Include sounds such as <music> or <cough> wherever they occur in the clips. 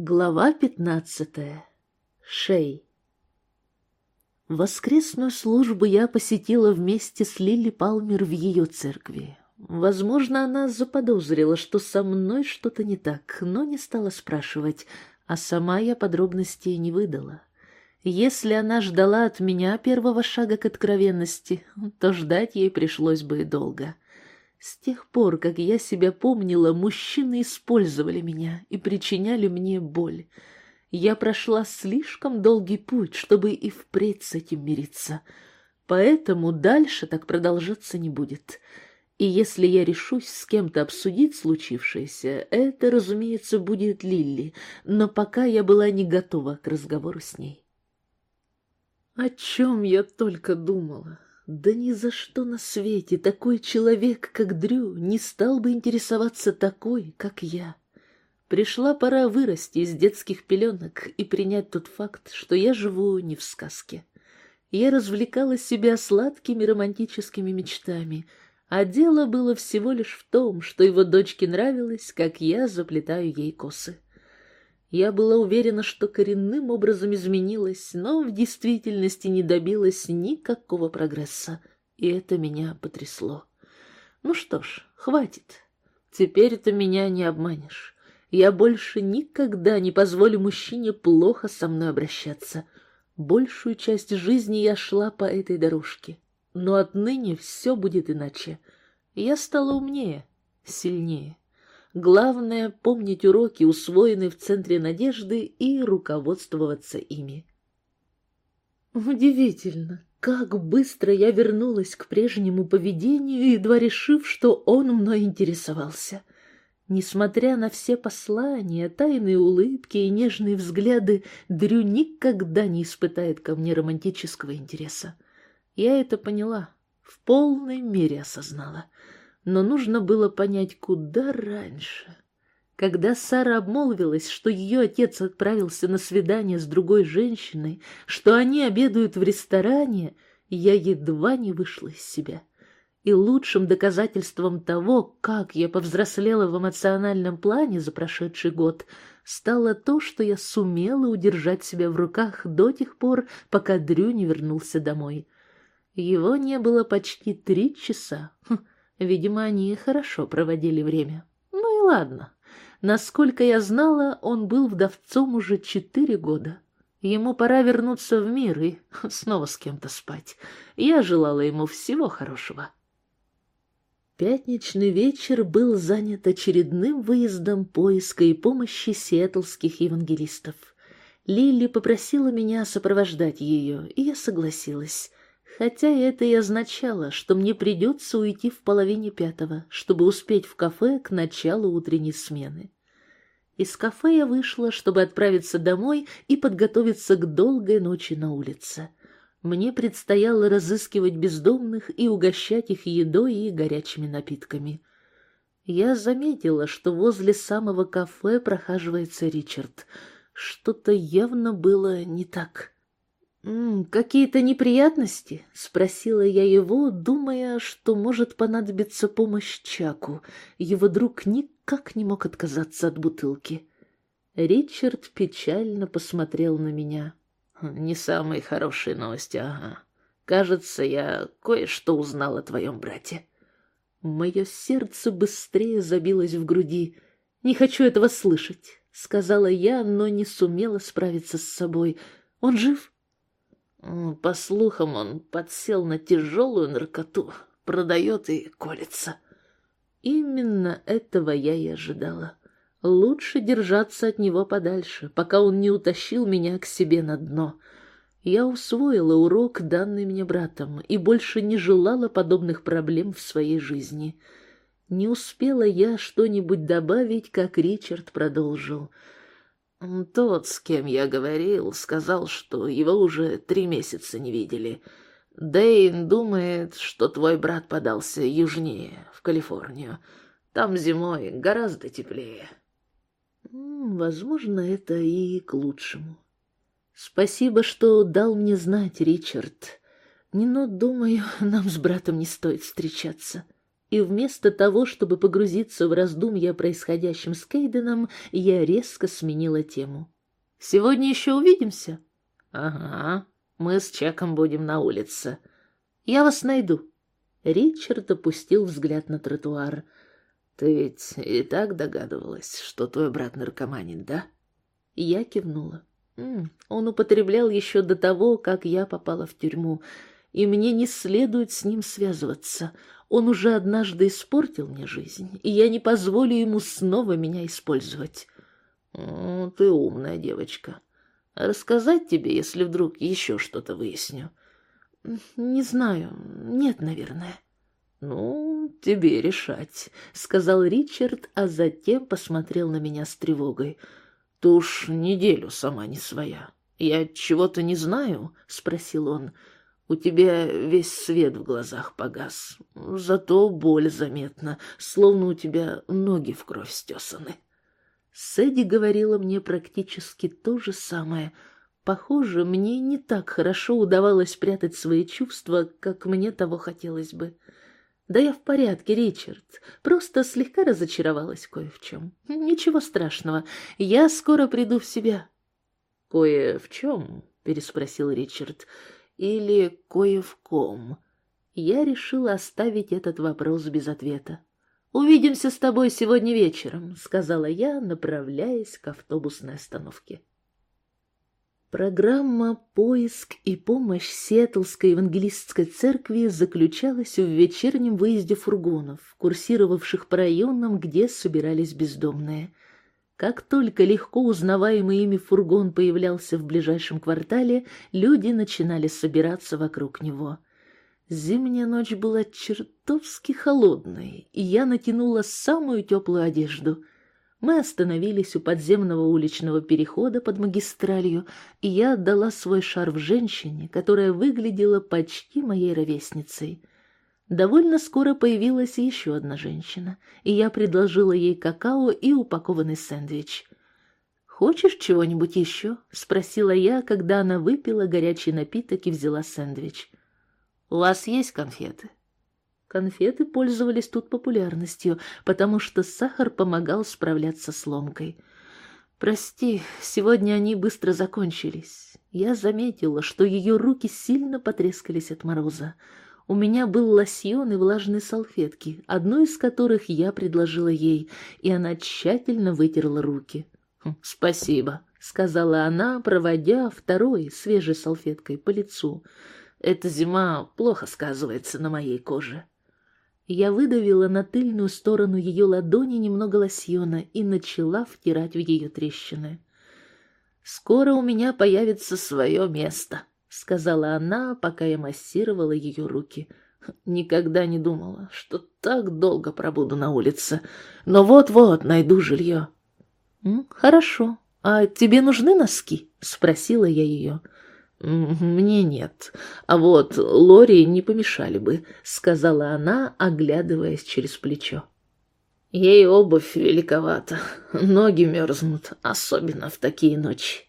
Глава пятнадцатая. Шей. Воскресную службу я посетила вместе с Лили Палмер в ее церкви. Возможно, она заподозрила, что со мной что-то не так, но не стала спрашивать, а сама я подробностей не выдала. Если она ждала от меня первого шага к откровенности, то ждать ей пришлось бы долго. — с тех пор, как я себя помнила, мужчины использовали меня и причиняли мне боль. Я прошла слишком долгий путь, чтобы и впредь с этим мириться. Поэтому дальше так продолжаться не будет. И если я решусь с кем-то обсудить случившееся, это, разумеется, будет Лилли, но пока я была не готова к разговору с ней. О чем я только думала. Да ни за что на свете такой человек, как Дрю, не стал бы интересоваться такой, как я. Пришла пора вырасти из детских пеленок и принять тот факт, что я живу не в сказке. Я развлекала себя сладкими романтическими мечтами, а дело было всего лишь в том, что его дочке нравилось, как я заплетаю ей косы. Я была уверена, что коренным образом изменилась, но в действительности не добилась никакого прогресса, и это меня потрясло. Ну что ж, хватит. Теперь ты меня не обманешь. Я больше никогда не позволю мужчине плохо со мной обращаться. Большую часть жизни я шла по этой дорожке, но отныне все будет иначе. Я стала умнее, сильнее. Главное — помнить уроки, усвоенные в Центре Надежды, и руководствоваться ими. Удивительно, как быстро я вернулась к прежнему поведению, едва решив, что он мной интересовался. Несмотря на все послания, тайные улыбки и нежные взгляды, Дрю никогда не испытает ко мне романтического интереса. Я это поняла, в полной мере осознала — но нужно было понять, куда раньше. Когда Сара обмолвилась, что ее отец отправился на свидание с другой женщиной, что они обедают в ресторане, я едва не вышла из себя. И лучшим доказательством того, как я повзрослела в эмоциональном плане за прошедший год, стало то, что я сумела удержать себя в руках до тех пор, пока Дрю не вернулся домой. Его не было почти три часа. Хм, Видимо, они хорошо проводили время. Ну и ладно. Насколько я знала, он был вдовцом уже четыре года. Ему пора вернуться в мир и <laughs> снова с кем-то спать. Я желала ему всего хорошего. Пятничный вечер был занят очередным выездом поиска и помощи сиэтлских евангелистов. Лили попросила меня сопровождать ее, и я согласилась хотя это и означало, что мне придется уйти в половине пятого, чтобы успеть в кафе к началу утренней смены. Из кафе я вышла, чтобы отправиться домой и подготовиться к долгой ночи на улице. Мне предстояло разыскивать бездомных и угощать их едой и горячими напитками. Я заметила, что возле самого кафе прохаживается Ричард. Что-то явно было не так. «Какие-то неприятности?» — спросила я его, думая, что может понадобиться помощь Чаку. Его друг никак не мог отказаться от бутылки. Ричард печально посмотрел на меня. «Не самые хорошие новости, ага. Кажется, я кое-что узнал о твоем брате». Мое сердце быстрее забилось в груди. «Не хочу этого слышать», — сказала я, но не сумела справиться с собой. «Он жив?» По слухам, он подсел на тяжелую наркоту, продает и колется. Именно этого я и ожидала. Лучше держаться от него подальше, пока он не утащил меня к себе на дно. Я усвоила урок, данный мне братом, и больше не желала подобных проблем в своей жизни. Не успела я что-нибудь добавить, как Ричард продолжил — тот, с кем я говорил, сказал, что его уже три месяца не видели. Дэйн думает, что твой брат подался южнее, в Калифорнию. Там зимой гораздо теплее. Возможно, это и к лучшему. Спасибо, что дал мне знать, Ричард. Но, думаю, <laughs> нам с братом не стоит встречаться. И вместо того, чтобы погрузиться в раздумья о происходящем с Кейденом, я резко сменила тему. «Сегодня еще увидимся?» «Ага, мы с Чеком будем на улице. Я вас найду». Ричард опустил взгляд на тротуар. «Ты ведь и так догадывалась, что твой брат наркоманин, да?» Я кивнула. Он употреблял еще до того, как я попала в тюрьму, и мне не следует с ним связываться. Он уже однажды испортил мне жизнь, и я не позволю ему снова меня использовать. О, ты умная девочка. Рассказать тебе, если вдруг еще что-то выясню? Не знаю. Нет, наверное. Ну, тебе решать, сказал Ричард, а затем посмотрел на меня с тревогой. Ты уж неделю сама не своя. Я чего-то не знаю, спросил он. У тебя весь свет в глазах погас, зато боль заметна, словно у тебя ноги в кровь стесаны. Сэдди говорила мне практически то же самое. Похоже, мне не так хорошо удавалось прятать свои чувства, как мне того хотелось бы. Да я в порядке, Ричард. Просто слегка разочаровалась кое в чем. Ничего страшного. Я скоро приду в себя. Кое в чем? переспросил Ричард. Или кое в ком? Я решила оставить этот вопрос без ответа. «Увидимся с тобой сегодня вечером», — сказала я, направляясь к автобусной остановке. Программа «Поиск и помощь Сиэтлской евангелистской церкви» заключалась в вечернем выезде фургонов, курсировавших по районам, где собирались бездомные. Как только легко узнаваемый ими фургон появлялся в ближайшем квартале, люди начинали собираться вокруг него — Зимняя ночь была чертовски холодной, и я натянула самую теплую одежду. Мы остановились у подземного уличного перехода под магистралью, и я отдала свой шарф женщине, которая выглядела почти моей ровесницей. Довольно скоро появилась еще одна женщина, и я предложила ей какао и упакованный сэндвич. «Хочешь чего-нибудь еще?» — спросила я, когда она выпила горячий напиток и взяла сэндвич. У вас есть конфеты? Конфеты пользовались тут популярностью, потому что сахар помогал справляться с ломкой. Прости, сегодня они быстро закончились. Я заметила, что ее руки сильно потрескались от мороза. У меня был лосьон и влажные салфетки, одну из которых я предложила ей, и она тщательно вытерла руки. «Хм, «Спасибо», — сказала она, проводя второй свежей салфеткой по лицу. Эта зима плохо сказывается на моей коже. Я выдавила на тыльную сторону ее ладони немного лосьона и начала втирать в ее трещины. «Скоро у меня появится свое место», — сказала она, пока я массировала ее руки. «Никогда не думала, что так долго пробуду на улице, но вот-вот найду жилье». «Хорошо. А тебе нужны носки?» — спросила я ее. «Мне нет. А вот Лори не помешали бы», — сказала она, оглядываясь через плечо. «Ей обувь великовата. Ноги мерзнут, особенно в такие ночи».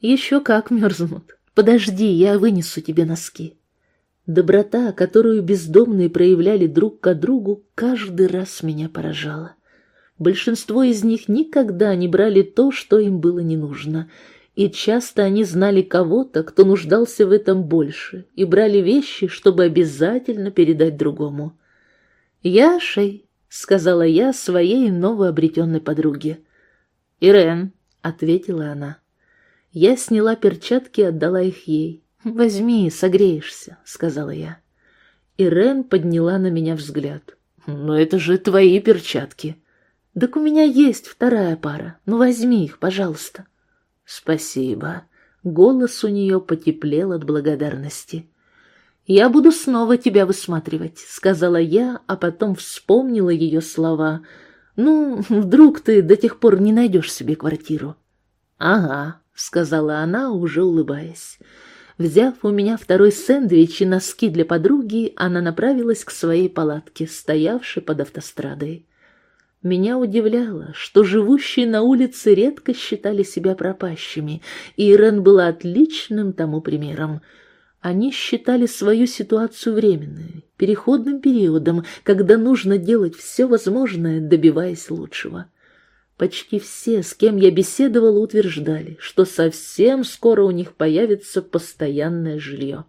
«Еще как мерзнут. Подожди, я вынесу тебе носки». Доброта, которую бездомные проявляли друг к другу, каждый раз меня поражала. Большинство из них никогда не брали то, что им было не нужно — и часто они знали кого-то, кто нуждался в этом больше, и брали вещи, чтобы обязательно передать другому. «Я Шей», — сказала я своей новообретенной подруге. «Ирен», — ответила она. Я сняла перчатки и отдала их ей. «Возьми, согреешься», — сказала я. Ирен подняла на меня взгляд. «Но это же твои перчатки». «Так у меня есть вторая пара. Ну возьми их, пожалуйста». «Спасибо». Голос у нее потеплел от благодарности. «Я буду снова тебя высматривать», — сказала я, а потом вспомнила ее слова. «Ну, вдруг ты до тех пор не найдешь себе квартиру?» «Ага», — сказала она, уже улыбаясь. Взяв у меня второй сэндвич и носки для подруги, она направилась к своей палатке, стоявшей под автострадой. Меня удивляло, что живущие на улице редко считали себя пропащими, и Ирен была отличным тому примером. Они считали свою ситуацию временной, переходным периодом, когда нужно делать все возможное, добиваясь лучшего. Почти все, с кем я беседовала, утверждали, что совсем скоро у них появится постоянное жилье.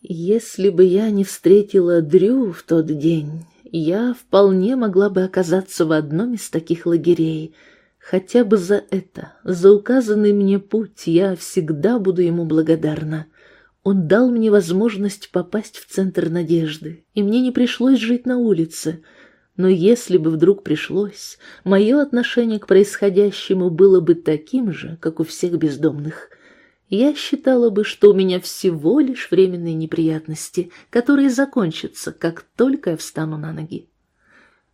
Если бы я не встретила Дрю в тот день, я вполне могла бы оказаться в одном из таких лагерей. Хотя бы за это, за указанный мне путь, я всегда буду ему благодарна. Он дал мне возможность попасть в центр надежды, и мне не пришлось жить на улице — но если бы вдруг пришлось, мое отношение к происходящему было бы таким же, как у всех бездомных. Я считала бы, что у меня всего лишь временные неприятности, которые закончатся, как только я встану на ноги.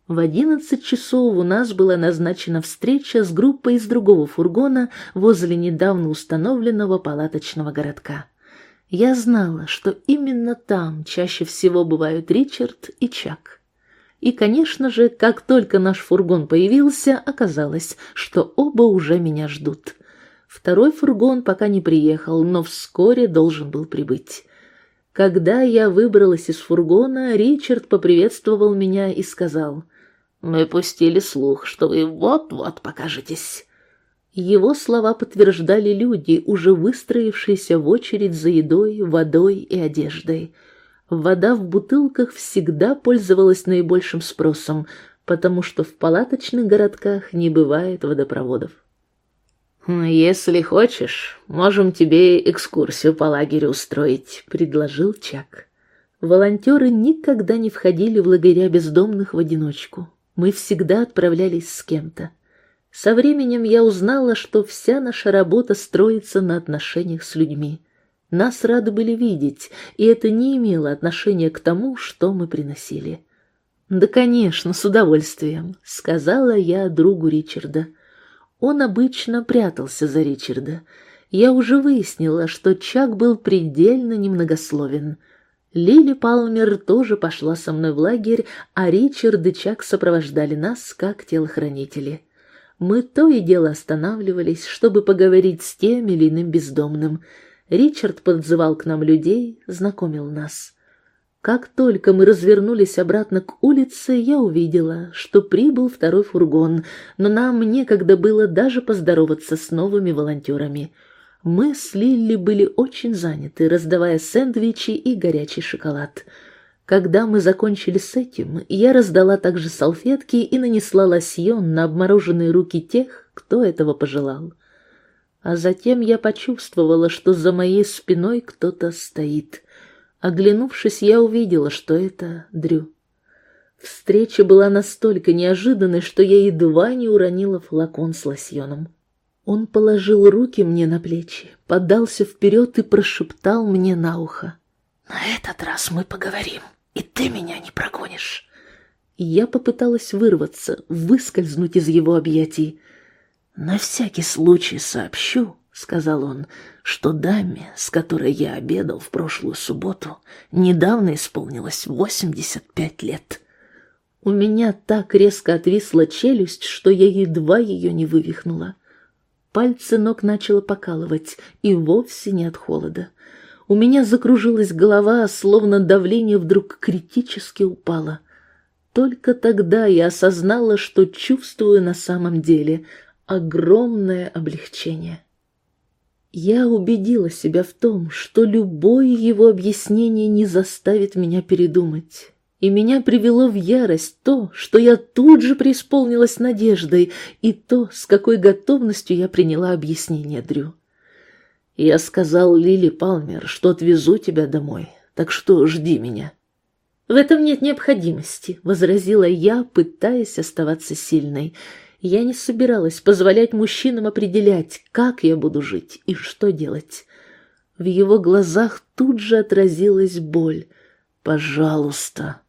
В одиннадцать часов у нас была назначена встреча с группой из другого фургона возле недавно установленного палаточного городка. Я знала, что именно там чаще всего бывают Ричард и Чак. И, конечно же, как только наш фургон появился, оказалось, что оба уже меня ждут. Второй фургон пока не приехал, но вскоре должен был прибыть. Когда я выбралась из фургона, Ричард поприветствовал меня и сказал, «Мы пустили слух, что вы вот-вот покажетесь». Его слова подтверждали люди, уже выстроившиеся в очередь за едой, водой и одеждой – Вода в бутылках всегда пользовалась наибольшим спросом, потому что в палаточных городках не бывает водопроводов. «Если хочешь, можем тебе экскурсию по лагерю устроить», — предложил Чак. Волонтеры никогда не входили в лагеря бездомных в одиночку. Мы всегда отправлялись с кем-то. Со временем я узнала, что вся наша работа строится на отношениях с людьми. Нас рады были видеть, и это не имело отношения к тому, что мы приносили. «Да, конечно, с удовольствием», — сказала я другу Ричарда. Он обычно прятался за Ричарда. Я уже выяснила, что Чак был предельно немногословен. Лили Палмер тоже пошла со мной в лагерь, а Ричард и Чак сопровождали нас как телохранители. Мы то и дело останавливались, чтобы поговорить с тем или иным бездомным — Ричард подзывал к нам людей, знакомил нас. Как только мы развернулись обратно к улице, я увидела, что прибыл второй фургон, но нам некогда было даже поздороваться с новыми волонтерами. Мы с Лилли были очень заняты, раздавая сэндвичи и горячий шоколад. Когда мы закончили с этим, я раздала также салфетки и нанесла лосьон на обмороженные руки тех, кто этого пожелал. А затем я почувствовала, что за моей спиной кто-то стоит. Оглянувшись, я увидела, что это Дрю. Встреча была настолько неожиданной, что я едва не уронила флакон с лосьоном. Он положил руки мне на плечи, подался вперед и прошептал мне на ухо. «На этот раз мы поговорим, и ты меня не прогонишь». Я попыталась вырваться, выскользнуть из его объятий. «На всякий случай сообщу», — сказал он, — «что даме, с которой я обедал в прошлую субботу, недавно исполнилось восемьдесят пять лет». У меня так резко отвисла челюсть, что я едва ее не вывихнула. Пальцы ног начало покалывать, и вовсе не от холода. У меня закружилась голова, словно давление вдруг критически упало. Только тогда я осознала, что чувствую на самом деле — огромное облегчение. Я убедила себя в том, что любое его объяснение не заставит меня передумать. И меня привело в ярость то, что я тут же преисполнилась надеждой, и то, с какой готовностью я приняла объяснение Дрю. Я сказал Лили Палмер, что отвезу тебя домой, так что жди меня. В этом нет необходимости, возразила я, пытаясь оставаться сильной. Я не собиралась позволять мужчинам определять, как я буду жить и что делать. В его глазах тут же отразилась боль. «Пожалуйста!»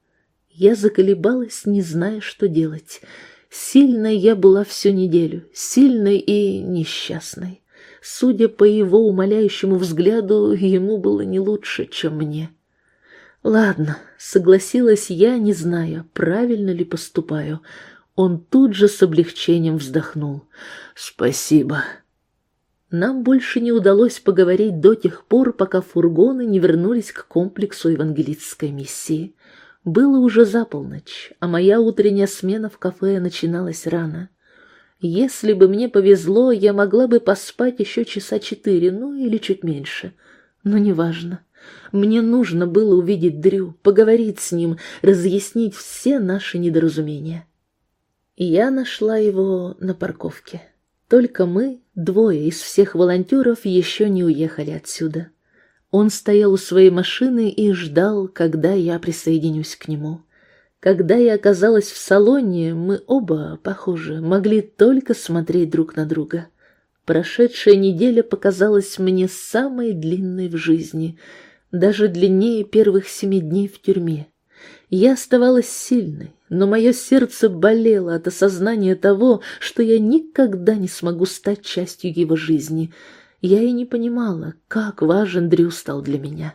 Я заколебалась, не зная, что делать. Сильной я была всю неделю, сильной и несчастной. Судя по его умоляющему взгляду, ему было не лучше, чем мне. «Ладно», — согласилась я, не зная, правильно ли поступаю, — он тут же с облегчением вздохнул. «Спасибо». Нам больше не удалось поговорить до тех пор, пока фургоны не вернулись к комплексу евангелистской миссии. Было уже за полночь, а моя утренняя смена в кафе начиналась рано. Если бы мне повезло, я могла бы поспать еще часа четыре, ну или чуть меньше. Но неважно. Мне нужно было увидеть Дрю, поговорить с ним, разъяснить все наши недоразумения. Я нашла его на парковке. Только мы, двое из всех волонтеров, еще не уехали отсюда. Он стоял у своей машины и ждал, когда я присоединюсь к нему. Когда я оказалась в салоне, мы оба, похоже, могли только смотреть друг на друга. Прошедшая неделя показалась мне самой длинной в жизни, даже длиннее первых семи дней в тюрьме. Я оставалась сильной, но мое сердце болело от осознания того, что я никогда не смогу стать частью его жизни. Я и не понимала, как важен Дрю стал для меня.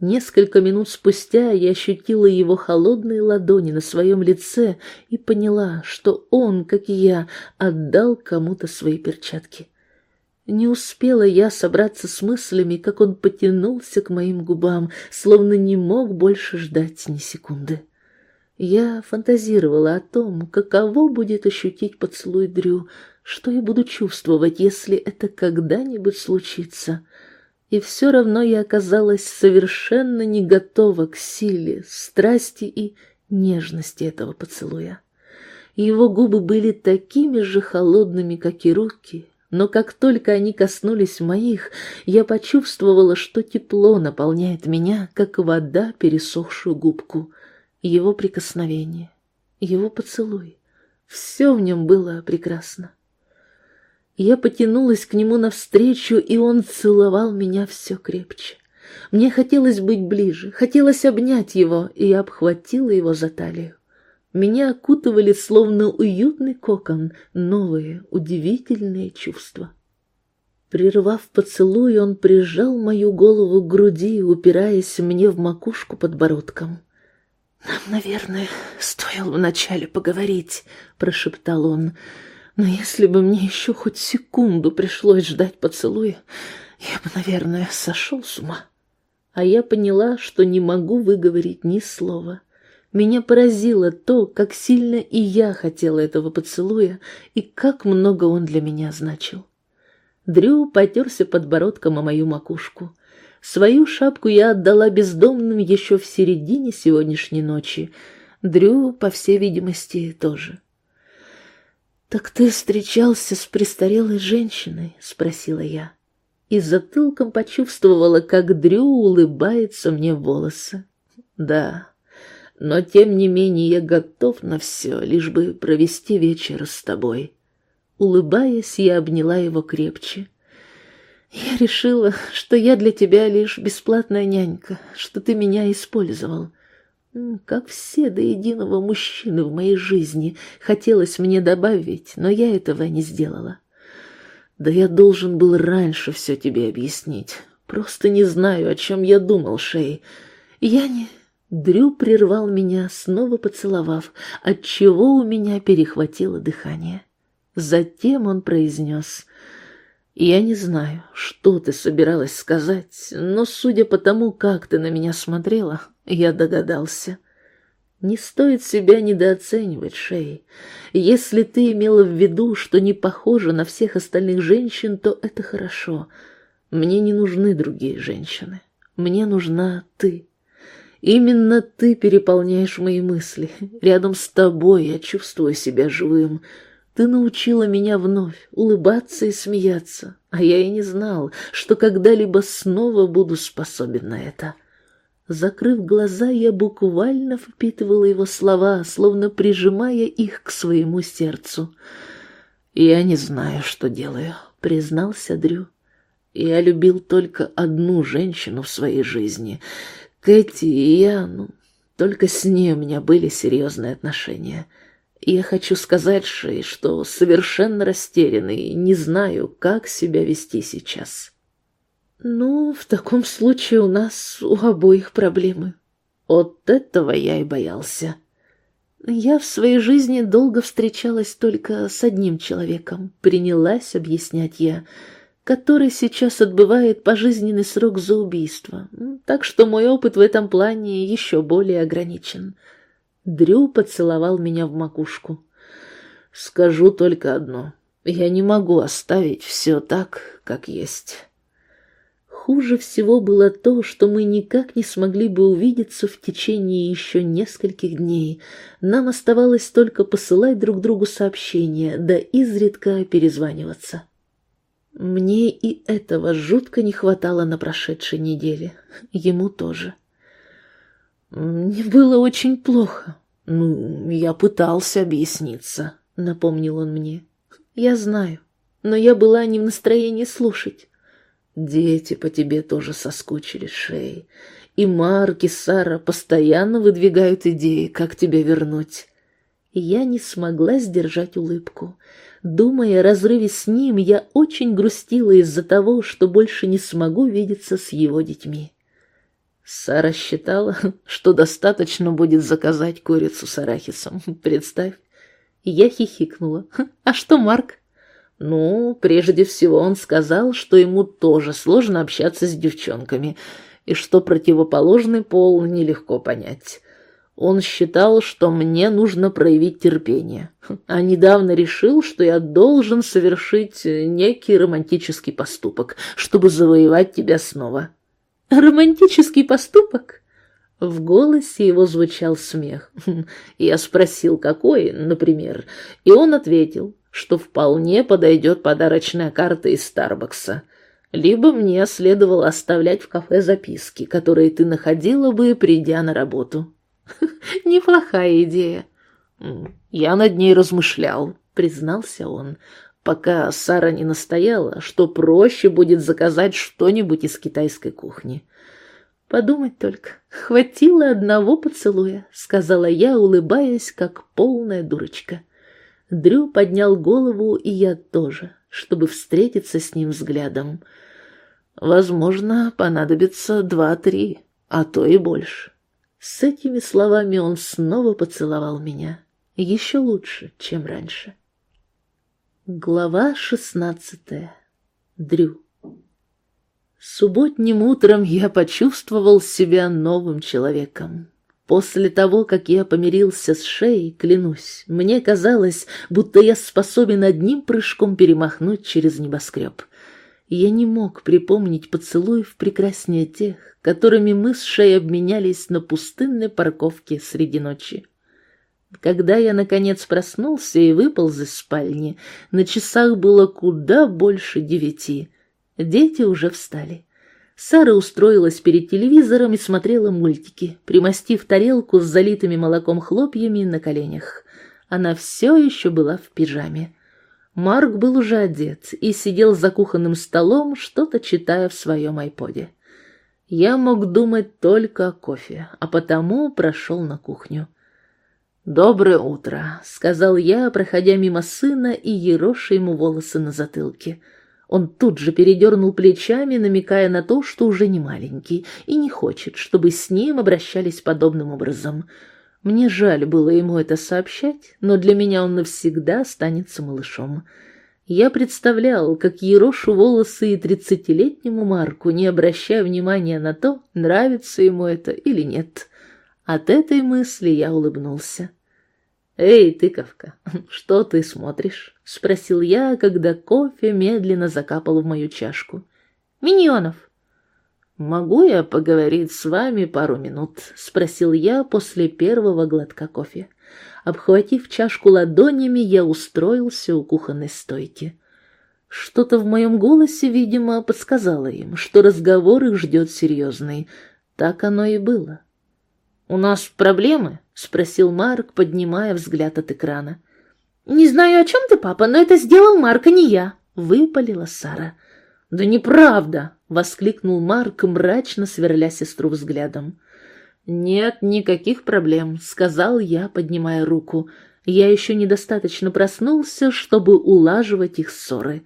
Несколько минут спустя я ощутила его холодные ладони на своем лице и поняла, что он, как и я, отдал кому-то свои перчатки. Не успела я собраться с мыслями, как он потянулся к моим губам, словно не мог больше ждать ни секунды. Я фантазировала о том, каково будет ощутить поцелуй Дрю, что я буду чувствовать, если это когда-нибудь случится. И все равно я оказалась совершенно не готова к силе, страсти и нежности этого поцелуя. Его губы были такими же холодными, как и руки, но как только они коснулись моих, я почувствовала, что тепло наполняет меня, как вода пересохшую губку его прикосновение, его поцелуй. Все в нем было прекрасно. Я потянулась к нему навстречу, и он целовал меня все крепче. Мне хотелось быть ближе, хотелось обнять его, и я обхватила его за талию. Меня окутывали словно уютный кокон новые, удивительные чувства. Прервав поцелуй, он прижал мою голову к груди, упираясь мне в макушку подбородком. «Нам, наверное, стоило вначале поговорить», — прошептал он. «Но если бы мне еще хоть секунду пришлось ждать поцелуя, я бы, наверное, сошел с ума». А я поняла, что не могу выговорить ни слова. Меня поразило то, как сильно и я хотела этого поцелуя, и как много он для меня значил. Дрю потерся подбородком о мою макушку. Свою шапку я отдала бездомным еще в середине сегодняшней ночи. Дрю, по всей видимости, тоже. «Так ты встречался с престарелой женщиной?» — спросила я. И затылком почувствовала, как Дрю улыбается мне волосы. «Да, но тем не менее я готов на все, лишь бы провести вечер с тобой». Улыбаясь, я обняла его крепче. Я решила, что я для тебя лишь бесплатная нянька, что ты меня использовал. Как все до единого мужчины в моей жизни, хотелось мне добавить, но я этого не сделала. Да я должен был раньше все тебе объяснить. Просто не знаю, о чем я думал, Шей. Я не... Дрю прервал меня, снова поцеловав, отчего у меня перехватило дыхание. Затем он произнес... Я не знаю, что ты собиралась сказать, но, судя по тому, как ты на меня смотрела, я догадался. Не стоит себя недооценивать, Шей. Если ты имела в виду, что не похожа на всех остальных женщин, то это хорошо. Мне не нужны другие женщины. Мне нужна ты. Именно ты переполняешь мои мысли. Рядом с тобой я чувствую себя живым. Ты научила меня вновь улыбаться и смеяться, а я и не знал, что когда-либо снова буду способен на это. Закрыв глаза, я буквально впитывала его слова, словно прижимая их к своему сердцу. «Я не знаю, что делаю», — признался Дрю. «Я любил только одну женщину в своей жизни. Кэти и я, ну, только с ней у меня были серьезные отношения». Я хочу сказать, Шей, что совершенно растерянный и не знаю, как себя вести сейчас. Ну, в таком случае у нас у обоих проблемы. От этого я и боялся. Я в своей жизни долго встречалась только с одним человеком, принялась объяснять я. Который сейчас отбывает пожизненный срок за убийство, так что мой опыт в этом плане еще более ограничен. Дрю поцеловал меня в макушку. «Скажу только одно. Я не могу оставить все так, как есть». Хуже всего было то, что мы никак не смогли бы увидеться в течение еще нескольких дней. Нам оставалось только посылать друг другу сообщения, да изредка перезваниваться. Мне и этого жутко не хватало на прошедшей неделе. Ему тоже. Мне было очень плохо. Ну, я пытался объясниться, напомнил он мне. Я знаю, но я была не в настроении слушать. Дети по тебе тоже соскучились, Шей. И Марк, и Сара постоянно выдвигают идеи, как тебя вернуть. я не смогла сдержать улыбку. Думая о разрыве с ним, я очень грустила из-за того, что больше не смогу видеться с его детьми. Сара считала, <laughs> что достаточно будет заказать курицу с арахисом. <laughs> Представь. я хихикнула. <laughs> А что Марк? Ну, прежде всего он сказал, что ему тоже сложно общаться с девчонками, и что противоположный пол нелегко понять. Он считал, что мне нужно проявить терпение, а недавно решил, что я должен совершить некий романтический поступок, чтобы завоевать тебя снова. «Романтический поступок?» В голосе его звучал смех. Я спросил, какой, например, и он ответил, что вполне подойдет подарочная карта из Старбакса. Либо мне следовало оставлять в кафе записки, которые ты находила бы, придя на работу. <laughs> Неплохая идея. Я над ней размышлял, признался он, пока Сара не настояла, что проще будет заказать что-нибудь из китайской кухни. Подумать только, хватило одного поцелуя, сказала я, улыбаясь, как полная дурочка. Дрю поднял голову, и я тоже, чтобы встретиться с ним взглядом. Возможно, понадобится два-три, а то и больше. С этими словами он снова поцеловал меня. Еще лучше, чем раньше. Глава шестнадцатая. Дрю. Субботним утром я почувствовал себя новым человеком. После того, как я помирился с шеей, клянусь, мне казалось, будто я способен одним прыжком перемахнуть через небоскреб. Я не мог припомнить поцелуев прекраснее тех, которыми мы с шеей обменялись на пустынной парковке среди ночи. Когда я, наконец, проснулся и выполз из спальни, на часах было куда больше девяти. Дети уже встали. Сара устроилась перед телевизором и смотрела мультики, примостив тарелку с залитыми молоком хлопьями на коленях. Она все еще была в пижаме. Марк был уже одет и сидел за кухонным столом, что-то читая в своем айподе. Я мог думать только о кофе, а потому прошел на кухню. «Доброе утро», — сказал я, проходя мимо сына и ероша ему волосы на затылке — он тут же передернул плечами, намекая на то, что уже не маленький и не хочет, чтобы с ним обращались подобным образом. Мне жаль было ему это сообщать, но для меня он навсегда останется малышом. Я представлял, как ерошу волосы и тридцатилетнему Марку, не обращая внимания на то, нравится ему это или нет. От этой мысли я улыбнулся. «Эй, тыковка, <laughs> что ты смотришь?» — спросил я, когда кофе медленно закапал в мою чашку. «Миньонов». «Могу я поговорить с вами пару минут?» — спросил я после первого глотка кофе. Обхватив чашку ладонями, я устроился у кухонной стойки. Что-то в моем голосе, видимо, подсказало им, что разговор их ждет серьезный. Так оно и было. «У нас проблемы?» — спросил Марк, поднимая взгляд от экрана. «Не знаю, о чем ты, папа, но это сделал Марк, а не я», — выпалила Сара. «Да неправда!» — воскликнул Марк, мрачно сверля сестру взглядом. «Нет никаких проблем», — сказал я, поднимая руку. Я еще недостаточно проснулся, чтобы улаживать их ссоры.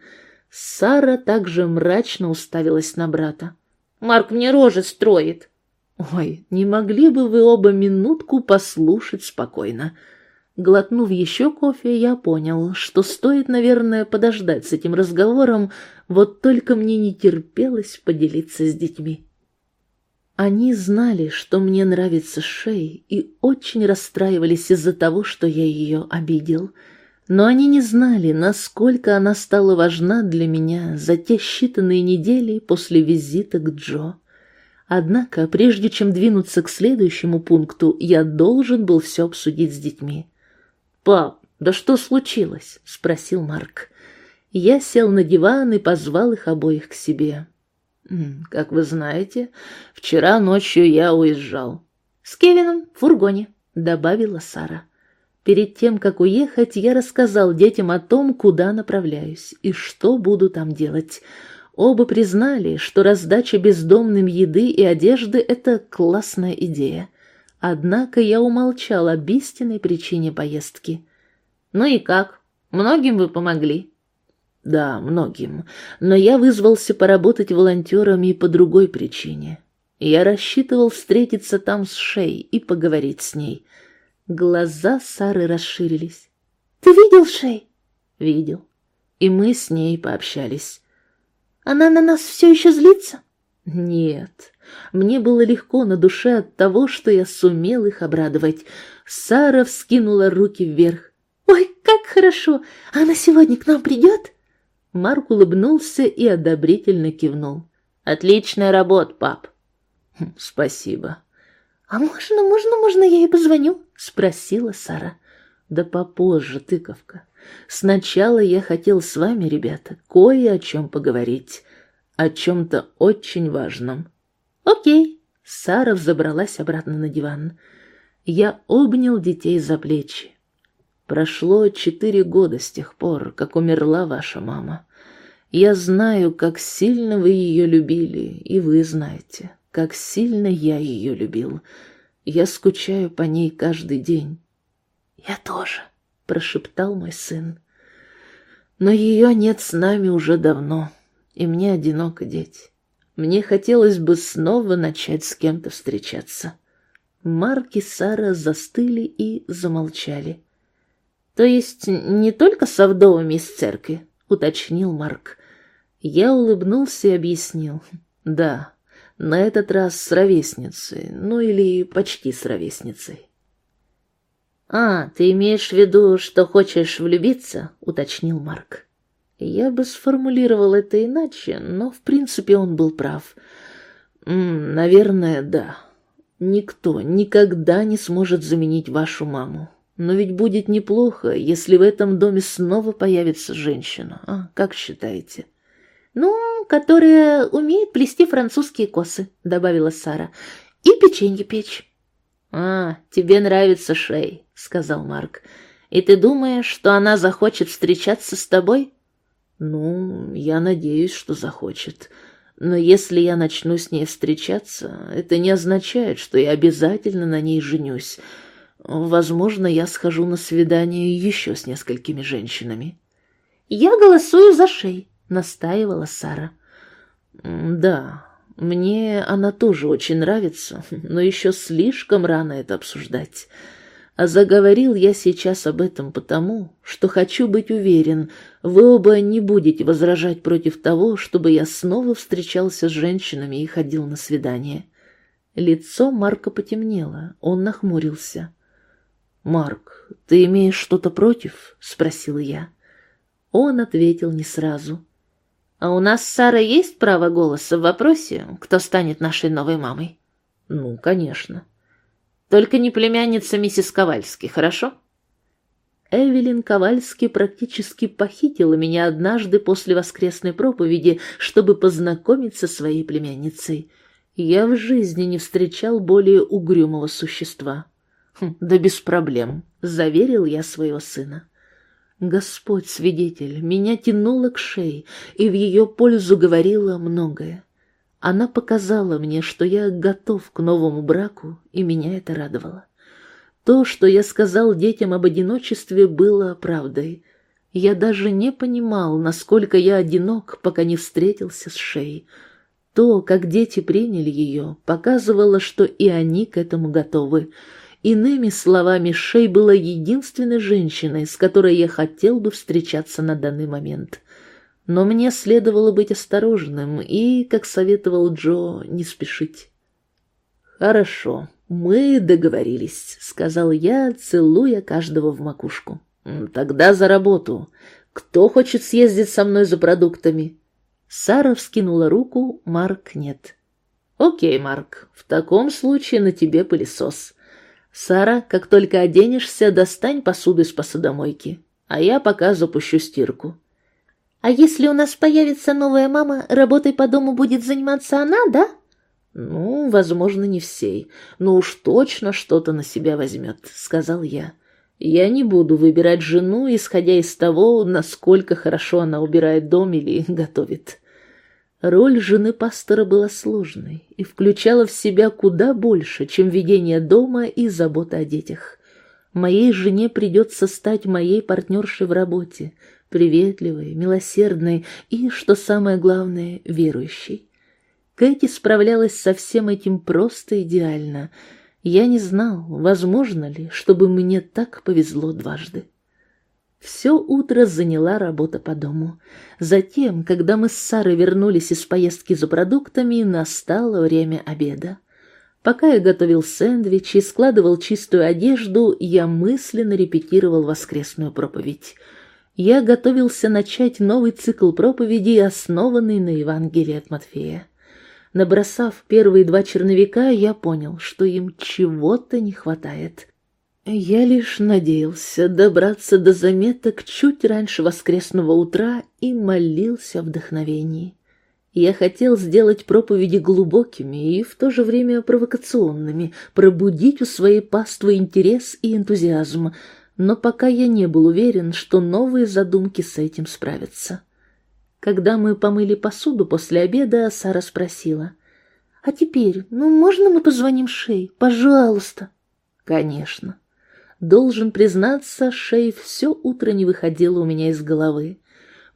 Сара также мрачно уставилась на брата. «Марк мне рожи строит», Ой, не могли бы вы оба минутку послушать спокойно? Глотнув еще кофе, я понял, что стоит, наверное, подождать с этим разговором, вот только мне не терпелось поделиться с детьми. Они знали, что мне нравится Шей, и очень расстраивались из-за того, что я ее обидел. Но они не знали, насколько она стала важна для меня за те считанные недели после визита к Джо. Однако, прежде чем двинуться к следующему пункту, я должен был все обсудить с детьми. «Пап, да что случилось?» — спросил Марк. Я сел на диван и позвал их обоих к себе. «Как вы знаете, вчера ночью я уезжал». «С Кевином в фургоне», — добавила Сара. Перед тем, как уехать, я рассказал детям о том, куда направляюсь и что буду там делать. Оба признали, что раздача бездомным еды и одежды — это классная идея. Однако я умолчал об истинной причине поездки. «Ну и как? Многим вы помогли?» «Да, многим. Но я вызвался поработать волонтером и по другой причине. Я рассчитывал встретиться там с Шей и поговорить с ней». Глаза Сары расширились. «Ты видел Шей?» «Видел. И мы с ней пообщались». «Она на нас все еще злится?» «Нет. Мне было легко на душе от того, что я сумел их обрадовать. Сара вскинула руки вверх. «Ой, как хорошо! Она сегодня к нам придет?» Марк улыбнулся и одобрительно кивнул. «Отличная работа, пап!» «Хм, «Спасибо!» «А можно, можно, можно я ей позвоню?» — спросила Сара. «Да попозже, тыковка. Сначала я хотел с вами, ребята, кое о чем поговорить, о чем-то очень важном». «Окей». Сара взобралась обратно на диван. Я обнял детей за плечи. Прошло четыре года с тех пор, как умерла ваша мама. Я знаю, как сильно вы ее любили, и вы знаете, как сильно я ее любил. Я скучаю по ней каждый день. Я тоже, прошептал мой сын. Но ее нет с нами уже давно, и мне одиноко, дети. Мне хотелось бы снова начать с кем-то встречаться. Марк и Сара застыли и замолчали. «То есть не только с вдовами из церкви?» — уточнил Марк. Я улыбнулся и объяснил. «Да, на этот раз с ровесницей, ну или почти с ровесницей». «А, ты имеешь в виду, что хочешь влюбиться?» — уточнил Марк. Я бы сформулировал это иначе, но в принципе он был прав. Наверное, да. Никто никогда не сможет заменить вашу маму. Но ведь будет неплохо, если в этом доме снова появится женщина. А, как считаете? Ну, которая умеет плести французские косы, добавила Сара. И печенье печь. А, тебе нравится Шей, сказал Марк. И ты думаешь, что она захочет встречаться с тобой? Ну, я надеюсь, что захочет. Но если я начну с ней встречаться, это не означает, что я обязательно на ней женюсь. Возможно, я схожу на свидание еще с несколькими женщинами. «Я голосую за Шей», — настаивала Сара. «Да, мне она тоже очень нравится, но еще слишком рано это обсуждать. А заговорил я сейчас об этом потому, что хочу быть уверен, вы оба не будете возражать против того, чтобы я снова встречался с женщинами и ходил на свидание. Лицо Марка потемнело, он нахмурился. «Марк, ты имеешь что-то против?» — спросила я. Он ответил не сразу. «А у нас с Сарой есть право голоса в вопросе, кто станет нашей новой мамой?» «Ну, конечно». Только не племянница миссис Ковальски, хорошо? Эвелин Ковальски практически похитила меня однажды после воскресной проповеди, чтобы познакомиться со своей племянницей. Я в жизни не встречал более угрюмого существа. Хм, да без проблем, заверил я своего сына. Господь свидетель, меня тянуло к шее, и в ее пользу говорило многое. Она показала мне, что я готов к новому браку, и меня это радовало. То, что я сказал детям об одиночестве, было правдой. Я даже не понимал, насколько я одинок, пока не встретился с Шей. То, как дети приняли ее, показывало, что и они к этому готовы. Иными словами, Шей была единственной женщиной, с которой я хотел бы встречаться на данный момент. Но мне следовало быть осторожным и, как советовал Джо, не спешить. «Хорошо, мы договорились», — сказал я, целуя каждого в макушку. «Тогда за работу. Кто хочет съездить со мной за продуктами?» Сара вскинула руку, Марк нет. «Окей, Марк, в таком случае на тебе пылесос. Сара, как только оденешься, достань посуду из посудомойки, а я пока запущу стирку». «А если у нас появится новая мама, работой по дому будет заниматься она, да?» «Ну, возможно, не всей, но уж точно что-то на себя возьмет», — сказал я. «Я не буду выбирать жену, исходя из того, насколько хорошо она убирает дом или <laughs> готовит». Роль жены пастора была сложной и включала в себя куда больше, чем ведение дома и забота о детях. Моей жене придется стать моей партнершей в работе, приветливой, милосердной и, что самое главное, верующей. Кэти справлялась со всем этим просто идеально. Я не знал, возможно ли, чтобы мне так повезло дважды. Все утро заняла работа по дому. Затем, когда мы с Сарой вернулись из поездки за продуктами, настало время обеда. Пока я готовил сэндвич и складывал чистую одежду, я мысленно репетировал воскресную проповедь. Я готовился начать новый цикл проповедей, основанный на Евангелии от Матфея. Набросав первые два черновика, я понял, что им чего-то не хватает. Я лишь надеялся добраться до заметок чуть раньше воскресного утра и молился о вдохновении. Я хотел сделать проповеди глубокими и в то же время провокационными, пробудить у своей паствы интерес и энтузиазм, но пока я не был уверен, что новые задумки с этим справятся. Когда мы помыли посуду после обеда, Сара спросила. «А теперь, ну можно мы позвоним Шей? Пожалуйста». «Конечно». Должен признаться, Шей все утро не выходила у меня из головы.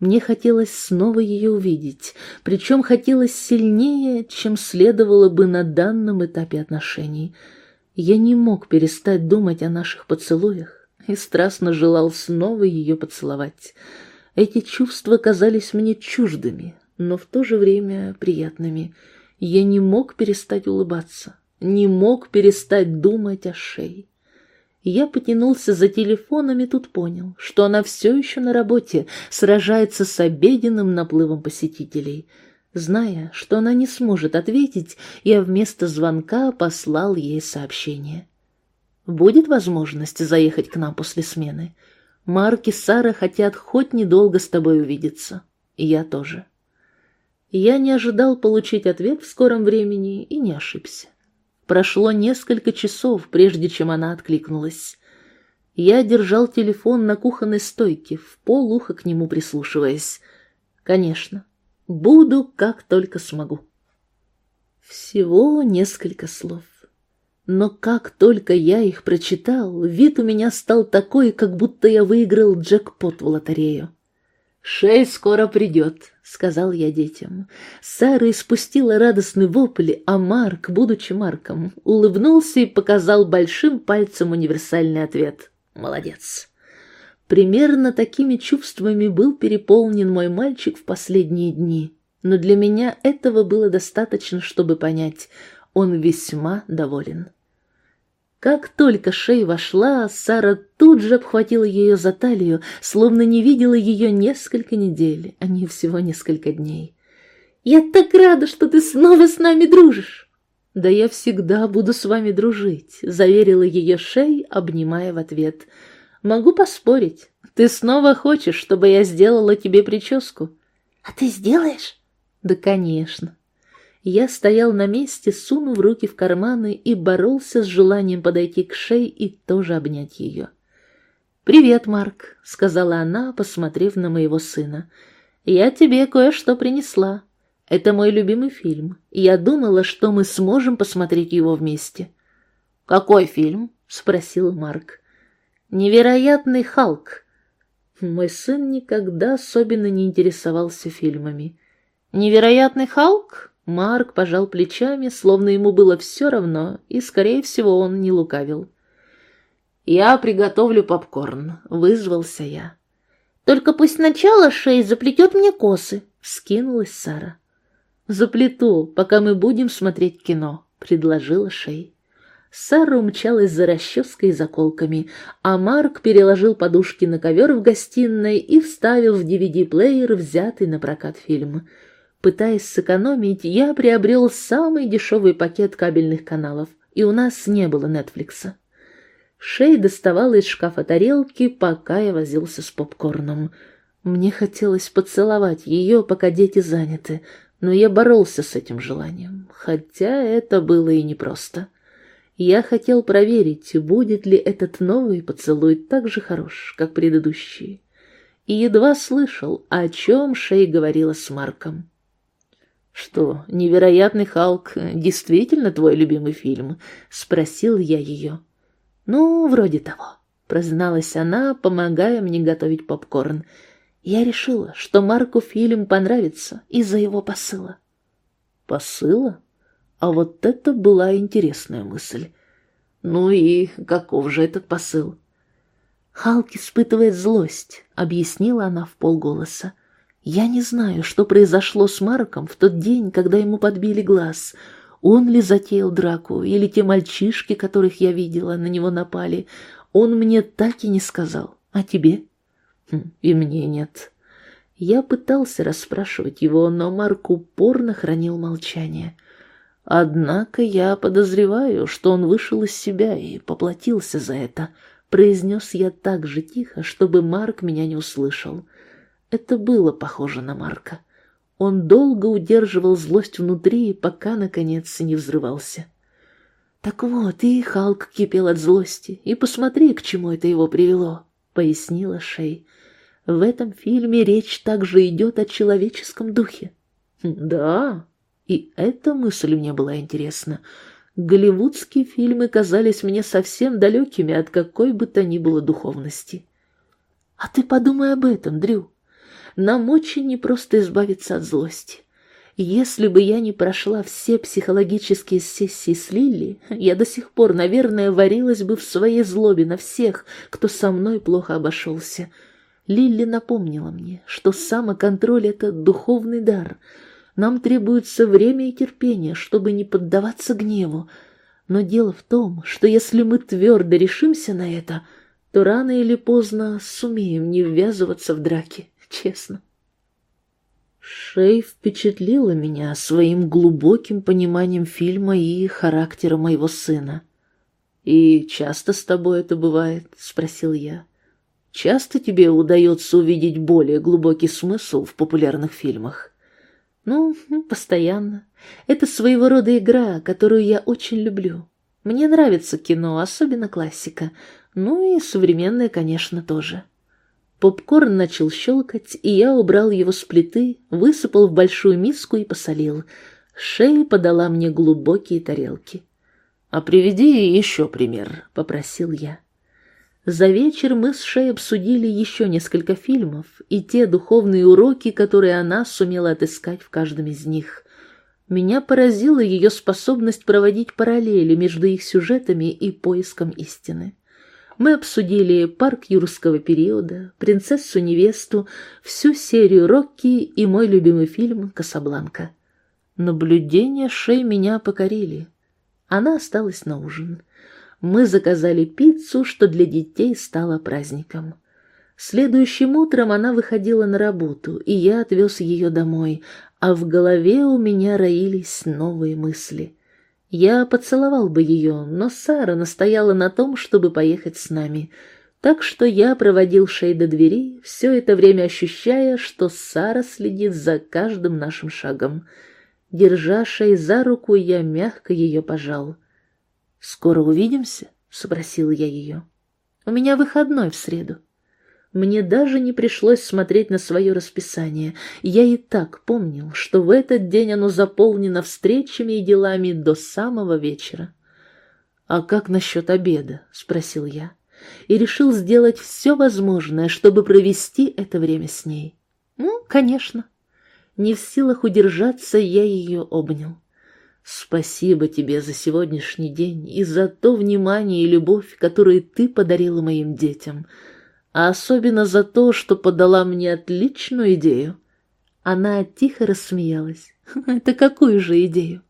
Мне хотелось снова ее увидеть, причем хотелось сильнее, чем следовало бы на данном этапе отношений. Я не мог перестать думать о наших поцелуях и страстно желал снова ее поцеловать. Эти чувства казались мне чуждыми, но в то же время приятными. Я не мог перестать улыбаться, не мог перестать думать о шее. Я потянулся за телефоном и тут понял, что она все еще на работе, сражается с обеденным наплывом посетителей. Зная, что она не сможет ответить, я вместо звонка послал ей сообщение. «Будет возможность заехать к нам после смены?» Марк и Сара хотят хоть недолго с тобой увидеться. И я тоже. Я не ожидал получить ответ в скором времени и не ошибся. Прошло несколько часов, прежде чем она откликнулась. Я держал телефон на кухонной стойке, в полухо к нему прислушиваясь. Конечно, буду как только смогу. Всего несколько слов. Но как только я их прочитал, вид у меня стал такой, как будто я выиграл джекпот в лотерею. «Шей скоро придет», — сказал я детям. Сара испустила радостный вопль, а Марк, будучи Марком, улыбнулся и показал большим пальцем универсальный ответ. «Молодец». Примерно такими чувствами был переполнен мой мальчик в последние дни, но для меня этого было достаточно, чтобы понять, он весьма доволен. Как только Шей вошла, Сара тут же обхватила ее за талию, словно не видела ее несколько недель, а не всего несколько дней. «Я так рада, что ты снова с нами дружишь!» «Да я всегда буду с вами дружить», — заверила ее Шей, обнимая в ответ. «Могу поспорить. Ты снова хочешь, чтобы я сделала тебе прическу?» «А ты сделаешь?» «Да, конечно. Я стоял на месте, сунув руки в карманы и боролся с желанием подойти к шее и тоже обнять ее. «Привет, Марк», — сказала она, посмотрев на моего сына. «Я тебе кое-что принесла. Это мой любимый фильм. Я думала, что мы сможем посмотреть его вместе». «Какой фильм?» — спросил Марк. «Невероятный Халк». Мой сын никогда особенно не интересовался фильмами. «Невероятный Халк?» Марк пожал плечами, словно ему было все равно, и, скорее всего, он не лукавил. «Я приготовлю попкорн», — вызвался я. «Только пусть сначала Шей заплетет мне косы», — скинулась Сара. «Заплету, пока мы будем смотреть кино», — предложила Шей. Сара умчалась за расческой и заколками, а Марк переложил подушки на ковер в гостиной и вставил в DVD-плеер взятый на прокат фильм. Пытаясь сэкономить, я приобрел самый дешевый пакет кабельных каналов, и у нас не было Нетфликса. Шей доставала из шкафа тарелки, пока я возился с попкорном. Мне хотелось поцеловать ее, пока дети заняты, но я боролся с этим желанием, хотя это было и непросто. Я хотел проверить, будет ли этот новый поцелуй так же хорош, как предыдущий, и едва слышал, о чем Шей говорила с Марком. «Что, «Невероятный Халк» действительно твой любимый фильм?» — спросил я ее. «Ну, вроде того», — призналась она, помогая мне готовить попкорн. Я решила, что Марку фильм понравится из-за его посыла. «Посыла? А вот это была интересная мысль. Ну и каков же этот посыл?» «Халк испытывает злость», — объяснила она в полголоса. «Я не знаю, что произошло с Марком в тот день, когда ему подбили глаз». Он ли затеял драку, или те мальчишки, которых я видела, на него напали? Он мне так и не сказал. А тебе? Хм, и мне нет. Я пытался расспрашивать его, но Марк упорно хранил молчание. Однако я подозреваю, что он вышел из себя и поплатился за это. Произнес я так же тихо, чтобы Марк меня не услышал. Это было похоже на Марка. Он долго удерживал злость внутри, пока, наконец, не взрывался. «Так вот, и Халк кипел от злости, и посмотри, к чему это его привело», — пояснила Шей. «В этом фильме речь также идет о человеческом духе». «Да», и эта мысль мне была интересна. Голливудские фильмы казались мне совсем далекими от какой бы то ни было духовности. «А ты подумай об этом, Дрю», нам очень непросто избавиться от злости. Если бы я не прошла все психологические сессии с Лилли, я до сих пор, наверное, варилась бы в своей злобе на всех, кто со мной плохо обошелся. Лилли напомнила мне, что самоконтроль — это духовный дар. Нам требуется время и терпение, чтобы не поддаваться гневу. Но дело в том, что если мы твердо решимся на это, то рано или поздно сумеем не ввязываться в драки честно. Шей впечатлила меня своим глубоким пониманием фильма и характера моего сына. «И часто с тобой это бывает?» — спросил я. «Часто тебе удается увидеть более глубокий смысл в популярных фильмах?» «Ну, постоянно. Это своего рода игра, которую я очень люблю. Мне нравится кино, особенно классика. Ну и современное, конечно, тоже». Попкорн начал щелкать, и я убрал его с плиты, высыпал в большую миску и посолил. Шея подала мне глубокие тарелки. «А приведи еще пример», — попросил я. За вечер мы с Шей обсудили еще несколько фильмов и те духовные уроки, которые она сумела отыскать в каждом из них. Меня поразила ее способность проводить параллели между их сюжетами и поиском истины. Мы обсудили парк юрского периода, принцессу-невесту, всю серию Рокки и мой любимый фильм «Касабланка». Наблюдения Шей меня покорили. Она осталась на ужин. Мы заказали пиццу, что для детей стало праздником. Следующим утром она выходила на работу, и я отвез ее домой, а в голове у меня роились новые мысли. Я поцеловал бы ее, но Сара настояла на том, чтобы поехать с нами. Так что я проводил Шей до двери, все это время ощущая, что Сара следит за каждым нашим шагом. Держа Шей за руку, я мягко ее пожал. «Скоро увидимся?» — спросил я ее. «У меня выходной в среду». Мне даже не пришлось смотреть на свое расписание. Я и так помнил, что в этот день оно заполнено встречами и делами до самого вечера. «А как насчет обеда?» — спросил я. И решил сделать все возможное, чтобы провести это время с ней. «Ну, конечно». Не в силах удержаться, я ее обнял. Спасибо тебе за сегодняшний день и за то внимание и любовь, которые ты подарила моим детям, а особенно за то, что подала мне отличную идею. Она тихо рассмеялась. <laughs> Это какую же идею?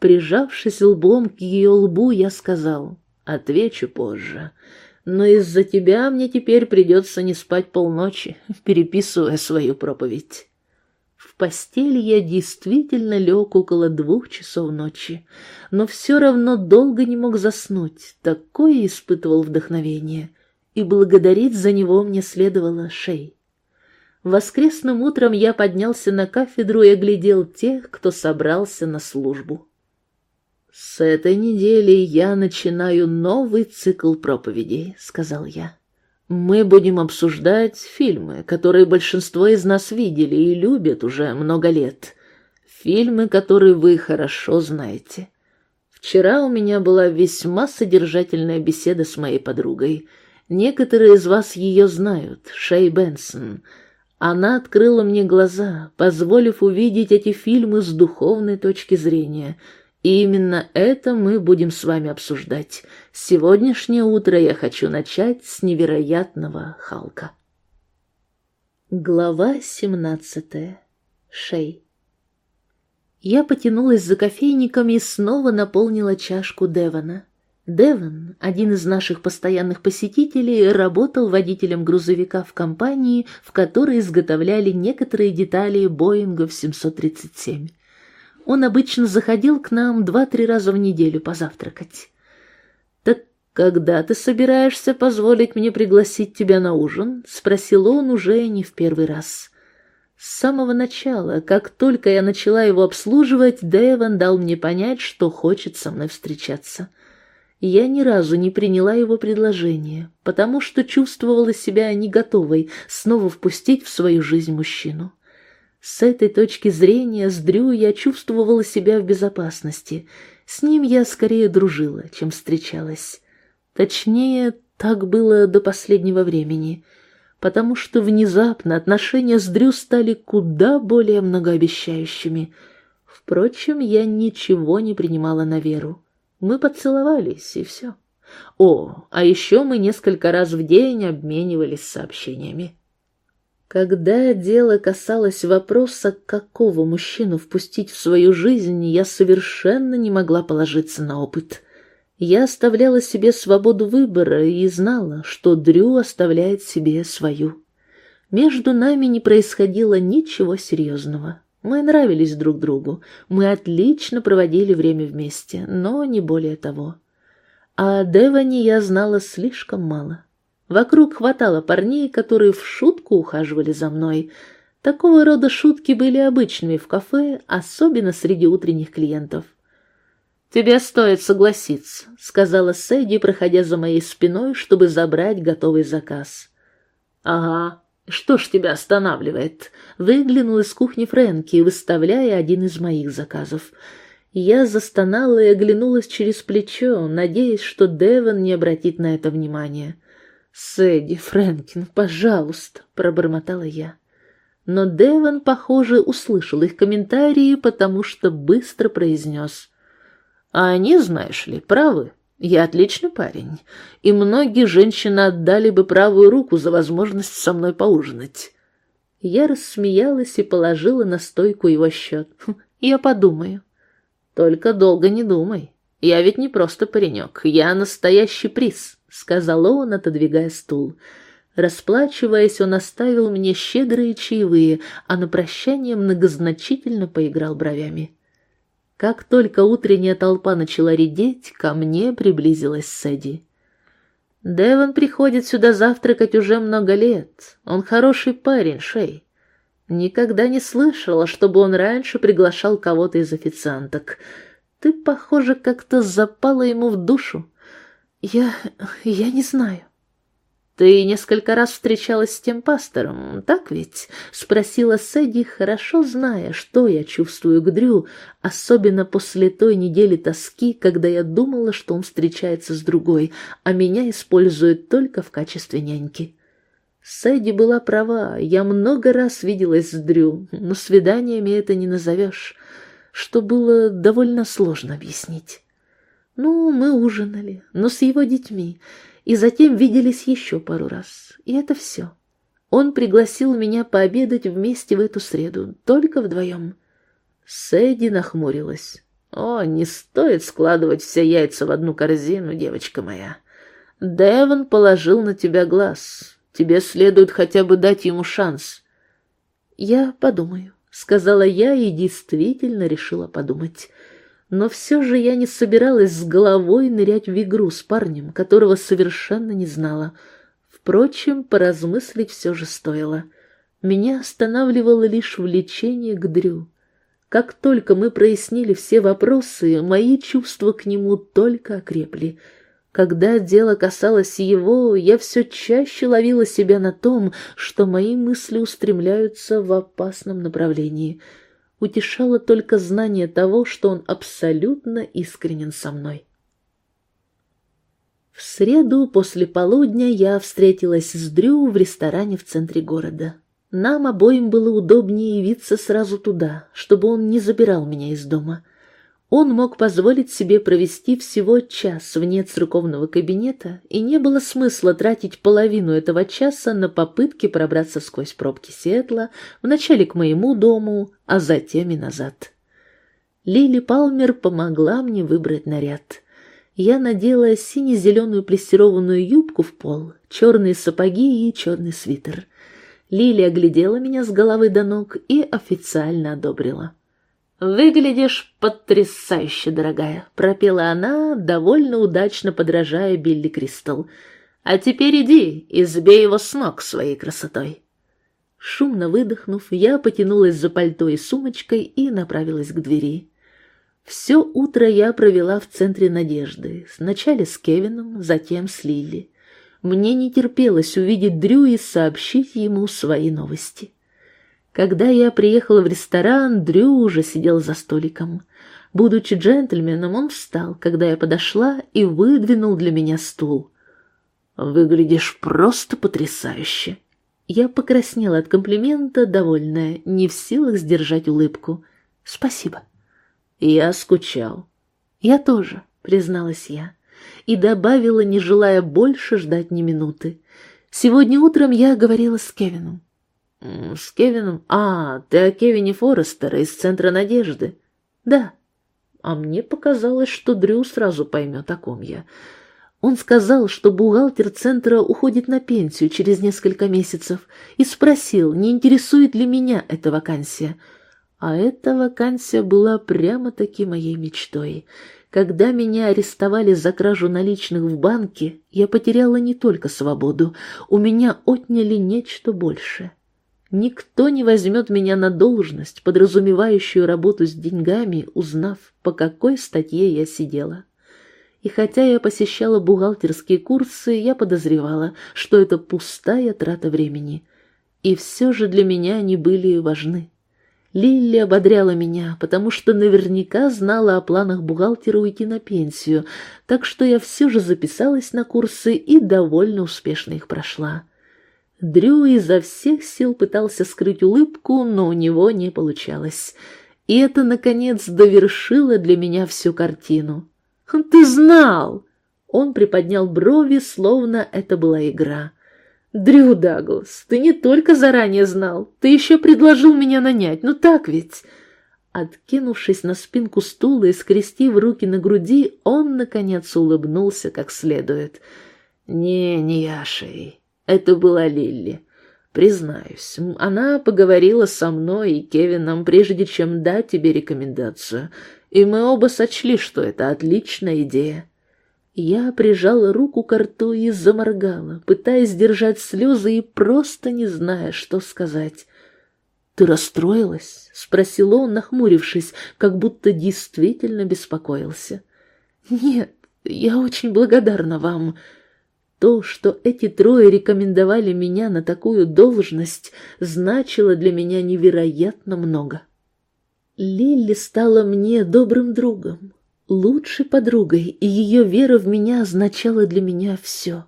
Прижавшись лбом к ее лбу, я сказал, отвечу позже. Но из-за тебя мне теперь придется не спать полночи, <laughs> переписывая свою проповедь. В постели я действительно лег около двух часов ночи, но все равно долго не мог заснуть, такое испытывал вдохновение, и благодарить за него мне следовало шей. Воскресным утром я поднялся на кафедру и оглядел тех, кто собрался на службу. «С этой недели я начинаю новый цикл проповедей», — сказал я. «Мы будем обсуждать фильмы, которые большинство из нас видели и любят уже много лет. Фильмы, которые вы хорошо знаете. Вчера у меня была весьма содержательная беседа с моей подругой. Некоторые из вас ее знают, Шей Бенсон». Она открыла мне глаза, позволив увидеть эти фильмы с духовной точки зрения. И именно это мы будем с вами обсуждать. Сегодняшнее утро я хочу начать с невероятного Халка. Глава семнадцатая. Шей. Я потянулась за кофейником и снова наполнила чашку Девона. Девон, один из наших постоянных посетителей, работал водителем грузовика в компании, в которой изготовляли некоторые детали Боингов 737. Он обычно заходил к нам два-три раза в неделю позавтракать. «Так когда ты собираешься позволить мне пригласить тебя на ужин?» — спросил он уже не в первый раз. С самого начала, как только я начала его обслуживать, Дэвон дал мне понять, что хочет со мной встречаться — я ни разу не приняла его предложение, потому что чувствовала себя не готовой снова впустить в свою жизнь мужчину. С этой точки зрения с Дрю я чувствовала себя в безопасности. С ним я скорее дружила, чем встречалась. Точнее, так было до последнего времени, потому что внезапно отношения с Дрю стали куда более многообещающими. Впрочем, я ничего не принимала на веру. Мы поцеловались, и все. О, а еще мы несколько раз в день обменивались сообщениями. Когда дело касалось вопроса, какого мужчину впустить в свою жизнь, я совершенно не могла положиться на опыт. Я оставляла себе свободу выбора и знала, что Дрю оставляет себе свою. Между нами не происходило ничего серьезного. Мы нравились друг другу, мы отлично проводили время вместе, но не более того. А Деване я знала слишком мало. Вокруг хватало парней, которые в шутку ухаживали за мной. Такого рода шутки были обычными в кафе, особенно среди утренних клиентов. «Тебе стоит согласиться», — сказала Сэдди, проходя за моей спиной, чтобы забрать готовый заказ. «Ага, «Что ж тебя останавливает?» Выглянул из кухни Фрэнки, выставляя один из моих заказов. Я застонала и оглянулась через плечо, надеясь, что Девон не обратит на это внимания. «Сэдди, Фрэнкин, пожалуйста», — пробормотала я. Но Девон, похоже, услышал их комментарии, потому что быстро произнес. «А они, знаешь ли, правы. Я отличный парень, и многие женщины отдали бы правую руку за возможность со мной поужинать. Я рассмеялась и положила на стойку его счет. Хм, я подумаю. Только долго не думай. Я ведь не просто паренек, я настоящий приз, сказал он, отодвигая стул. Расплачиваясь, он оставил мне щедрые чаевые, а на прощание многозначительно поиграл бровями. Как только утренняя толпа начала редеть, ко мне приблизилась Сэдди. «Девон приходит сюда завтракать уже много лет. Он хороший парень, Шей. Никогда не слышала, чтобы он раньше приглашал кого-то из официанток. Ты, похоже, как-то запала ему в душу. Я... я не знаю». «Ты несколько раз встречалась с тем пастором, так ведь?» — спросила Сэдди, хорошо зная, что я чувствую к Дрю, особенно после той недели тоски, когда я думала, что он встречается с другой, а меня использует только в качестве няньки. Сэдди была права, я много раз виделась с Дрю, но свиданиями это не назовешь. что было довольно сложно объяснить. Ну, мы ужинали, но с его детьми, и затем виделись еще пару раз, и это все. Он пригласил меня пообедать вместе в эту среду, только вдвоем. Сэдди нахмурилась. «О, не стоит складывать все яйца в одну корзину, девочка моя. Девон положил на тебя глаз. Тебе следует хотя бы дать ему шанс». «Я подумаю», — сказала я и действительно решила подумать. Но все же я не собиралась с головой нырять в игру с парнем, которого совершенно не знала — Впрочем, поразмыслить все же стоило. Меня останавливало лишь влечение к Дрю. Как только мы прояснили все вопросы, мои чувства к нему только окрепли. Когда дело касалось его, я все чаще ловила себя на том, что мои мысли устремляются в опасном направлении. Утешало только знание того, что он абсолютно искренен со мной. В среду после полудня я встретилась с Дрю в ресторане в центре города. Нам обоим было удобнее явиться сразу туда, чтобы он не забирал меня из дома. Он мог позволить себе провести всего час вне церковного кабинета, и не было смысла тратить половину этого часа на попытки пробраться сквозь пробки Сиэтла, вначале к моему дому, а затем и назад. Лили Палмер помогла мне выбрать наряд — я надела сине-зеленую плессированную юбку в пол, черные сапоги и черный свитер. Лилия глядела меня с головы до ног и официально одобрила. «Выглядишь потрясающе, дорогая», — пропела она, довольно удачно подражая Билли Кристал. «А теперь иди и сбей его с ног своей красотой». Шумно выдохнув, я потянулась за пальто и сумочкой и направилась к двери. Все утро я провела в центре надежды, сначала с Кевином, затем с Лили. Мне не терпелось увидеть Дрю и сообщить ему свои новости. Когда я приехала в ресторан, Дрю уже сидел за столиком. Будучи джентльменом, он встал, когда я подошла, и выдвинул для меня стул. «Выглядишь просто потрясающе!» Я покраснела от комплимента, довольная, не в силах сдержать улыбку. «Спасибо». Я скучал. Я тоже, призналась я, и добавила, не желая больше ждать ни минуты. Сегодня утром я говорила с Кевином. «С Кевином? А, ты о Кевине Форестера из Центра Надежды?» «Да». А мне показалось, что Дрю сразу поймет, о ком я. Он сказал, что бухгалтер Центра уходит на пенсию через несколько месяцев, и спросил, не интересует ли меня эта вакансия. А эта вакансия была прямо-таки моей мечтой. Когда меня арестовали за кражу наличных в банке, я потеряла не только свободу, у меня отняли нечто большее. Никто не возьмет меня на должность, подразумевающую работу с деньгами, узнав, по какой статье я сидела. И хотя я посещала бухгалтерские курсы, я подозревала, что это пустая трата времени. И все же для меня они были важны. Лилли ободряла меня, потому что наверняка знала о планах бухгалтера уйти на пенсию, так что я все же записалась на курсы и довольно успешно их прошла. Дрю изо всех сил пытался скрыть улыбку, но у него не получалось. И это, наконец, довершило для меня всю картину. «Ты знал!» Он приподнял брови, словно это была игра. Дрю Даглас, ты не только заранее знал, ты еще предложил меня нанять, ну так ведь?» Откинувшись на спинку стула и скрестив руки на груди, он, наконец, улыбнулся как следует. «Не, не я, Шей, это была Лилли. Признаюсь, она поговорила со мной и Кевином, прежде чем дать тебе рекомендацию, и мы оба сочли, что это отличная идея. Я прижала руку к рту и заморгала, пытаясь сдержать слезы и просто не зная, что сказать. «Ты расстроилась?» — спросил он, нахмурившись, как будто действительно беспокоился. «Нет, я очень благодарна вам. То, что эти трое рекомендовали меня на такую должность, значило для меня невероятно много. Лили стала мне добрым другом, лучшей подругой, и ее вера в меня означала для меня все.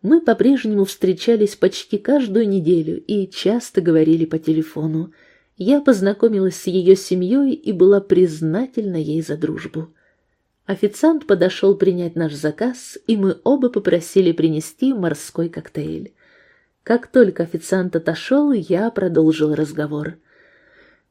Мы по-прежнему встречались почти каждую неделю и часто говорили по телефону. Я познакомилась с ее семьей и была признательна ей за дружбу. Официант подошел принять наш заказ, и мы оба попросили принести морской коктейль. Как только официант отошел, я продолжил разговор.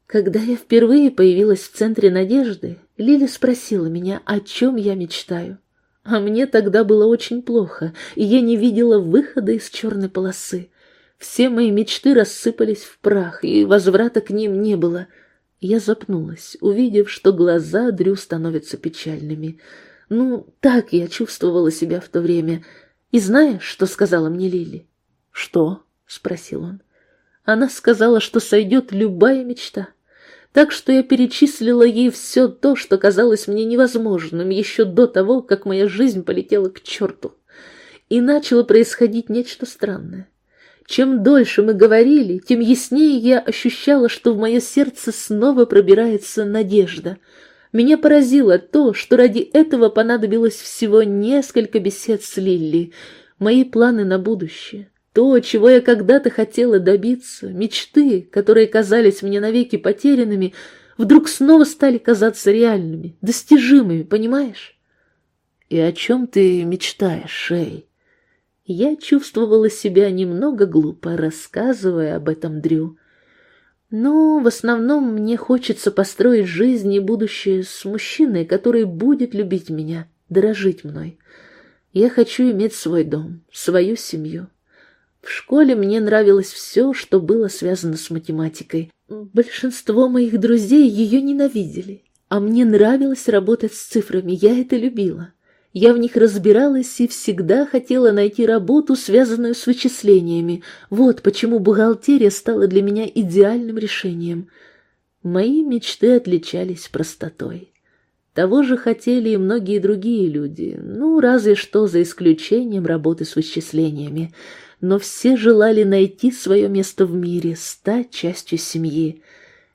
Когда я впервые появилась в Центре Надежды, Лили спросила меня, о чем я мечтаю. А мне тогда было очень плохо, и я не видела выхода из черной полосы. Все мои мечты рассыпались в прах, и возврата к ним не было. Я запнулась, увидев, что глаза Дрю становятся печальными. Ну, так я чувствовала себя в то время. И знаешь, что сказала мне Лили? «Что?» — спросил он. Она сказала, что сойдет любая мечта. Так что я перечислила ей все то, что казалось мне невозможным еще до того, как моя жизнь полетела к черту. И начало происходить нечто странное. Чем дольше мы говорили, тем яснее я ощущала, что в мое сердце снова пробирается надежда. Меня поразило то, что ради этого понадобилось всего несколько бесед с Лилли, мои планы на будущее, то, чего я когда-то хотела добиться, мечты, которые казались мне навеки потерянными, вдруг снова стали казаться реальными, достижимыми, понимаешь? И о чем ты мечтаешь, Шей? Я чувствовала себя немного глупо, рассказывая об этом Дрю. Но в основном мне хочется построить жизнь и будущее с мужчиной, который будет любить меня, дорожить мной. Я хочу иметь свой дом, свою семью. В школе мне нравилось все, что было связано с математикой. Большинство моих друзей ее ненавидели, а мне нравилось работать с цифрами, я это любила. Я в них разбиралась и всегда хотела найти работу, связанную с вычислениями. Вот почему бухгалтерия стала для меня идеальным решением. Мои мечты отличались простотой. Того же хотели и многие другие люди, ну, разве что за исключением работы с вычислениями. Но все желали найти свое место в мире, стать частью семьи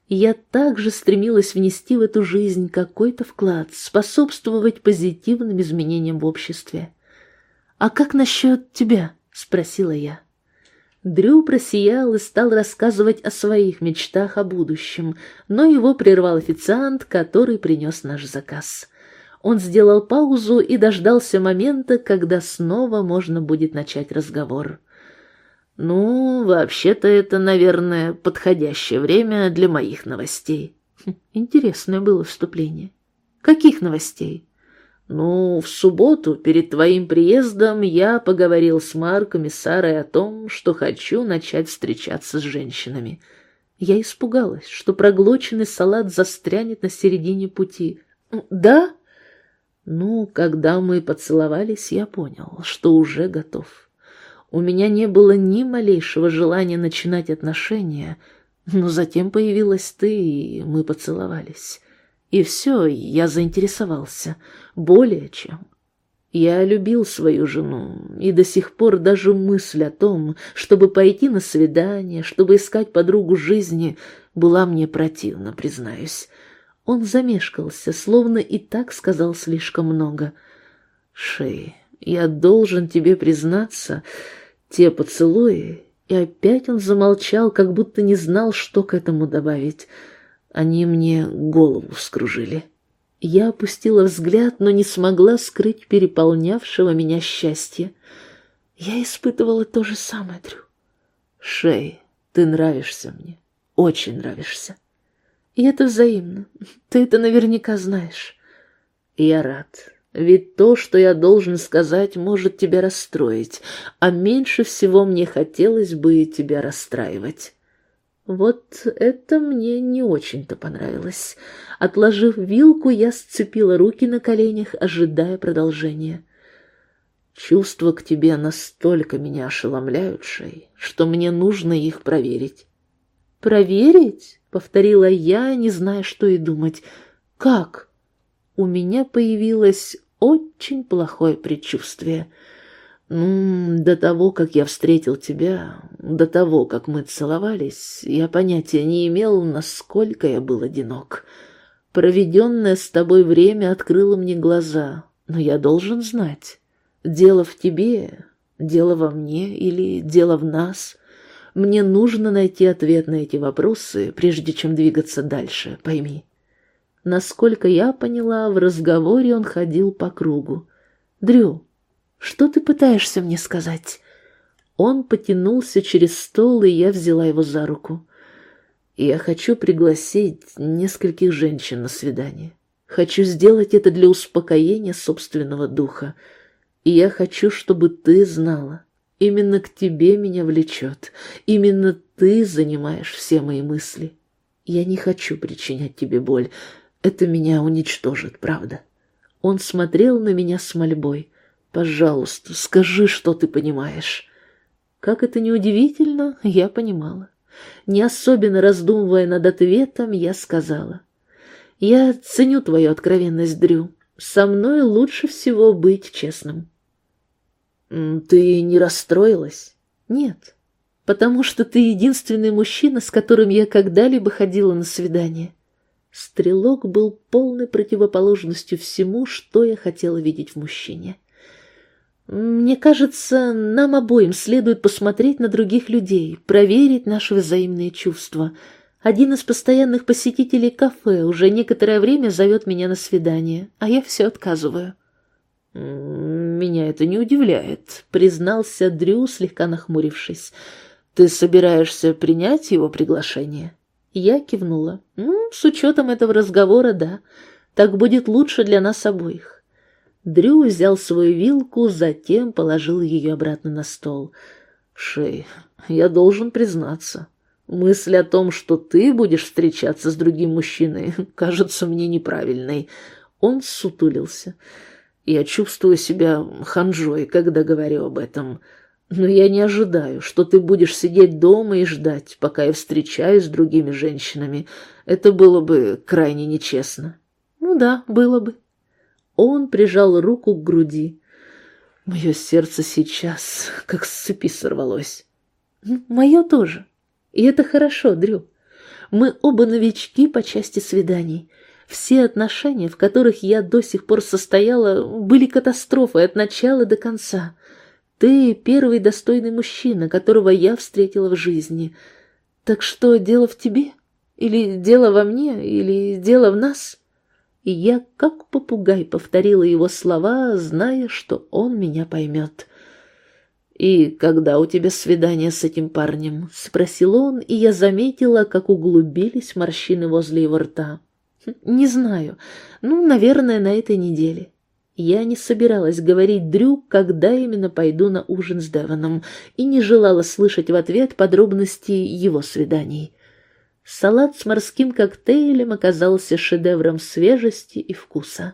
я также стремилась внести в эту жизнь какой-то вклад, способствовать позитивным изменениям в обществе. «А как насчет тебя?» — спросила я. Дрю просиял и стал рассказывать о своих мечтах о будущем, но его прервал официант, который принес наш заказ. Он сделал паузу и дождался момента, когда снова можно будет начать разговор. «Ну, вообще-то это, наверное, подходящее время для моих новостей». Хм, интересное было вступление. «Каких новостей?» «Ну, в субботу, перед твоим приездом, я поговорил с Марком и Сарой о том, что хочу начать встречаться с женщинами. Я испугалась, что проглоченный салат застрянет на середине пути. «Да?» Ну, когда мы поцеловались, я понял, что уже готов. У меня не было ни малейшего желания начинать отношения, но затем появилась ты, и мы поцеловались. И все, я заинтересовался, более чем. Я любил свою жену, и до сих пор даже мысль о том, чтобы пойти на свидание, чтобы искать подругу жизни, была мне противна, признаюсь. Он замешкался, словно и так сказал слишком много. «Шей, я должен тебе признаться...» те поцелуи, и опять он замолчал, как будто не знал, что к этому добавить. Они мне голову вскружили. Я опустила взгляд, но не смогла скрыть переполнявшего меня счастья. Я испытывала то же самое, Дрю. Шей, ты нравишься мне, очень нравишься. И это взаимно, ты это наверняка знаешь. Я рад, ведь то, что я должен сказать, может тебя расстроить, а меньше всего мне хотелось бы тебя расстраивать. Вот это мне не очень-то понравилось. Отложив вилку, я сцепила руки на коленях, ожидая продолжения. Чувства к тебе настолько меня ошеломляют, Шей, что мне нужно их проверить. «Проверить?» — повторила я, не зная, что и думать. «Как?» У меня появилась очень плохое предчувствие. Ну, до того, как я встретил тебя, до того, как мы целовались, я понятия не имел, насколько я был одинок. Проведенное с тобой время открыло мне глаза, но я должен знать. Дело в тебе, дело во мне или дело в нас. Мне нужно найти ответ на эти вопросы, прежде чем двигаться дальше, пойми. Насколько я поняла, в разговоре он ходил по кругу. «Дрю, что ты пытаешься мне сказать?» Он потянулся через стол, и я взяла его за руку. «Я хочу пригласить нескольких женщин на свидание. Хочу сделать это для успокоения собственного духа. И я хочу, чтобы ты знала, именно к тебе меня влечет, именно ты занимаешь все мои мысли. Я не хочу причинять тебе боль, это меня уничтожит, правда. Он смотрел на меня с мольбой. Пожалуйста, скажи, что ты понимаешь. Как это неудивительно, я понимала. Не особенно раздумывая над ответом, я сказала. «Я ценю твою откровенность, Дрю. Со мной лучше всего быть честным». «Ты не расстроилась?» «Нет, потому что ты единственный мужчина, с которым я когда-либо ходила на свидание». Стрелок был полной противоположностью всему, что я хотела видеть в мужчине. Мне кажется, нам обоим следует посмотреть на других людей, проверить наши взаимные чувства. Один из постоянных посетителей кафе уже некоторое время зовет меня на свидание, а я все отказываю. «Меня это не удивляет», — признался Дрю, слегка нахмурившись. «Ты собираешься принять его приглашение?» Я кивнула. «Ну, с учетом этого разговора, да. Так будет лучше для нас обоих». Дрю взял свою вилку, затем положил ее обратно на стол. «Шей, я должен признаться, мысль о том, что ты будешь встречаться с другим мужчиной, <laughs> кажется мне неправильной». Он сутулился. «Я чувствую себя ханжой, когда говорю об этом». Но я не ожидаю, что ты будешь сидеть дома и ждать, пока я встречаюсь с другими женщинами. Это было бы крайне нечестно. Ну да, было бы. Он прижал руку к груди. Мое сердце сейчас как с цепи сорвалось. Мое тоже. И это хорошо, Дрю. Мы оба новички по части свиданий. Все отношения, в которых я до сих пор состояла, были катастрофой от начала до конца. Ты первый достойный мужчина, которого я встретила в жизни. Так что дело в тебе? Или дело во мне? Или дело в нас?» и я, как попугай, повторила его слова, зная, что он меня поймет. «И когда у тебя свидание с этим парнем?» — спросил он, и я заметила, как углубились морщины возле его рта. «Не знаю. Ну, наверное, на этой неделе». Я не собиралась говорить Дрю, когда именно пойду на ужин с Девоном, и не желала слышать в ответ подробности его свиданий. Салат с морским коктейлем оказался шедевром свежести и вкуса.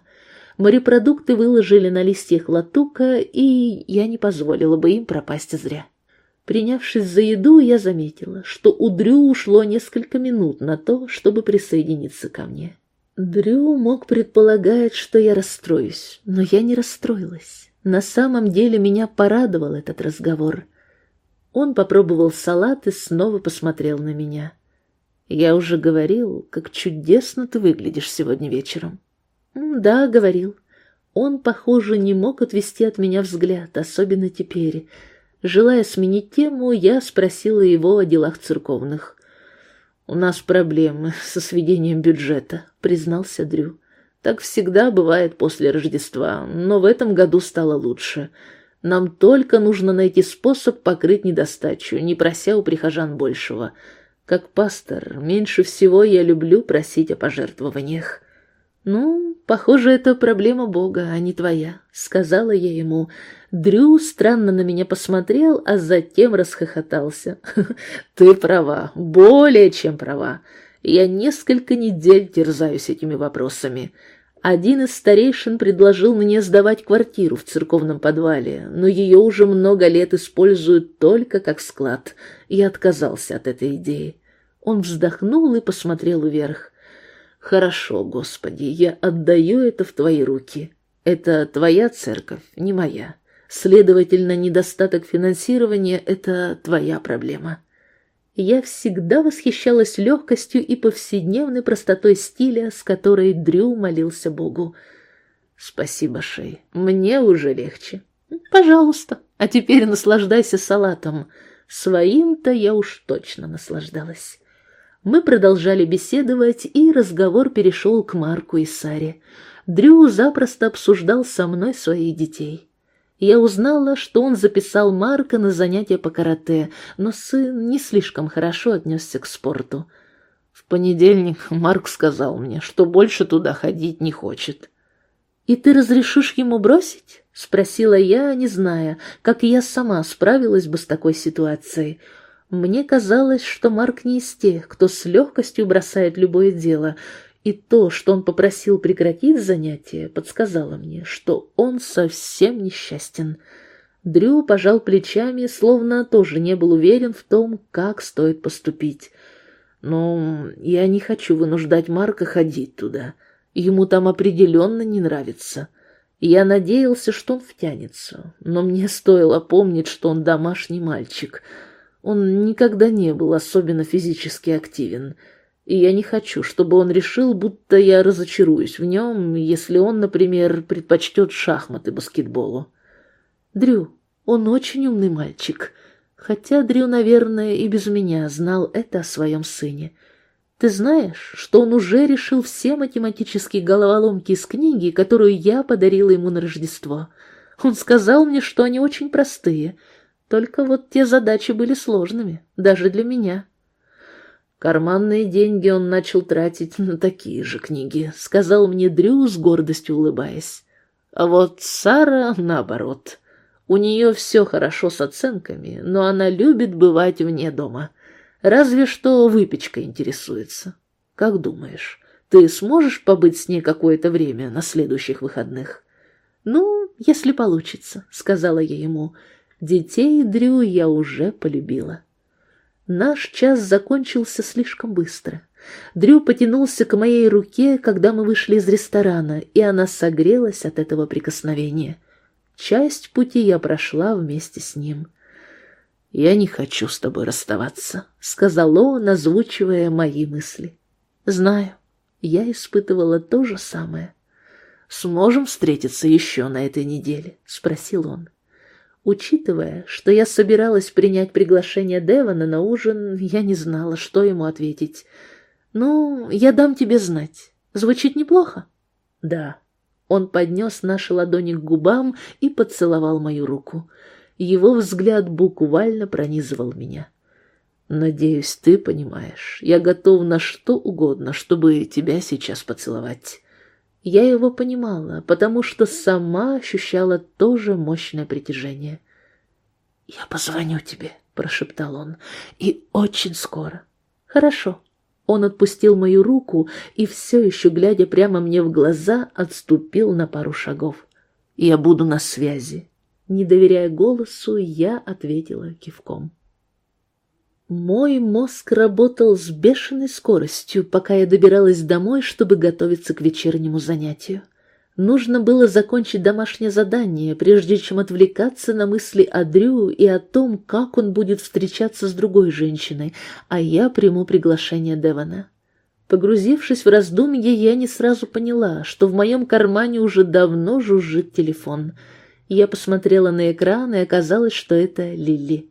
Морепродукты выложили на листьях латука, и я не позволила бы им пропасть зря. Принявшись за еду, я заметила, что у Дрю ушло несколько минут на то, чтобы присоединиться ко мне. Дрю мог предполагать, что я расстроюсь, но я не расстроилась. На самом деле меня порадовал этот разговор. Он попробовал салат и снова посмотрел на меня. Я уже говорил, как чудесно ты выглядишь сегодня вечером. Да, говорил. Он, похоже, не мог отвести от меня взгляд, особенно теперь. Желая сменить тему, я спросила его о делах церковных. «У нас проблемы со сведением бюджета», — признался Дрю. «Так всегда бывает после Рождества, но в этом году стало лучше. Нам только нужно найти способ покрыть недостачу, не прося у прихожан большего». Как пастор, меньше всего я люблю просить о пожертвованиях. «Ну, похоже, это проблема Бога, а не твоя», — сказала я ему. Дрю странно на меня посмотрел, а затем расхохотался. <laughs> «Ты права, более чем права. Я несколько недель терзаюсь этими вопросами. Один из старейшин предложил мне сдавать квартиру в церковном подвале, но ее уже много лет используют только как склад. Я отказался от этой идеи. Он вздохнул и посмотрел вверх. «Хорошо, Господи, я отдаю это в Твои руки. Это Твоя церковь, не моя. Следовательно, недостаток финансирования — это Твоя проблема». Я всегда восхищалась легкостью и повседневной простотой стиля, с которой Дрю молился Богу. «Спасибо, Шей, мне уже легче». «Пожалуйста, а теперь наслаждайся салатом». Своим-то я уж точно наслаждалась. Мы продолжали беседовать, и разговор перешел к Марку и Саре. Дрю запросто обсуждал со мной своих детей. Я узнала, что он записал Марка на занятия по карате, но сын не слишком хорошо отнесся к спорту. В понедельник Марк сказал мне, что больше туда ходить не хочет. «И ты разрешишь ему бросить?» — спросила я, не зная, как я сама справилась бы с такой ситуацией. Мне казалось, что Марк не из тех, кто с легкостью бросает любое дело, и то, что он попросил прекратить занятие, подсказало мне, что он совсем несчастен. Дрю пожал плечами, словно тоже не был уверен в том, как стоит поступить. Но я не хочу вынуждать Марка ходить туда. Ему там определенно не нравится. Я надеялся, что он втянется, но мне стоило помнить, что он домашний мальчик. Он никогда не был особенно физически активен, и я не хочу, чтобы он решил, будто я разочаруюсь в нем, если он, например, предпочтет шахматы баскетболу. Дрю, он очень умный мальчик, хотя Дрю, наверное, и без меня знал это о своем сыне. Ты знаешь, что он уже решил все математические головоломки из книги, которую я подарила ему на Рождество. Он сказал мне, что они очень простые, только вот те задачи были сложными, даже для меня. Карманные деньги он начал тратить на такие же книги, сказал мне Дрю с гордостью улыбаясь. А вот Сара наоборот. У нее все хорошо с оценками, но она любит бывать вне дома — Разве что выпечка интересуется. Как думаешь, ты сможешь побыть с ней какое-то время на следующих выходных? Ну, если получится, сказала я ему. Детей Дрю я уже полюбила. Наш час закончился слишком быстро. Дрю потянулся к моей руке, когда мы вышли из ресторана, и она согрелась от этого прикосновения. Часть пути я прошла вместе с ним. «Я не хочу с тобой расставаться», — сказал он, озвучивая мои мысли. «Знаю, я испытывала то же самое». «Сможем встретиться еще на этой неделе?» — спросил он. Учитывая, что я собиралась принять приглашение Девана на ужин, я не знала, что ему ответить. «Ну, я дам тебе знать. Звучит неплохо?» «Да». Он поднес наши ладони к губам и поцеловал мою руку. Его взгляд буквально пронизывал меня. «Надеюсь, ты понимаешь, я готов на что угодно, чтобы тебя сейчас поцеловать». Я его понимала, потому что сама ощущала тоже мощное притяжение. «Я позвоню тебе», — прошептал он, — «и очень скоро». «Хорошо». Он отпустил мою руку и, все еще глядя прямо мне в глаза, отступил на пару шагов. «Я буду на связи. Не доверяя голосу, я ответила кивком. Мой мозг работал с бешеной скоростью, пока я добиралась домой, чтобы готовиться к вечернему занятию. Нужно было закончить домашнее задание, прежде чем отвлекаться на мысли о Дрю и о том, как он будет встречаться с другой женщиной, а я приму приглашение Девана. Погрузившись в раздумье, я не сразу поняла, что в моем кармане уже давно жужжит телефон — я посмотрела на экран, и оказалось, что это Лили.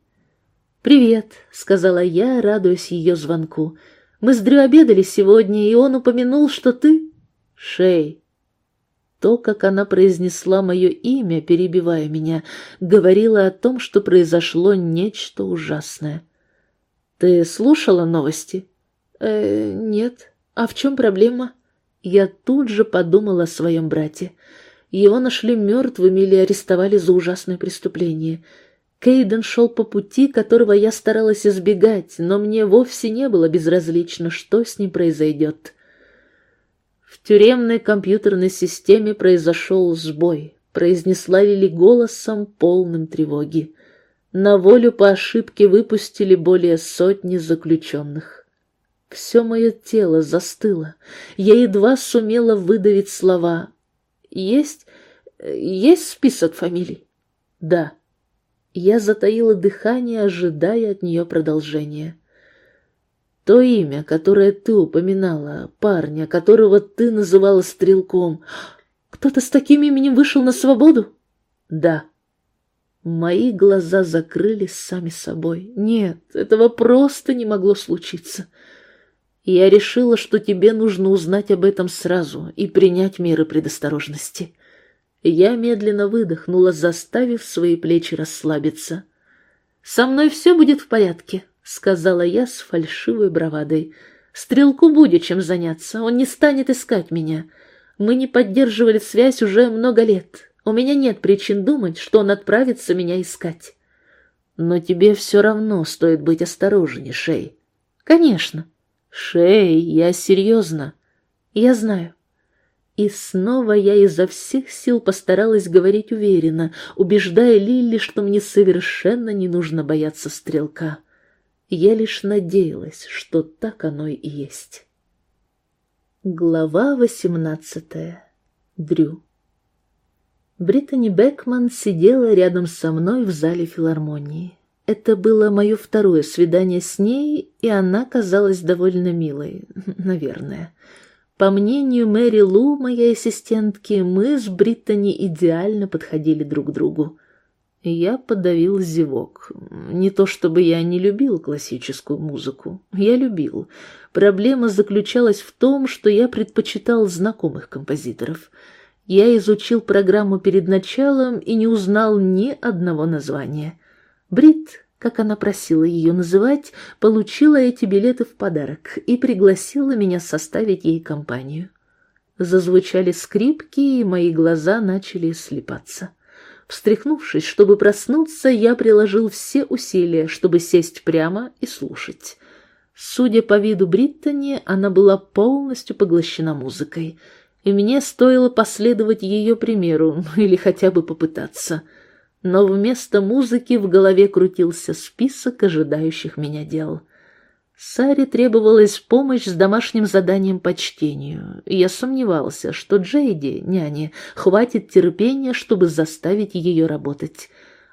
«Привет», — сказала я, радуясь ее звонку. «Мы с Дрю обедали сегодня, и он упомянул, что ты...» «Шей». То, как она произнесла мое имя, перебивая меня, говорило о том, что произошло нечто ужасное. «Ты слушала новости?» «Э, нет. А в чем проблема?» Я тут же подумала о своем брате. Его нашли мертвым или арестовали за ужасное преступление. Кейден шел по пути, которого я старалась избегать, но мне вовсе не было безразлично, что с ним произойдет. В тюремной компьютерной системе произошел сбой, произнесла Лили голосом, полным тревоги. На волю по ошибке выпустили более сотни заключенных. Все мое тело застыло. Я едва сумела выдавить слова есть... есть список фамилий? Да. Я затаила дыхание, ожидая от нее продолжения. То имя, которое ты упоминала, парня, которого ты называла стрелком, кто-то с таким именем вышел на свободу? Да. Мои глаза закрылись сами собой. Нет, этого просто не могло случиться. Я решила, что тебе нужно узнать об этом сразу и принять меры предосторожности. Я медленно выдохнула, заставив свои плечи расслабиться. «Со мной все будет в порядке», — сказала я с фальшивой бравадой. «Стрелку будет чем заняться, он не станет искать меня. Мы не поддерживали связь уже много лет. У меня нет причин думать, что он отправится меня искать. Но тебе все равно стоит быть осторожнее, Шей. Конечно. Шей, я серьезно. Я знаю. И снова я изо всех сил постаралась говорить уверенно, убеждая Лили, что мне совершенно не нужно бояться стрелка. Я лишь надеялась, что так оно и есть. Глава восемнадцатая. Дрю. Британи Бекман сидела рядом со мной в зале филармонии. Это было мое второе свидание с ней, и она казалась довольно милой, <laughs> наверное. По мнению Мэри Лу, моей ассистентки, мы с Бриттани идеально подходили друг к другу. Я подавил зевок. Не то чтобы я не любил классическую музыку. Я любил. Проблема заключалась в том, что я предпочитал знакомых композиторов — я изучил программу перед началом и не узнал ни одного названия. Брит, как она просила ее называть, получила эти билеты в подарок и пригласила меня составить ей компанию. Зазвучали скрипки, и мои глаза начали слепаться. Встряхнувшись, чтобы проснуться, я приложил все усилия, чтобы сесть прямо и слушать. Судя по виду Бриттани, она была полностью поглощена музыкой — и мне стоило последовать ее примеру, или хотя бы попытаться. Но вместо музыки в голове крутился список ожидающих меня дел. Саре требовалась помощь с домашним заданием по чтению, и я сомневался, что Джейди, няне, хватит терпения, чтобы заставить ее работать.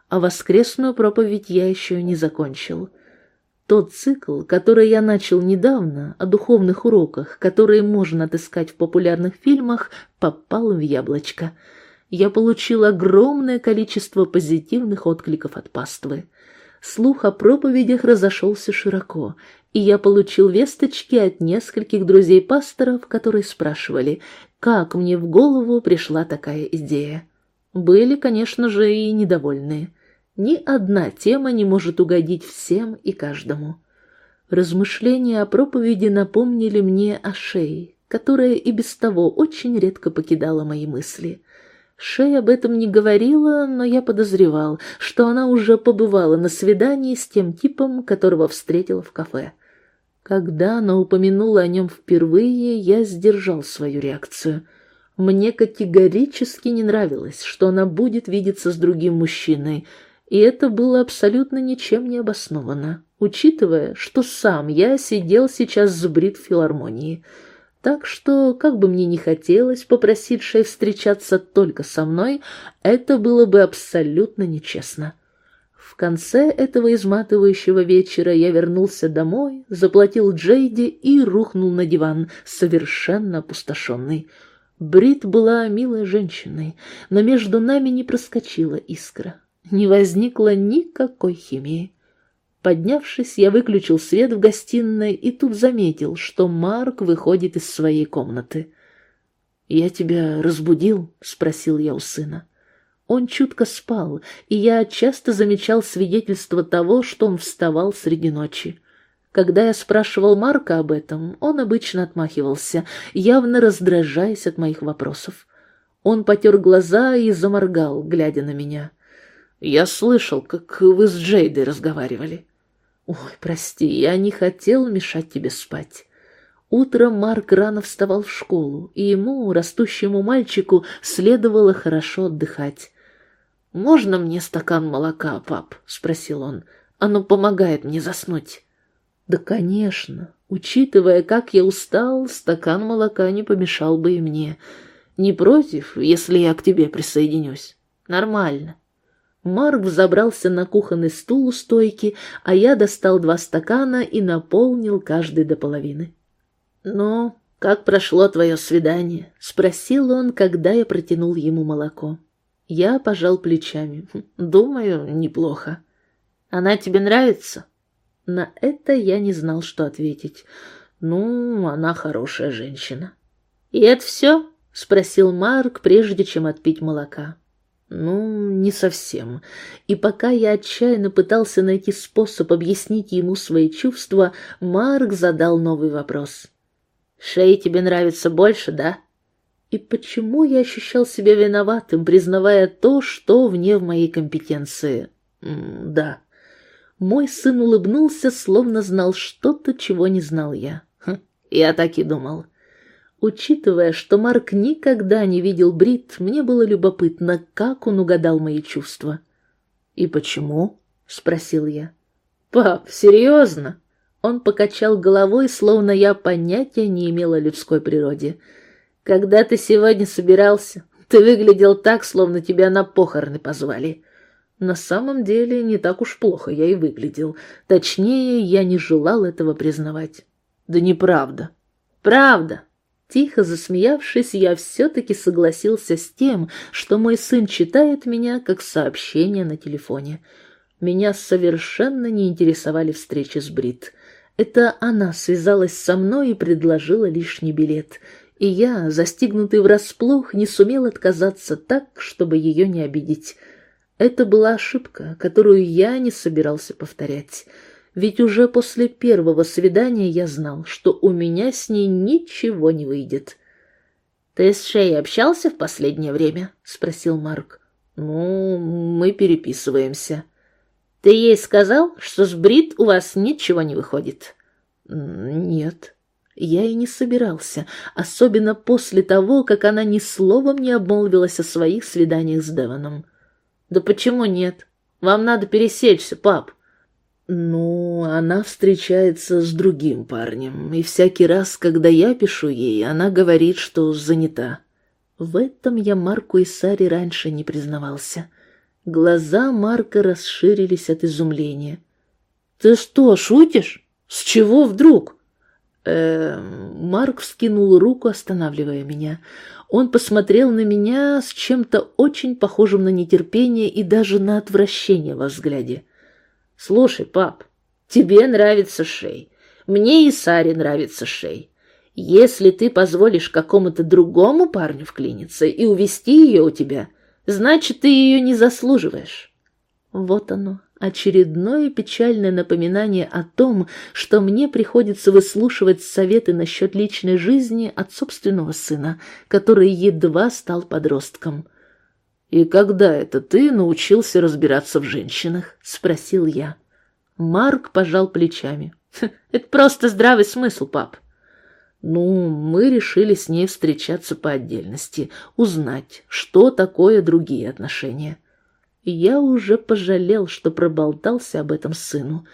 А воскресную проповедь я еще не закончил. Тот цикл, который я начал недавно, о духовных уроках, которые можно отыскать в популярных фильмах, попал в яблочко. Я получил огромное количество позитивных откликов от паствы. Слух о проповедях разошелся широко, и я получил весточки от нескольких друзей-пасторов, которые спрашивали, как мне в голову пришла такая идея. Были, конечно же, и недовольные. Ни одна тема не может угодить всем и каждому. Размышления о проповеди напомнили мне о шее, которая и без того очень редко покидала мои мысли. Шей об этом не говорила, но я подозревал, что она уже побывала на свидании с тем типом, которого встретила в кафе. Когда она упомянула о нем впервые, я сдержал свою реакцию. Мне категорически не нравилось, что она будет видеться с другим мужчиной — и это было абсолютно ничем не обосновано, учитывая, что сам я сидел сейчас сбрит в филармонии. Так что, как бы мне ни хотелось попросить Шей встречаться только со мной, это было бы абсолютно нечестно. В конце этого изматывающего вечера я вернулся домой, заплатил Джейди и рухнул на диван, совершенно опустошенный. Брит была милой женщиной, но между нами не проскочила искра не возникло никакой химии. Поднявшись, я выключил свет в гостиной и тут заметил, что Марк выходит из своей комнаты. «Я тебя разбудил?» — спросил я у сына. Он чутко спал, и я часто замечал свидетельство того, что он вставал среди ночи. Когда я спрашивал Марка об этом, он обычно отмахивался, явно раздражаясь от моих вопросов. Он потер глаза и заморгал, глядя на меня. Я слышал, как вы с Джейдой разговаривали. Ой, прости, я не хотел мешать тебе спать. Утром Марк рано вставал в школу, и ему, растущему мальчику, следовало хорошо отдыхать. «Можно мне стакан молока, пап?» — спросил он. «Оно помогает мне заснуть». «Да, конечно. Учитывая, как я устал, стакан молока не помешал бы и мне. Не против, если я к тебе присоединюсь? Нормально». Марк взобрался на кухонный стул у стойки, а я достал два стакана и наполнил каждый до половины. «Ну, как прошло твое свидание?» — спросил он, когда я протянул ему молоко. Я пожал плечами. «Хм, думаю, неплохо. Она тебе нравится? На это я не знал, что ответить. Ну, она хорошая женщина. И это все? Спросил Марк, прежде чем отпить молока. Ну, не совсем. И пока я отчаянно пытался найти способ объяснить ему свои чувства, Марк задал новый вопрос. «Шей тебе нравится больше, да?» И почему я ощущал себя виноватым, признавая то, что вне в моей компетенции? М да. Мой сын улыбнулся, словно знал что-то, чего не знал я. Хм, я так и думал. Учитывая, что Марк никогда не видел Брит, мне было любопытно, как он угадал мои чувства. «И почему?» — спросил я. «Пап, серьезно?» Он покачал головой, словно я понятия не имела о людской природе. «Когда ты сегодня собирался, ты выглядел так, словно тебя на похороны позвали. На самом деле не так уж плохо я и выглядел. Точнее, я не желал этого признавать. Да неправда. Правда. Тихо засмеявшись, я все-таки согласился с тем, что мой сын читает меня как сообщение на телефоне. Меня совершенно не интересовали встречи с Брит. Это она связалась со мной и предложила лишний билет. И я, застигнутый врасплох, не сумел отказаться так, чтобы ее не обидеть. Это была ошибка, которую я не собирался повторять, ведь уже после первого свидания я знал, что у меня с ней ничего не выйдет. «Ты с Шей общался в последнее время?» — спросил Марк. «Ну, мы переписываемся». «Ты ей сказал, что с Брит у вас ничего не выходит?» «Нет». Я и не собирался, особенно после того, как она ни словом не обмолвилась о своих свиданиях с Деваном. Да почему нет? Вам надо пересечься, пап. Ну, она встречается с другим парнем, и всякий раз, когда я пишу ей, она говорит, что занята. В этом я Марку и Саре раньше не признавался. Глаза Марка расширились от изумления. «Ты что, шутишь? С чего вдруг?» э, Марк вскинул руку, останавливая меня. Он посмотрел на меня с чем-то очень похожим на нетерпение и даже на отвращение во взгляде. «Слушай, пап, тебе нравится Шей. Мне и Саре нравится Шей. Если ты позволишь какому-то другому парню вклиниться и увести ее у тебя, значит, ты ее не заслуживаешь». Вот оно, очередное печальное напоминание о том, что мне приходится выслушивать советы насчет личной жизни от собственного сына, который едва стал подростком. «И когда это ты научился разбираться в женщинах?» — спросил я. Марк пожал плечами. «Хм, «Это просто здравый смысл, пап». Ну, мы решили с ней встречаться по отдельности, узнать, что такое другие отношения я уже пожалел, что проболтался об этом сыну.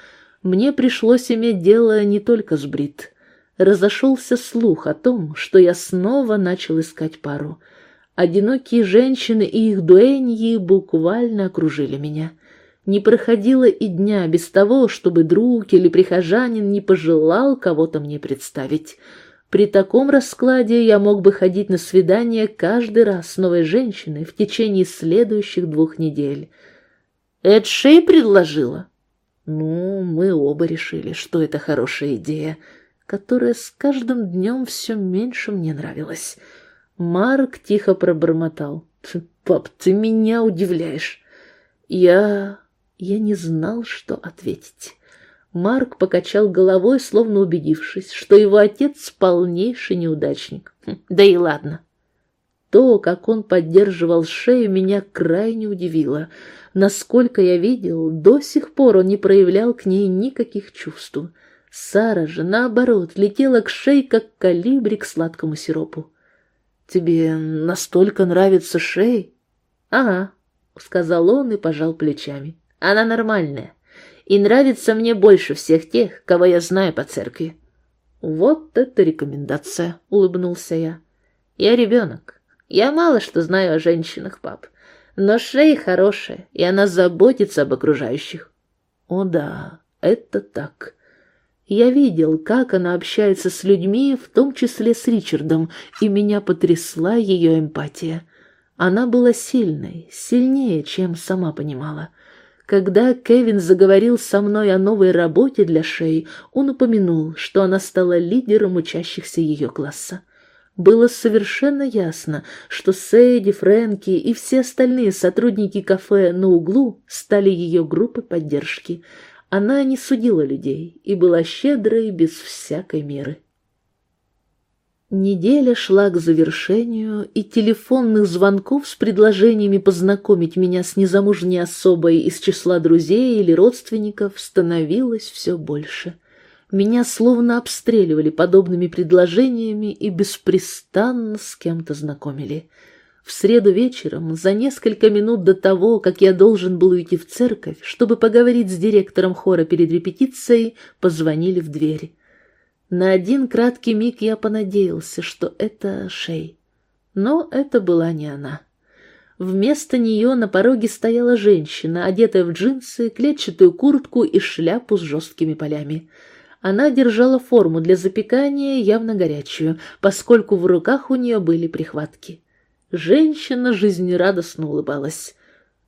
Мне пришлось иметь дело не только с Брит. Разошелся слух о том, что я снова начал искать пару. Одинокие женщины и их дуэньи буквально окружили меня. Не проходило и дня без того, чтобы друг или прихожанин не пожелал кого-то мне представить. При таком раскладе я мог бы ходить на свидание каждый раз с новой женщиной в течение следующих двух недель. Эд Шей предложила. Ну, мы оба решили, что это хорошая идея, которая с каждым днем все меньше мне нравилась. Марк тихо пробормотал. «Пап, ты меня удивляешь». Я... я не знал, что ответить. Марк покачал головой, словно убедившись, что его отец полнейший неудачник. Хм, да и ладно. То, как он поддерживал шею, меня крайне удивило. Насколько я видел, до сих пор он не проявлял к ней никаких чувств. Сара же, наоборот, летела к шее, как калибри к сладкому сиропу. «Тебе настолько нравится шей?» «Ага», — сказал он и пожал плечами. «Она нормальная и нравится мне больше всех тех, кого я знаю по церкви. Вот это рекомендация, улыбнулся я. Я ребенок. Я мало что знаю о женщинах, пап. Но Шей хорошая, и она заботится об окружающих. О да, это так. Я видел, как она общается с людьми, в том числе с Ричардом, и меня потрясла ее эмпатия. Она была сильной, сильнее, чем сама понимала. Когда Кевин заговорил со мной о новой работе для Шей, он упомянул, что она стала лидером учащихся ее класса. Было совершенно ясно, что Сэйди, Фрэнки и все остальные сотрудники кафе на углу стали ее группой поддержки. Она не судила людей и была щедрой без всякой меры. Неделя шла к завершению, и телефонных звонков с предложениями познакомить меня с незамужней особой из числа друзей или родственников становилось все больше. Меня словно обстреливали подобными предложениями и беспрестанно с кем-то знакомили. В среду вечером, за несколько минут до того, как я должен был уйти в церковь, чтобы поговорить с директором хора перед репетицией, позвонили в дверь. На один краткий миг я понадеялся, что это Шей. Но это была не она. Вместо нее на пороге стояла женщина, одетая в джинсы, клетчатую куртку и шляпу с жесткими полями. Она держала форму для запекания, явно горячую, поскольку в руках у нее были прихватки. Женщина жизнерадостно улыбалась.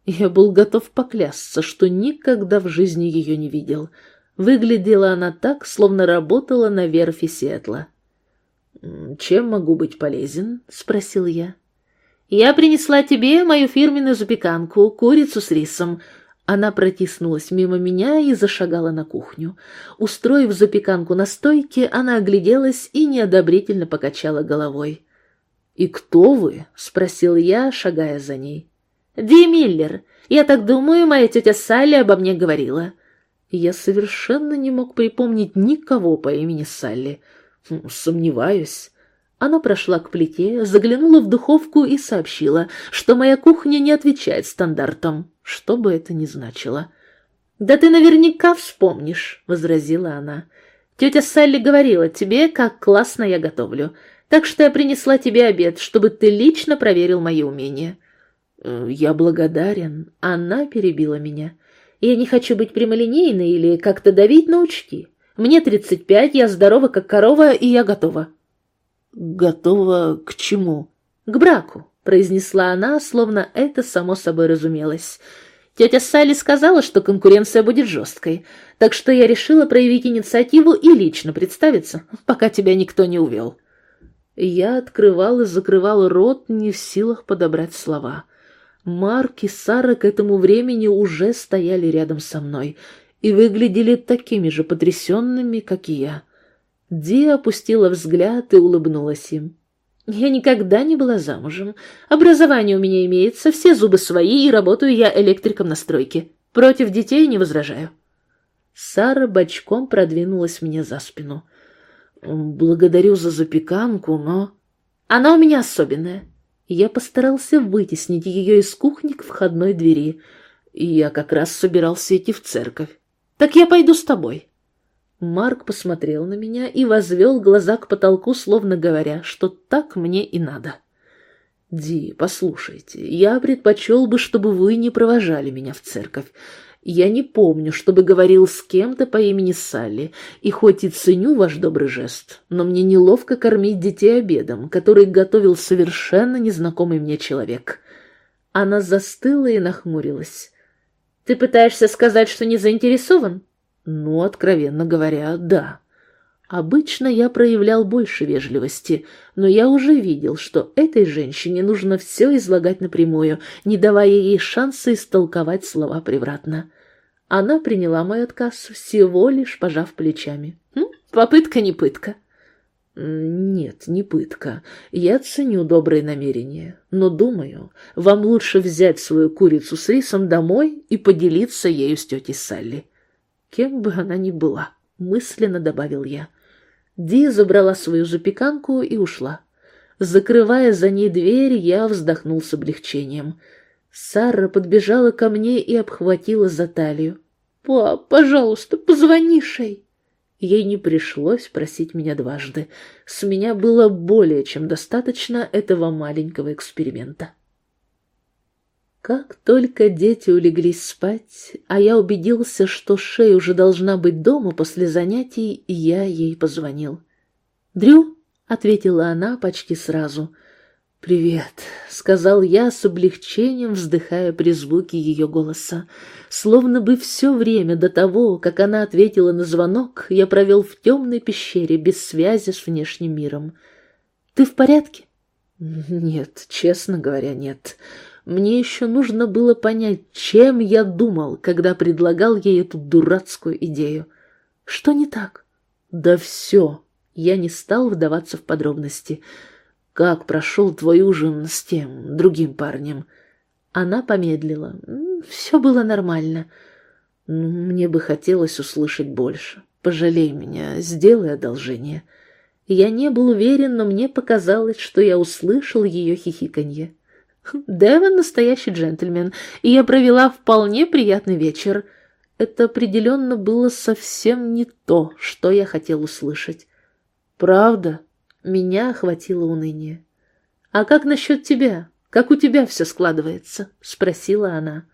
Я был готов поклясться, что никогда в жизни ее не видел. Выглядела она так, словно работала на верфи Сиэтла. «Чем могу быть полезен?» — спросил я. «Я принесла тебе мою фирменную запеканку, курицу с рисом. Она протиснулась мимо меня и зашагала на кухню. Устроив запеканку на стойке, она огляделась и неодобрительно покачала головой. «И кто вы?» — спросил я, шагая за ней. «Ди Миллер. Я так думаю, моя тетя Салли обо мне говорила». Я совершенно не мог припомнить никого по имени Салли. Хм, сомневаюсь. Она прошла к плите, заглянула в духовку и сообщила, что моя кухня не отвечает стандартам что бы это ни значило. «Да ты наверняка вспомнишь», — возразила она. «Тетя Салли говорила тебе, как классно я готовлю, так что я принесла тебе обед, чтобы ты лично проверил мои умения». «Э, «Я благодарен». Она перебила меня. «Я не хочу быть прямолинейной или как-то давить на учти. Мне тридцать пять, я здорова, как корова, и я готова». «Готова к чему?» «К браку произнесла она, словно это само собой разумелось. Тетя Салли сказала, что конкуренция будет жесткой, так что я решила проявить инициативу и лично представиться, пока тебя никто не увел. Я открывал и закрывал рот, не в силах подобрать слова. Марк и Сара к этому времени уже стояли рядом со мной и выглядели такими же потрясенными, как и я. Ди опустила взгляд и улыбнулась им. Я никогда не была замужем. Образование у меня имеется, все зубы свои, и работаю я электриком на стройке. Против детей не возражаю. Сара бочком продвинулась мне за спину. Благодарю за запеканку, но... Она у меня особенная. Я постарался вытеснить ее из кухни к входной двери. Я как раз собирался идти в церковь. Так я пойду с тобой. Марк посмотрел на меня и возвел глаза к потолку, словно говоря, что так мне и надо. «Ди, послушайте, я предпочел бы, чтобы вы не провожали меня в церковь. Я не помню, чтобы говорил с кем-то по имени Салли, и хоть и ценю ваш добрый жест, но мне неловко кормить детей обедом, который готовил совершенно незнакомый мне человек». Она застыла и нахмурилась. «Ты пытаешься сказать, что не заинтересован?» Ну, откровенно говоря, да. Обычно я проявлял больше вежливости, но я уже видел, что этой женщине нужно все излагать напрямую, не давая ей шанса истолковать слова превратно. Она приняла мой отказ, всего лишь пожав плечами. «Хм, попытка не пытка. «Нет, не пытка. Я ценю добрые намерения, но думаю, вам лучше взять свою курицу с рисом домой и поделиться ею с тетей Салли кем бы она ни была, мысленно добавил я. Ди забрала свою запеканку и ушла. Закрывая за ней дверь, я вздохнул с облегчением. Сара подбежала ко мне и обхватила за талию. «Пап, пожалуйста, позвони Шей!» Ей не пришлось просить меня дважды. С меня было более чем достаточно этого маленького эксперимента. Как только дети улеглись спать, а я убедился, что Шей уже должна быть дома после занятий, я ей позвонил. «Дрю?» — ответила она почти сразу. «Привет», — сказал я с облегчением, вздыхая при звуке ее голоса. Словно бы все время до того, как она ответила на звонок, я провел в темной пещере без связи с внешним миром. «Ты в порядке?» «Нет, честно говоря, нет. Мне еще нужно было понять, чем я думал, когда предлагал ей эту дурацкую идею. Что не так?» «Да все». Я не стал вдаваться в подробности. «Как прошел твой ужин с тем, другим парнем?» Она помедлила. «Все было нормально. Ну, мне бы хотелось услышать больше. Пожалей меня, сделай одолжение». Я не был уверен, но мне показалось, что я услышал ее хихиканье. Девон настоящий джентльмен, и я провела вполне приятный вечер. Это определенно было совсем не то, что я хотел услышать. Правда? Меня охватило уныние. «А как насчет тебя? Как у тебя все складывается?» — спросила она.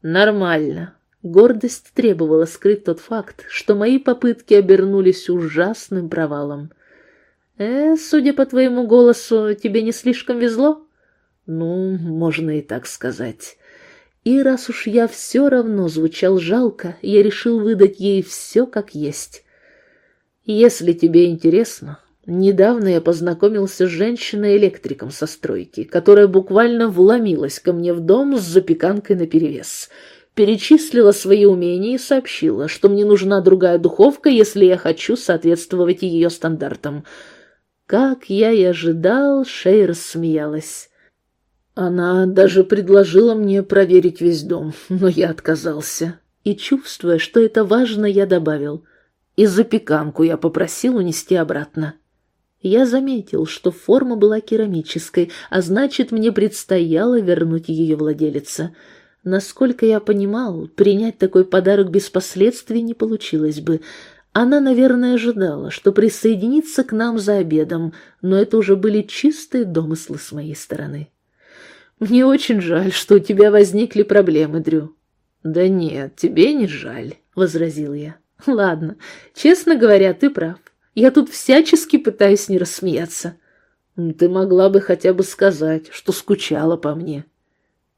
«Нормально». Гордость требовала скрыть тот факт, что мои попытки обернулись ужасным провалом. «Э, судя по твоему голосу, тебе не слишком везло?» «Ну, можно и так сказать». И раз уж я все равно звучал жалко, я решил выдать ей все как есть. Если тебе интересно, недавно я познакомился с женщиной-электриком со стройки, которая буквально вломилась ко мне в дом с запеканкой наперевес. Перечислила свои умения и сообщила, что мне нужна другая духовка, если я хочу соответствовать ее стандартам. Как я и ожидал, Шей рассмеялась. Она даже предложила мне проверить весь дом, но я отказался. И, чувствуя, что это важно, я добавил — и запеканку я попросил унести обратно. Я заметил, что форма была керамической, а значит, мне предстояло вернуть ее владелице. Насколько я понимал, принять такой подарок без последствий не получилось бы. Она, наверное, ожидала, что присоединится к нам за обедом, но это уже были чистые домыслы с моей стороны. «Мне очень жаль, что у тебя возникли проблемы, Дрю». «Да нет, тебе не жаль», — возразил я. Ладно, честно говоря, ты прав. Я тут всячески пытаюсь не рассмеяться. Ты могла бы хотя бы сказать, что скучала по мне.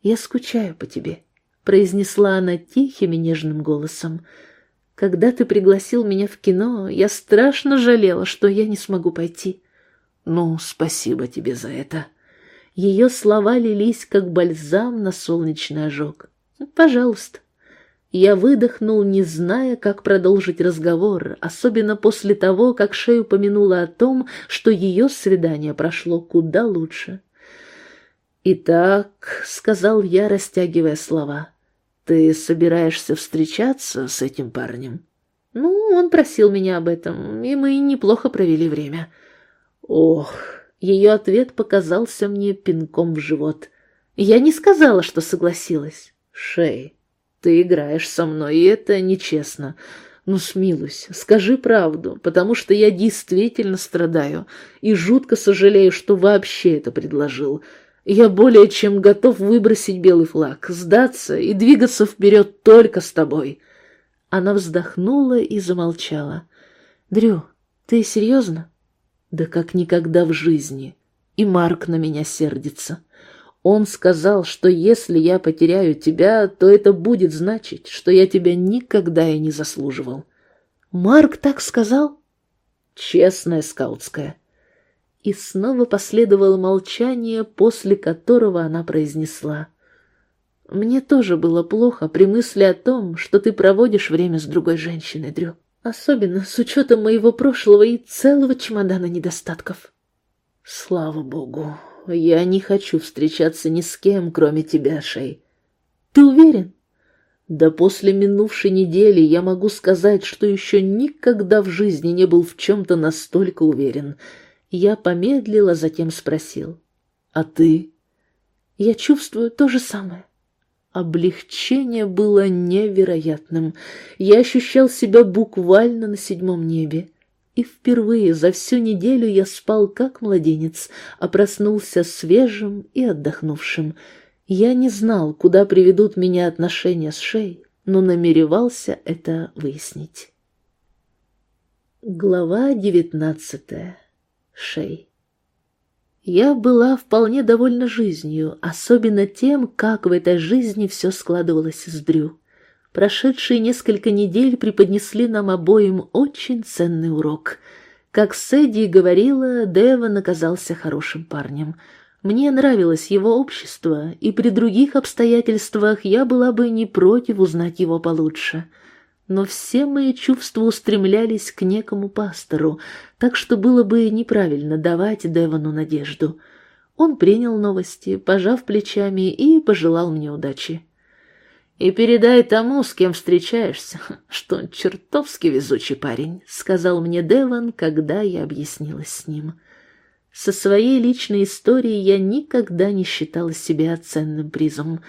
Я скучаю по тебе, произнесла она тихим и нежным голосом. Когда ты пригласил меня в кино, я страшно жалела, что я не смогу пойти. Ну, спасибо тебе за это. Ее слова лились, как бальзам на солнечный ожог. Пожалуйста. Я выдохнул, не зная, как продолжить разговор, особенно после того, как Шею упомянула о том, что ее свидание прошло куда лучше. «Итак», — сказал я, растягивая слова, — «ты собираешься встречаться с этим парнем?» «Ну, он просил меня об этом, и мы неплохо провели время». «Ох!» — ее ответ показался мне пинком в живот. «Я не сказала, что согласилась». «Шей, ты играешь со мной, и это нечестно. Ну, смилуйся, скажи правду, потому что я действительно страдаю и жутко сожалею, что вообще это предложил. Я более чем готов выбросить белый флаг, сдаться и двигаться вперед только с тобой». Она вздохнула и замолчала. «Дрю, ты серьезно?» «Да как никогда в жизни. И Марк на меня сердится. Он сказал, что если я потеряю тебя, то это будет значить, что я тебя никогда и не заслуживал. Марк так сказал? Честная скаутская. И снова последовало молчание, после которого она произнесла. Мне тоже было плохо при мысли о том, что ты проводишь время с другой женщиной, Дрю. Особенно с учетом моего прошлого и целого чемодана недостатков. Слава богу, я не хочу встречаться ни с кем, кроме тебя, Шей. Ты уверен? Да после минувшей недели я могу сказать, что еще никогда в жизни не был в чем-то настолько уверен. Я помедлил, а затем спросил. А ты? Я чувствую то же самое. Облегчение было невероятным. Я ощущал себя буквально на седьмом небе. И впервые за всю неделю я спал как младенец, а проснулся свежим и отдохнувшим. Я не знал, куда приведут меня отношения с Шей, но намеревался это выяснить. Глава девятнадцатая. Шей. Я была вполне довольна жизнью, особенно тем, как в этой жизни все складывалось с Дрю. Прошедшие несколько недель преподнесли нам обоим очень ценный урок. Как Сэдди говорила, Деван оказался хорошим парнем. Мне нравилось его общество, и при других обстоятельствах я была бы не против узнать его получше. Но все мои чувства устремлялись к некому пастору, так что было бы неправильно давать Девану надежду. Он принял новости, пожав плечами и пожелал мне удачи. «И передай тому, с кем встречаешься, <laughs> что он чертовски везучий парень», — сказал мне Деван, когда я объяснилась с ним. Со своей личной историей я никогда не считала себя ценным призом,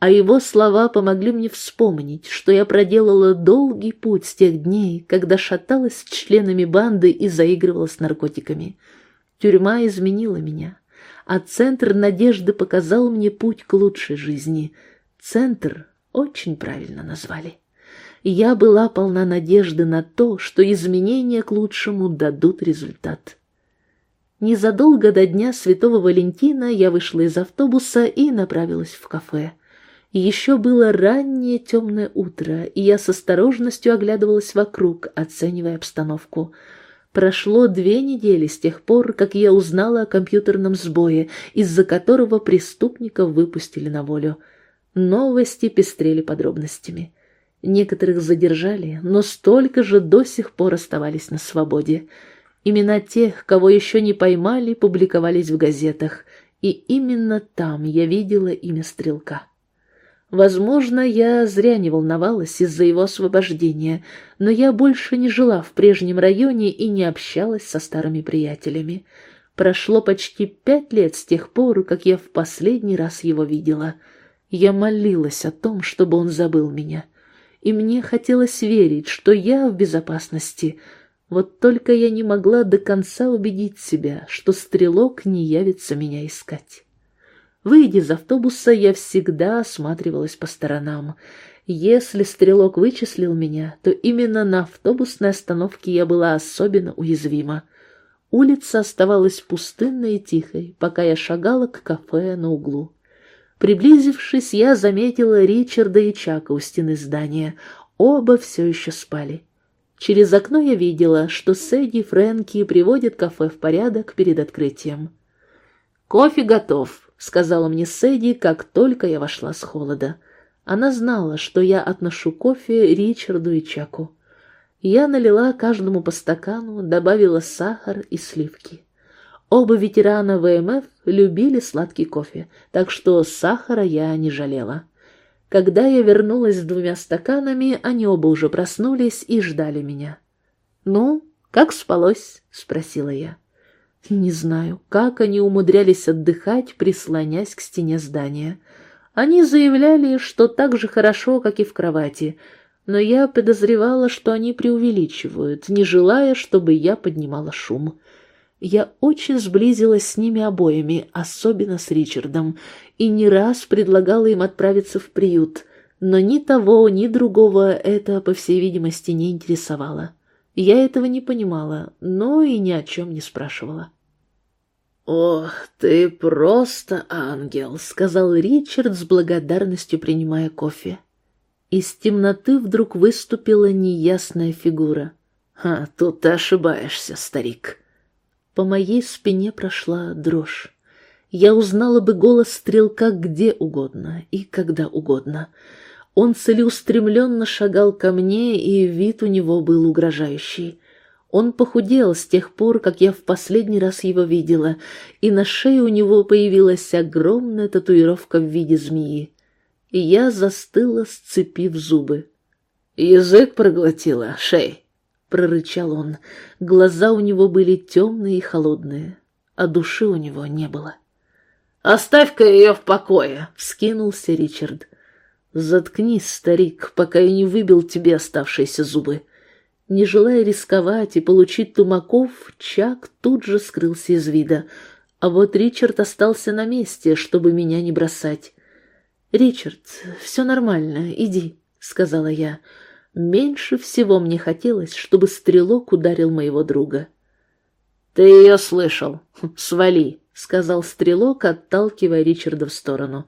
а его слова помогли мне вспомнить, что я проделала долгий путь с тех дней, когда шаталась с членами банды и заигрывала с наркотиками. Тюрьма изменила меня, а Центр Надежды показал мне путь к лучшей жизни. Центр очень правильно назвали. Я была полна надежды на то, что изменения к лучшему дадут результат. Незадолго до дня Святого Валентина я вышла из автобуса и направилась в кафе. Еще было раннее темное утро, и я с осторожностью оглядывалась вокруг, оценивая обстановку. Прошло две недели с тех пор, как я узнала о компьютерном сбое, из-за которого преступников выпустили на волю. Новости пестрели подробностями. Некоторых задержали, но столько же до сих пор оставались на свободе. Имена тех, кого еще не поймали, публиковались в газетах, и именно там я видела имя Стрелка. Возможно, я зря не волновалась из-за его освобождения, но я больше не жила в прежнем районе и не общалась со старыми приятелями. Прошло почти пять лет с тех пор, как я в последний раз его видела — я молилась о том, чтобы он забыл меня. И мне хотелось верить, что я в безопасности. Вот только я не могла до конца убедить себя, что стрелок не явится меня искать. Выйдя из автобуса, я всегда осматривалась по сторонам. Если стрелок вычислил меня, то именно на автобусной остановке я была особенно уязвима. Улица оставалась пустынной и тихой, пока я шагала к кафе на углу. Приблизившись, я заметила Ричарда и Чака у стены здания. Оба все еще спали. Через окно я видела, что Сэдди и Фрэнки приводят кафе в порядок перед открытием. «Кофе готов», — сказала мне Сэдди, как только я вошла с холода. Она знала, что я отношу кофе Ричарду и Чаку. Я налила каждому по стакану, добавила сахар и сливки. Оба ветерана ВМФ любили сладкий кофе, так что сахара я не жалела. Когда я вернулась с двумя стаканами, они оба уже проснулись и ждали меня. «Ну, как спалось?» — спросила я. Не знаю, как они умудрялись отдыхать, прислонясь к стене здания. Они заявляли, что так же хорошо, как и в кровати, но я подозревала, что они преувеличивают, не желая, чтобы я поднимала шум. Я очень сблизилась с ними обоими, особенно с Ричардом, и не раз предлагала им отправиться в приют, но ни того, ни другого это, по всей видимости, не интересовало. Я этого не понимала, но и ни о чем не спрашивала. «О, ты просто ангел», — сказал Ричард с благодарностью, принимая кофе. Из темноты вдруг выступила неясная фигура. «А, тут ты ошибаешься, старик». По моей спине прошла дрожь. Я узнала бы голос стрелка где угодно и когда угодно. Он целеустремленно шагал ко мне, и вид у него был угрожающий. Он похудел с тех пор, как я в последний раз его видела, и на шее у него появилась огромная татуировка в виде змеи. Я застыла, сцепив зубы. «Язык проглотила, шей!» Прорычал он. Глаза у него были темные и холодные, а души у него не было. «Оставь-ка ее в покое!» — вскинулся Ричард. «Заткнись, старик, пока я не выбил тебе оставшиеся зубы». Не желая рисковать и получить тумаков, Чак тут же скрылся из вида, а вот Ричард остался на месте, чтобы меня не бросать. «Ричард, все нормально, иди», — сказала я. Меньше всего мне хотелось, чтобы стрелок ударил моего друга. «Ты ее слышал. Свали», —— сказал стрелок, отталкивая Ричарда в сторону.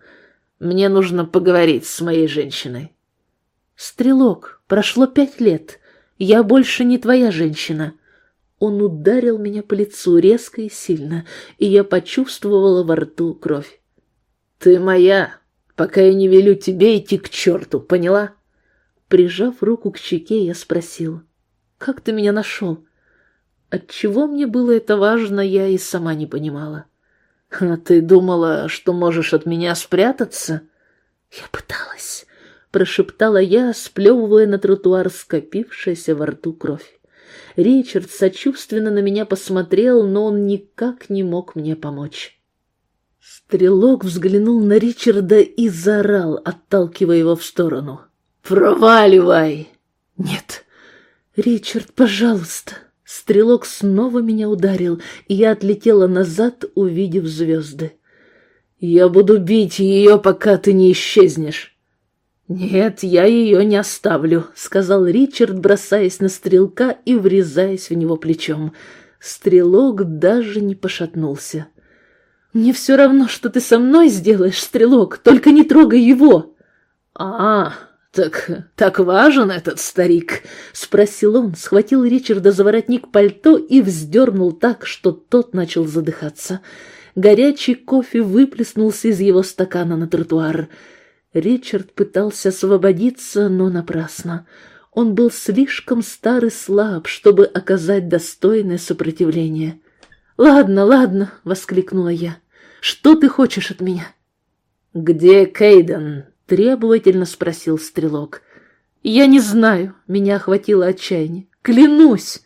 «Мне нужно поговорить с моей женщиной». «Стрелок, прошло пять лет. Я больше не твоя женщина». Он ударил меня по лицу резко и сильно, и я почувствовала во рту кровь. «Ты моя, пока я не велю тебе идти к черту, поняла?» Прижав руку к щеке, я спросил, «Как ты меня нашел?» Отчего мне было это важно, я и сама не понимала. «А ты думала, что можешь от меня спрятаться?» «Я пыталась», — прошептала я, сплевывая на тротуар скопившаяся во рту кровь. Ричард сочувственно на меня посмотрел, но он никак не мог мне помочь. Стрелок взглянул на Ричарда и заорал, отталкивая его в сторону. «Проваливай!» «Нет, Ричард, пожалуйста!» Стрелок снова меня ударил, и я отлетела назад, увидев звезды. «Я буду бить ее, пока ты не исчезнешь!» «Нет, я ее не оставлю», — сказал Ричард, бросаясь на стрелка и врезаясь в него плечом. Стрелок даже не пошатнулся. «Мне все равно, что ты со мной сделаешь, стрелок, только не трогай его!» «А, так, так важен этот старик?» — спросил он, схватил Ричарда за воротник пальто и вздернул так, что тот начал задыхаться. Горячий кофе выплеснулся из его стакана на тротуар. Ричард пытался освободиться, но напрасно. Он был слишком стар и слаб, чтобы оказать достойное сопротивление. «Ладно, ладно!» — воскликнула я. Что ты хочешь от меня?» «Где Кейден?» — требовательно спросил стрелок. «Я не знаю», — меня охватило отчаяние. «Клянусь!»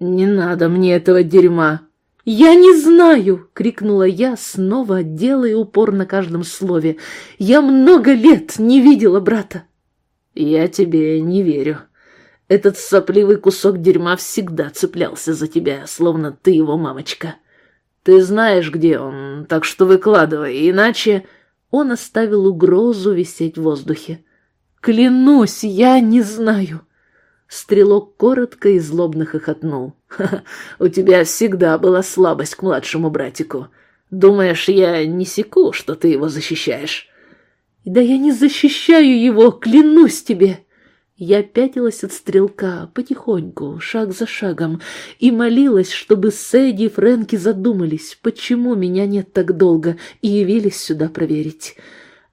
«Не надо мне этого дерьма!» «Я не знаю!» — крикнула я, снова делая упор на каждом слове. «Я много лет не видела брата!» «Я тебе не верю. Этот сопливый кусок дерьма всегда цеплялся за тебя, словно ты его мамочка. Ты знаешь, где он, так что выкладывай, иначе...» Он оставил угрозу висеть в воздухе. «Клянусь, я не знаю!» Стрелок коротко и злобно хохотнул. «Ха -ха, «У тебя всегда была слабость к младшему братику. Думаешь, я не секу, что ты его защищаешь?» «Да я не защищаю его, клянусь тебе!» Я пятилась от стрелка потихоньку, шаг за шагом, и молилась, чтобы Сэдди и Фрэнки задумались, почему меня нет так долго, и явились сюда проверить.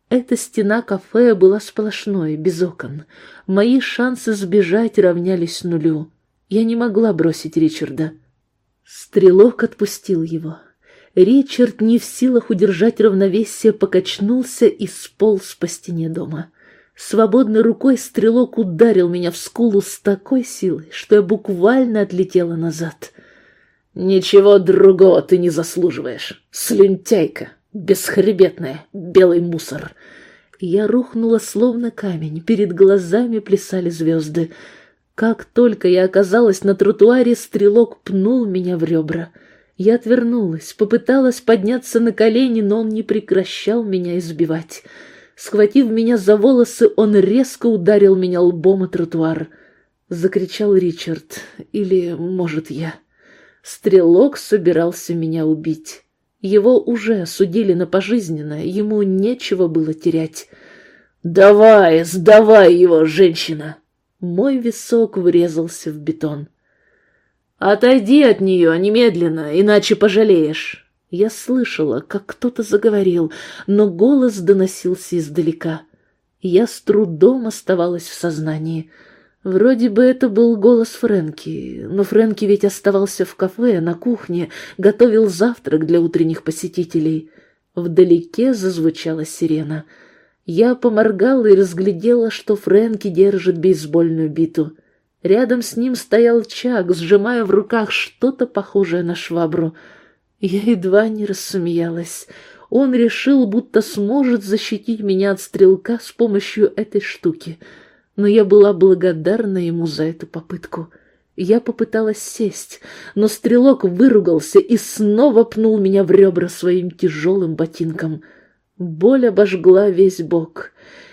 Эта стена кафе была сплошной, без окон. Мои шансы сбежать равнялись нулю. Я не могла бросить Ричарда. Стрелок отпустил его. Ричард, не в силах удержать равновесие, покачнулся и сполз по стене дома. Свободной рукой стрелок ударил меня в скулу с такой силой, что я буквально отлетела назад. «Ничего другого ты не заслуживаешь, слюнтяйка, бесхребетная, белый мусор!» Я рухнула словно камень, перед глазами плясали звезды. Как только я оказалась на тротуаре, стрелок пнул меня в ребра. Я отвернулась, попыталась подняться на колени, но он не прекращал меня избивать. Схватив меня за волосы, он резко ударил меня лбом о тротуар. Закричал Ричард. Или, может, я. Стрелок собирался меня убить. Его уже осудили на пожизненное, ему нечего было терять. «Давай, сдавай его, женщина!» Мой висок врезался в бетон. «Отойди от нее немедленно, иначе пожалеешь!» Я слышала, как кто-то заговорил, но голос доносился издалека. Я с трудом оставалась в сознании. Вроде бы это был голос Фрэнки, но Фрэнки ведь оставался в кафе, на кухне, готовил завтрак для утренних посетителей. Вдалеке зазвучала сирена. Я поморгала и разглядела, что Фрэнки держит бейсбольную биту. Рядом с ним стоял Чак, сжимая в руках что-то похожее на швабру — я едва не рассмеялась. Он решил, будто сможет защитить меня от стрелка с помощью этой штуки. Но я была благодарна ему за эту попытку. Я попыталась сесть, но стрелок выругался и снова пнул меня в ребра своим тяжелым ботинком. Боль обожгла весь бок.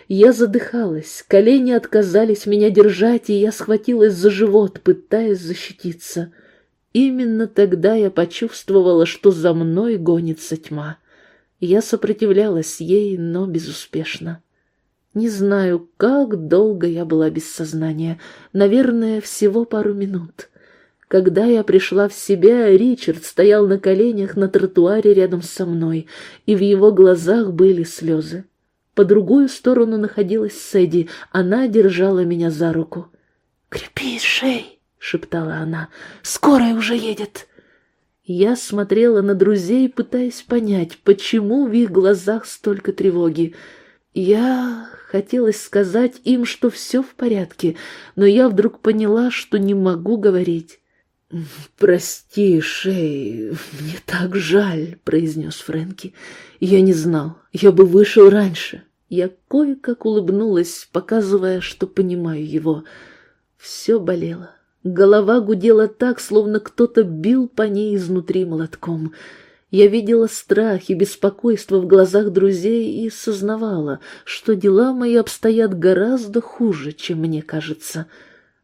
Я задыхалась, колени отказались меня держать, и я схватилась за живот, пытаясь защититься. Именно тогда я почувствовала, что за мной гонится тьма. Я сопротивлялась ей, но безуспешно. Не знаю, как долго я была без сознания. Наверное, всего пару минут. Когда я пришла в себя, Ричард стоял на коленях на тротуаре рядом со мной, и в его глазах были слезы. По другую сторону находилась Сэдди, она держала меня за руку. «Крепись, шей!» — шептала она. «Скорая уже едет!» Я смотрела на друзей, пытаясь понять, почему в их глазах столько тревоги. Я хотелось сказать им, что все в порядке, но я вдруг поняла, что не могу говорить. «Прости, Шей, мне так жаль», — произнес Фрэнки. «Я не знал, я бы вышел раньше». Я кое-как улыбнулась, показывая, что понимаю его. Все болело. Голова гудела так, словно кто-то бил по ней изнутри молотком. Я видела страх и беспокойство в глазах друзей и сознавала, что дела мои обстоят гораздо хуже, чем мне кажется. —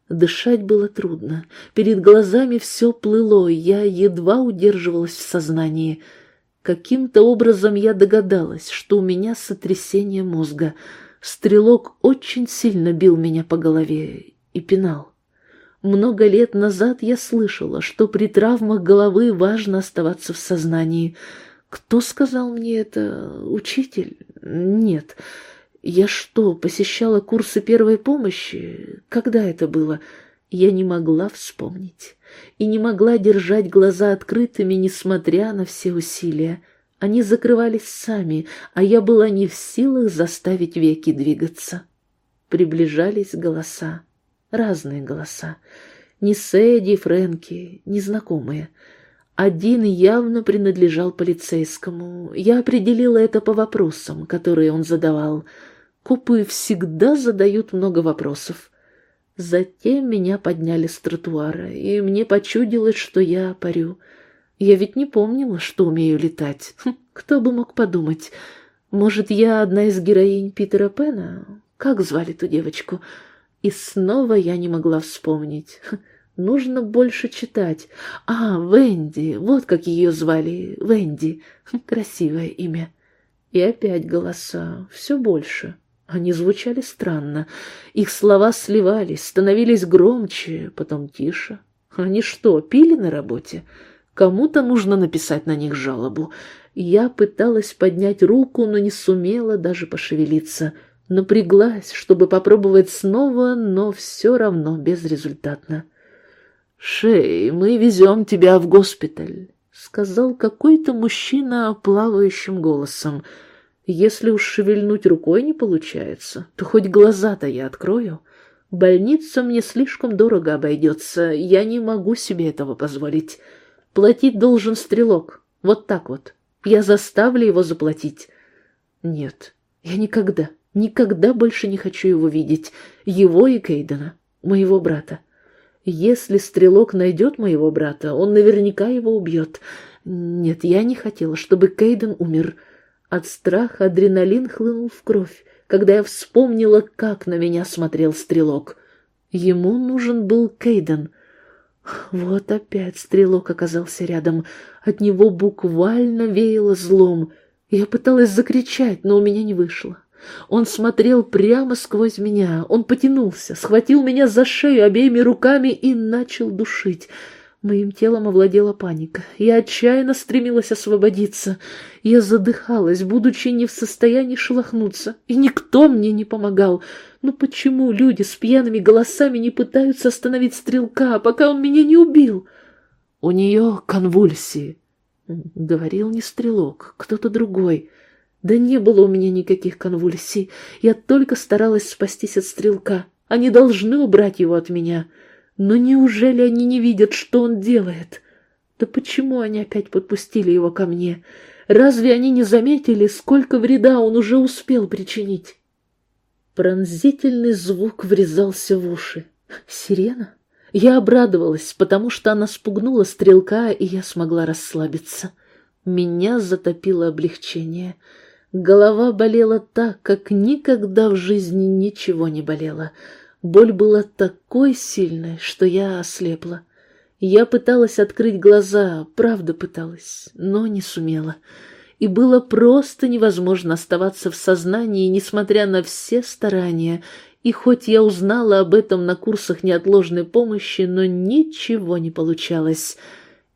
Дышать было трудно. Перед глазами все плыло, я едва удерживалась в сознании. Каким-то образом я догадалась, что у меня сотрясение мозга. Стрелок очень сильно бил меня по голове и пинал. Много лет назад я слышала, что при травмах головы важно оставаться в сознании. Кто сказал мне это? Учитель? Нет. Я что, посещала курсы первой помощи? Когда это было? Я не могла вспомнить. И не могла держать глаза открытыми, несмотря на все усилия. Они закрывались сами, а я была не в силах заставить веки двигаться. Приближались голоса. Разные голоса. Не Сэдди, Фрэнки, незнакомые. Один явно принадлежал полицейскому. Я определила это по вопросам, которые он задавал — Копы всегда задают много вопросов. Затем меня подняли с тротуара, и мне почудилось, что я парю. Я ведь не помнила, что умею летать. Хм, кто бы мог подумать. Может, я одна из героинь Питера Пэна? Как звали ту девочку? И снова я не могла вспомнить. <laughs> Нужно больше читать. А, Венди, вот как ее звали, Венди. <laughs> Красивое имя. И опять голоса, все больше. Они звучали странно. Их слова сливались, становились громче, потом тише. Они что, пили на работе? Кому-то нужно написать на них жалобу. Я пыталась поднять руку, но не сумела даже пошевелиться. Напряглась, чтобы попробовать снова, но все равно безрезультатно. «Шей, мы везем тебя в госпиталь», — сказал какой-то мужчина плавающим голосом. Если уж шевельнуть рукой не получается, то хоть глаза-то я открою. Больница мне слишком дорого обойдется, я не могу себе этого позволить. Платить должен стрелок, вот так вот. Я заставлю его заплатить. Нет, я никогда, никогда больше не хочу его видеть, его и Кейдена, моего брата. Если стрелок найдет моего брата, он наверняка его убьет. Нет, я не хотела, чтобы Кейден умер. От страха адреналин хлынул в кровь, когда я вспомнила, как на меня смотрел стрелок. Ему нужен был Кейден. Вот опять стрелок оказался рядом. От него буквально веяло злом. Я пыталась закричать, но у меня не вышло. Он смотрел прямо сквозь меня. Он потянулся, схватил меня за шею обеими руками и начал душить. Моим телом овладела паника. Я отчаянно стремилась освободиться. Я задыхалась, будучи не в состоянии шелохнуться, и никто мне не помогал. Но почему люди с пьяными голосами не пытаются остановить стрелка, пока он меня не убил? У нее конвульсии. Говорил не стрелок, кто-то другой. Да не было у меня никаких конвульсий. Я только старалась спастись от стрелка. Они должны убрать его от меня. — но неужели они не видят, что он делает? Да почему они опять подпустили его ко мне? Разве они не заметили, сколько вреда он уже успел причинить? Пронзительный звук врезался в уши. Сирена? Я обрадовалась, потому что она спугнула стрелка, и я смогла расслабиться. Меня затопило облегчение. Голова болела так, как никогда в жизни ничего не болело. Боль была такой сильной, что я ослепла. Я пыталась открыть глаза, правда пыталась, но не сумела. И было просто невозможно оставаться в сознании, несмотря на все старания. И хоть я узнала об этом на курсах неотложной помощи, но ничего не получалось.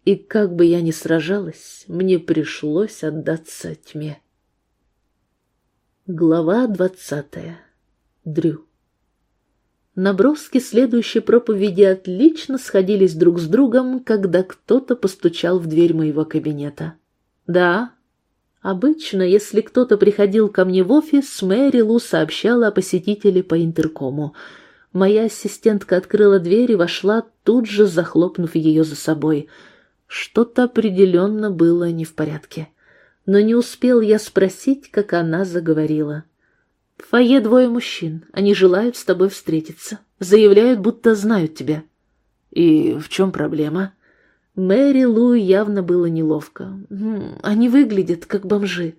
И как бы я ни сражалась, мне пришлось отдаться тьме. Глава двадцатая. Дрю. Наброски следующей проповеди отлично сходились друг с другом, когда кто-то постучал в дверь моего кабинета. «Да». Обычно, если кто-то приходил ко мне в офис, Мэри Лу сообщала о посетителе по интеркому. Моя ассистентка открыла дверь и вошла, тут же захлопнув ее за собой. Что-то определенно было не в порядке. Но не успел я спросить, как она заговорила. В фойе двое мужчин. Они желают с тобой встретиться. Заявляют, будто знают тебя. И в чем проблема? Мэри Лу явно было неловко. Они выглядят как бомжи.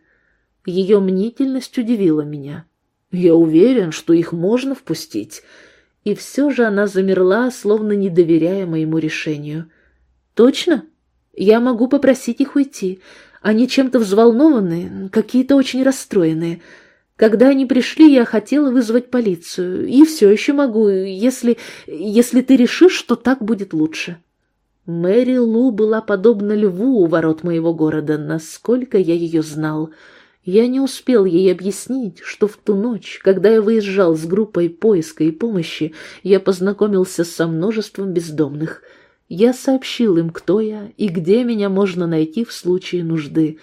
Ее мнительность удивила меня. Я уверен, что их можно впустить. И все же она замерла, словно не доверяя моему решению. Точно? Я могу попросить их уйти. Они чем-то взволнованы, какие-то очень расстроенные. Когда они пришли, я хотела вызвать полицию, и все еще могу, если... если ты решишь, что так будет лучше». Мэри Лу была подобна льву у ворот моего города, насколько я ее знал. Я не успел ей объяснить, что в ту ночь, когда я выезжал с группой поиска и помощи, я познакомился со множеством бездомных. Я сообщил им, кто я и где меня можно найти в случае нужды.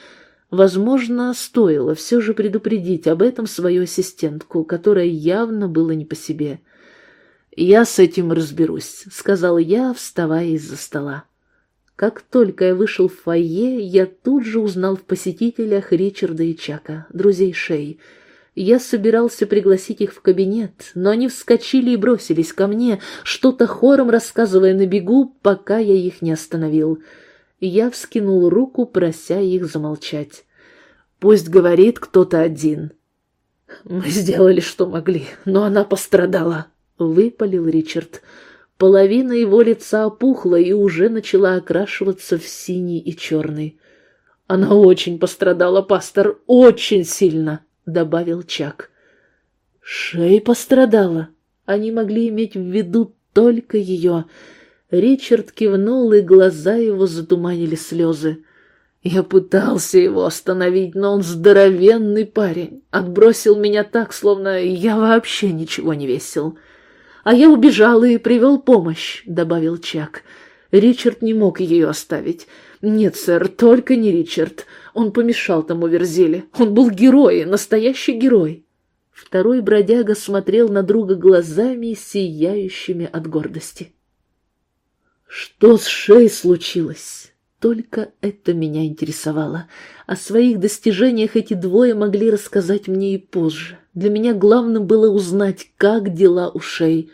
Возможно, стоило все же предупредить об этом свою ассистентку, которая явно была не по себе. «Я с этим разберусь», — сказал я, вставая из-за стола. Как только я вышел в фойе, я тут же узнал в посетителях Ричарда и Чака, друзей Шей. Я собирался пригласить их в кабинет, но они вскочили и бросились ко мне, что-то хором рассказывая на бегу, пока я их не остановил. — я вскинул руку, прося их замолчать. «Пусть говорит кто-то один». «Мы сделали, что могли, но она пострадала», — выпалил Ричард. Половина его лица опухла и уже начала окрашиваться в синий и черный. «Она очень пострадала, пастор, очень сильно», — добавил Чак. «Шей пострадала». Они могли иметь в виду только ее. Ричард кивнул, и глаза его затуманили слезы. Я пытался его остановить, но он здоровенный парень. Отбросил меня так, словно я вообще ничего не весил. А я убежал и привел помощь, — добавил Чак. Ричард не мог ее оставить. Нет, сэр, только не Ричард. Он помешал тому Верзиле. Он был герой, настоящий герой. Второй бродяга смотрел на друга глазами, сияющими от гордости. Что с Шей случилось? Только это меня интересовало. О своих достижениях эти двое могли рассказать мне и позже. Для меня главным было узнать, как дела у Шей.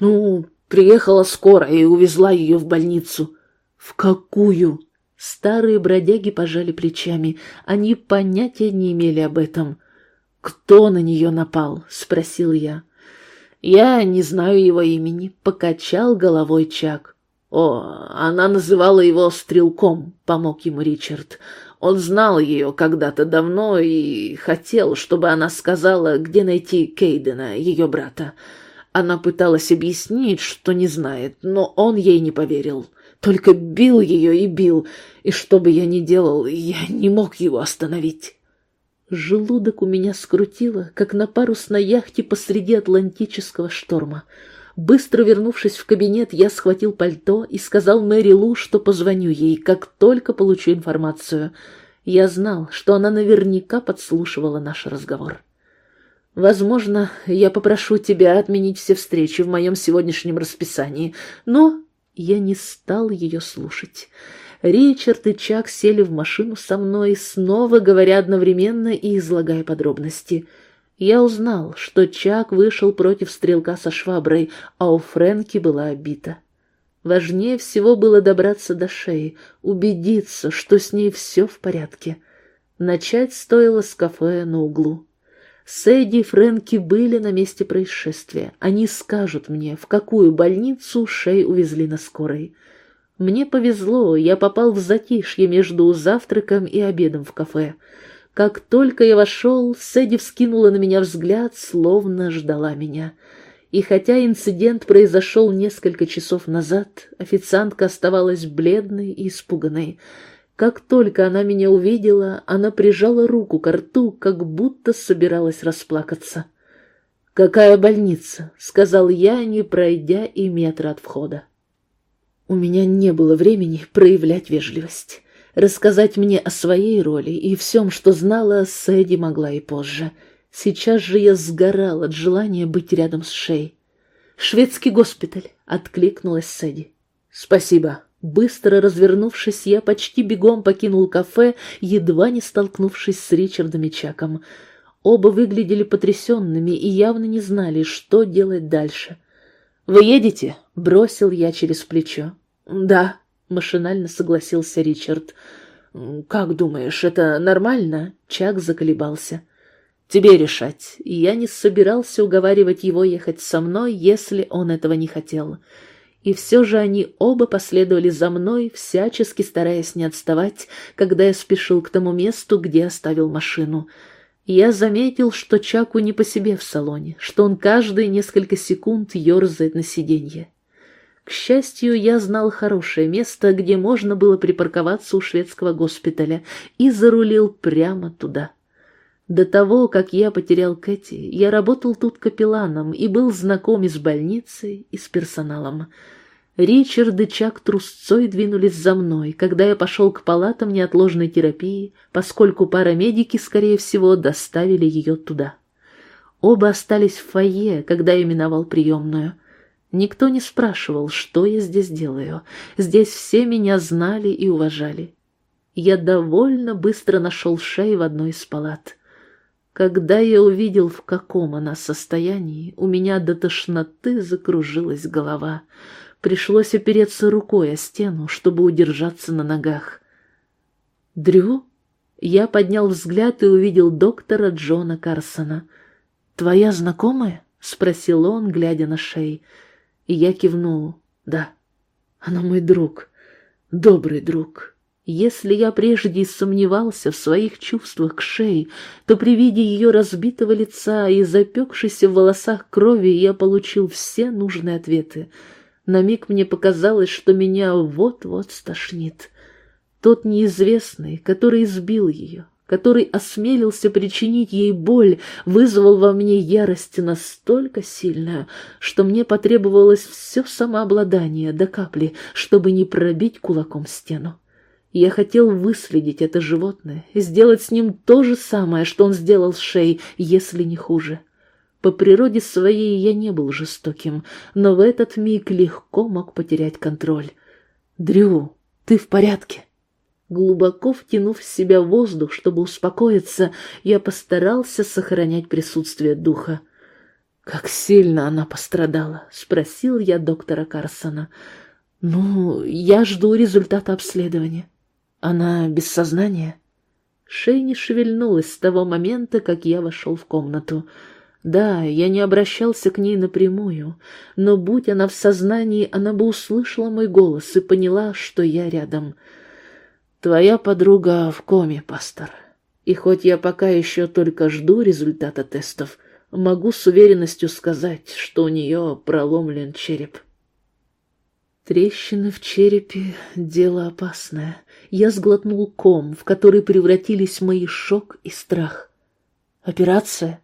Ну, приехала скоро и увезла ее в больницу. В какую? Старые бродяги пожали плечами. Они понятия не имели об этом. «Кто на нее напал?» — спросил я. «Я не знаю его имени», — покачал головой Чак. «О, она называла его Стрелком», — помог ему Ричард. Он знал ее когда-то давно и хотел, чтобы она сказала, где найти Кейдена, ее брата. Она пыталась объяснить, что не знает, но он ей не поверил. Только бил ее и бил, и что бы я ни делал, я не мог его остановить. Желудок у меня скрутило, как на парусной яхте посреди Атлантического шторма — Быстро вернувшись в кабинет, я схватил пальто и сказал Мэри Лу, что позвоню ей, как только получу информацию. Я знал, что она наверняка подслушивала наш разговор. «Возможно, я попрошу тебя отменить все встречи в моем сегодняшнем расписании, но...» Я не стал ее слушать. Ричард и Чак сели в машину со мной, снова говоря одновременно и излагая подробности — я узнал, что Чак вышел против стрелка со шваброй, а у Фрэнки была обита. Важнее всего было добраться до шеи, убедиться, что с ней все в порядке. Начать стоило с кафе на углу. Сэдди и Фрэнки были на месте происшествия. Они скажут мне, в какую больницу Шей увезли на скорой. Мне повезло, я попал в затишье между завтраком и обедом в кафе. Как только я вошел, Сэдди вскинула на меня взгляд, словно ждала меня. И хотя инцидент произошел несколько часов назад, официантка оставалась бледной и испуганной. Как только она меня увидела, она прижала руку к рту, как будто собиралась расплакаться. «Какая больница?» — сказал я, не пройдя и метра от входа. У меня не было времени проявлять вежливость. Рассказать мне о своей роли и всем, что знала, Сэдди могла и позже. Сейчас же я сгорал от желания быть рядом с Шей. «Шведский госпиталь», — откликнулась Сэдди. «Спасибо». Быстро развернувшись, я почти бегом покинул кафе, едва не столкнувшись с Ричардом и Чаком. Оба выглядели потрясенными и явно не знали, что делать дальше. «Вы едете?» — бросил я через плечо. «Да», — машинально согласился Ричард. «Как думаешь, это нормально?» — Чак заколебался. «Тебе решать. Я не собирался уговаривать его ехать со мной, если он этого не хотел». И все же они оба последовали за мной, всячески стараясь не отставать, когда я спешил к тому месту, где оставил машину — я заметил, что Чаку не по себе в салоне, что он каждые несколько секунд ерзает на сиденье. К счастью, я знал хорошее место, где можно было припарковаться у шведского госпиталя, и зарулил прямо туда. До того, как я потерял Кэти, я работал тут капелланом и был знаком и с больницей, и с персоналом. Ричард и Чак трусцой двинулись за мной, когда я пошел к палатам неотложной терапии, поскольку парамедики, скорее всего, доставили ее туда. Оба остались в фойе, когда я миновал приемную. Никто не спрашивал, что я здесь делаю. Здесь все меня знали и уважали. Я довольно быстро нашел Шей в одной из палат. Когда я увидел, в каком она состоянии, у меня до тошноты закружилась голова — Пришлось опереться рукой о стену, чтобы удержаться на ногах. «Дрю?» Я поднял взгляд и увидел доктора Джона Карсона. «Твоя знакомая?» — спросил он, глядя на Шей. И я кивнул. «Да, она мой друг, добрый друг». Если я прежде сомневался в своих чувствах к Шей, то при виде ее разбитого лица и запекшейся в волосах крови я получил все нужные ответы — на миг мне показалось, что меня вот-вот стошнит. Тот неизвестный, который избил ее, который осмелился причинить ей боль, вызвал во мне ярость настолько сильную, что мне потребовалось все самообладание до капли, чтобы не пробить кулаком стену. Я хотел выследить это животное, сделать с ним то же самое, что он сделал с Шей, если не хуже. По природе своей я не был жестоким, но в этот миг легко мог потерять контроль. «Дрю, ты в порядке?» Глубоко втянув в себя воздух, чтобы успокоиться, я постарался сохранять присутствие духа. «Как сильно она пострадала?» — спросил я доктора Карсона. «Ну, я жду результата обследования. Она без сознания?» Шей не шевельнулась с того момента, как я вошел в комнату. Да, я не обращался к ней напрямую, но будь она в сознании, она бы услышала мой голос и поняла, что я рядом. Твоя подруга в коме, пастор. И хоть я пока еще только жду результата тестов, могу с уверенностью сказать, что у нее проломлен череп. Трещины в черепе — дело опасное. Я сглотнул ком, в который превратились мои шок и страх. Операция?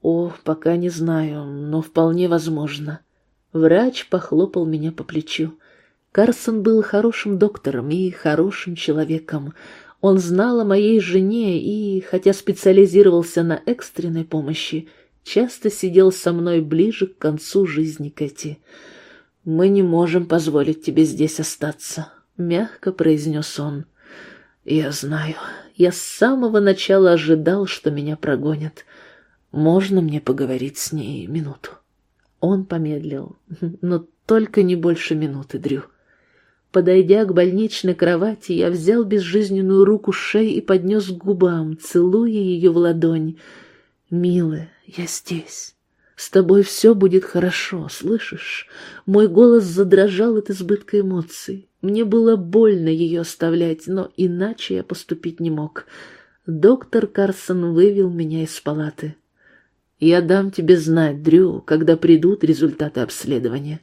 О, пока не знаю, но вполне возможно. Врач похлопал меня по плечу. Карсон был хорошим доктором и хорошим человеком. Он знал о моей жене и, хотя специализировался на экстренной помощи, часто сидел со мной ближе к концу жизни Кэти. «Мы не можем позволить тебе здесь остаться», — мягко произнес он. «Я знаю. Я с самого начала ожидал, что меня прогонят. Можно мне поговорить с ней минуту? Он помедлил, но только не больше минуты, Дрю. Подойдя к больничной кровати, я взял безжизненную руку шеи и поднес к губам, целуя ее в ладонь. «Милая, я здесь. С тобой все будет хорошо, слышишь? Мой голос задрожал от избытка эмоций. Мне было больно ее оставлять, но иначе я поступить не мог. Доктор Карсон вывел меня из палаты. Я дам тебе знать, Дрю, когда придут результаты обследования.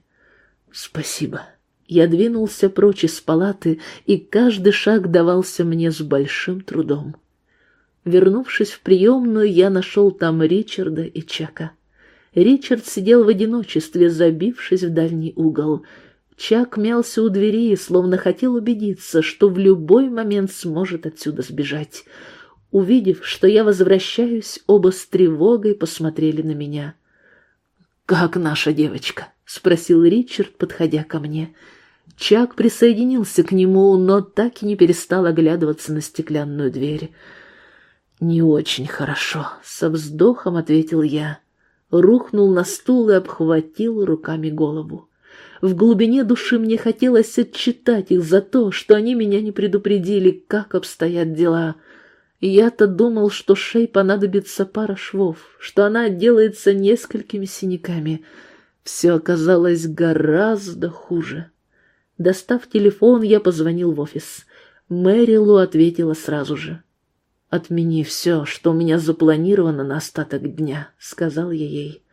Спасибо. Я двинулся прочь из палаты, и каждый шаг давался мне с большим трудом. Вернувшись в приемную, я нашел там Ричарда и Чака. Ричард сидел в одиночестве, забившись в дальний угол. Чак мялся у двери, словно хотел убедиться, что в любой момент сможет отсюда сбежать. Увидев, что я возвращаюсь, оба с тревогой посмотрели на меня. «Как наша девочка?» — спросил Ричард, подходя ко мне. Чак присоединился к нему, но так и не перестал оглядываться на стеклянную дверь. «Не очень хорошо», — со вздохом ответил я. Рухнул на стул и обхватил руками голову. В глубине души мне хотелось отчитать их за то, что они меня не предупредили, как обстоят дела — я-то думал, что шей понадобится пара швов, что она отделается несколькими синяками. Все оказалось гораздо хуже. Достав телефон, я позвонил в офис. Мэрилу ответила сразу же. «Отмени все, что у меня запланировано на остаток дня», — сказал я ей.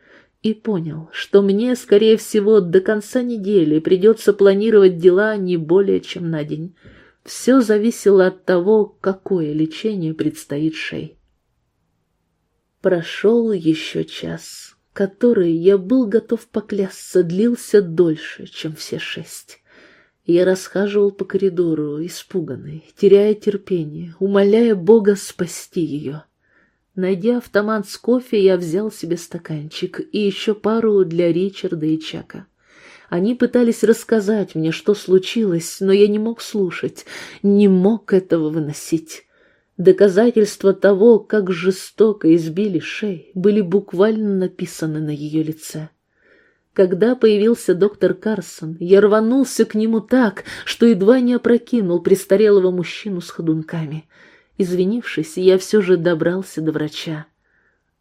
И понял, что мне, скорее всего, до конца недели придется планировать дела не более чем на день. Все зависело от того, какое лечение предстоит Шей. Прошел еще час, который, я был готов поклясться, длился дольше, чем все шесть. Я расхаживал по коридору, испуганный, теряя терпение, умоляя Бога спасти ее. Найдя автомат с кофе, я взял себе стаканчик и еще пару для Ричарда и Чака. Они пытались рассказать мне, что случилось, но я не мог слушать, не мог этого выносить. Доказательства того, как жестоко избили Шей, были буквально написаны на ее лице. Когда появился доктор Карсон, я рванулся к нему так, что едва не опрокинул престарелого мужчину с ходунками. Извинившись, я все же добрался до врача.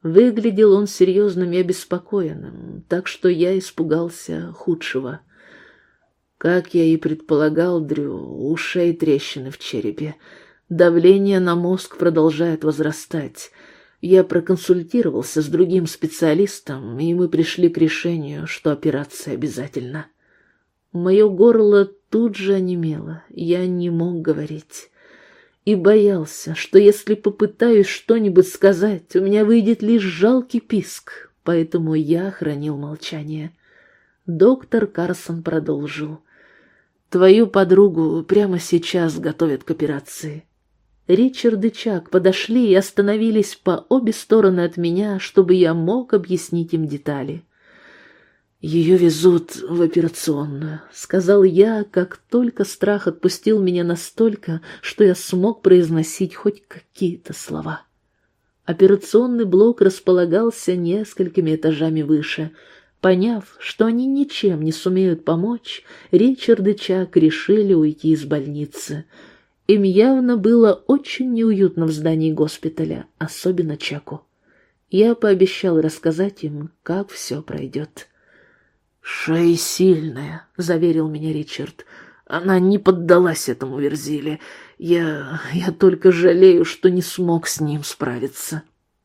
Выглядел он серьезным и обеспокоенным, так что я испугался худшего. Как я и предполагал, Дрю, ушей трещины в черепе. Давление на мозг продолжает возрастать. Я проконсультировался с другим специалистом, и мы пришли к решению, что операция обязательна. Мое горло тут же онемело, я не мог говорить и боялся, что если попытаюсь что-нибудь сказать, у меня выйдет лишь жалкий писк, поэтому я хранил молчание. Доктор Карсон продолжил. «Твою подругу прямо сейчас готовят к операции». Ричард и Чак подошли и остановились по обе стороны от меня, чтобы я мог объяснить им детали. «Ее везут в операционную», — сказал я, как только страх отпустил меня настолько, что я смог произносить хоть какие-то слова. Операционный блок располагался несколькими этажами выше. Поняв, что они ничем не сумеют помочь, Ричард и Чак решили уйти из больницы. Им явно было очень неуютно в здании госпиталя, особенно Чаку. Я пообещал рассказать им, как все пройдет. «Шея сильная», — заверил меня Ричард. «Она не поддалась этому Верзиле. Я... я только жалею, что не смог с ним справиться».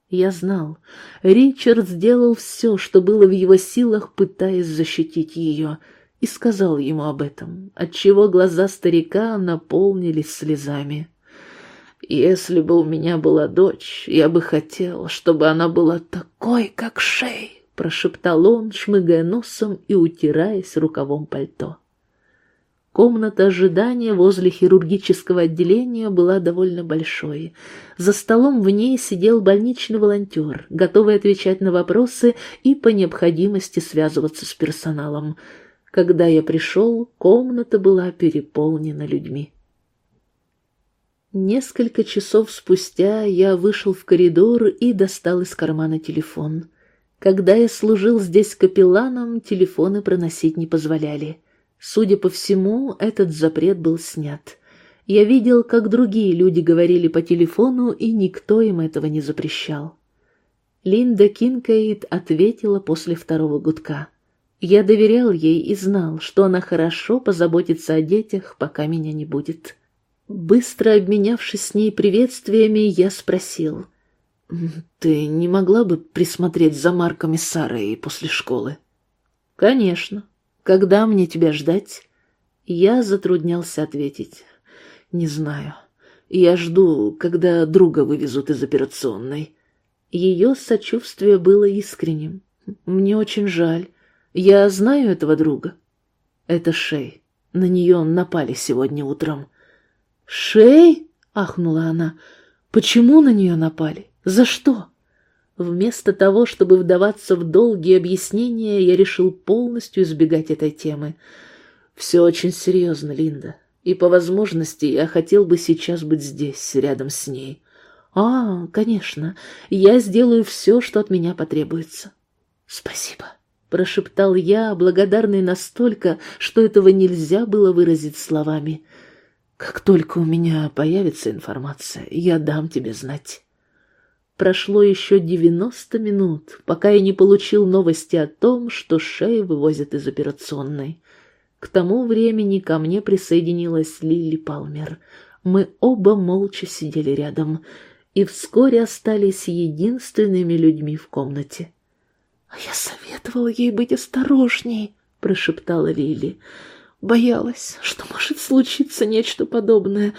Я знал. Ричард сделал все, что было в его силах, пытаясь защитить ее, и сказал ему об этом, отчего глаза старика наполнились слезами. «Если бы у меня была дочь, я бы хотел, чтобы она была такой, как Шей» прошептал он, шмыгая носом и утираясь рукавом пальто. Комната ожидания возле хирургического отделения была довольно большой. За столом в ней сидел больничный волонтер, готовый отвечать на вопросы и по необходимости связываться с персоналом. Когда я пришел, комната была переполнена людьми. Несколько часов спустя я вышел в коридор и достал из кармана телефон — когда я служил здесь капелланом, телефоны проносить не позволяли. Судя по всему, этот запрет был снят. Я видел, как другие люди говорили по телефону, и никто им этого не запрещал. Линда Кинкаид ответила после второго гудка. Я доверял ей и знал, что она хорошо позаботится о детях, пока меня не будет. Быстро обменявшись с ней приветствиями, я спросил. «Ты не могла бы присмотреть за Марком и Сарой после школы?» «Конечно. Когда мне тебя ждать?» Я затруднялся ответить. «Не знаю. Я жду, когда друга вывезут из операционной». Ее сочувствие было искренним. «Мне очень жаль. Я знаю этого друга». «Это Шей. На нее напали сегодня утром». «Шей?» — ахнула она. «Почему на нее напали? За что?» Вместо того, чтобы вдаваться в долгие объяснения, я решил полностью избегать этой темы. «Все очень серьезно, Линда, и по возможности я хотел бы сейчас быть здесь, рядом с ней». «А, конечно, я сделаю все, что от меня потребуется». «Спасибо», — прошептал я, благодарный настолько, что этого нельзя было выразить словами. «Как только у меня появится информация, я дам тебе знать». Прошло еще девяносто минут, пока я не получил новости о том, что Шею вывозят из операционной. К тому времени ко мне присоединилась Лили Палмер. Мы оба молча сидели рядом и вскоре остались единственными людьми в комнате. «А я советовала ей быть осторожней», — прошептала Лили. Боялась, что может случиться нечто подобное.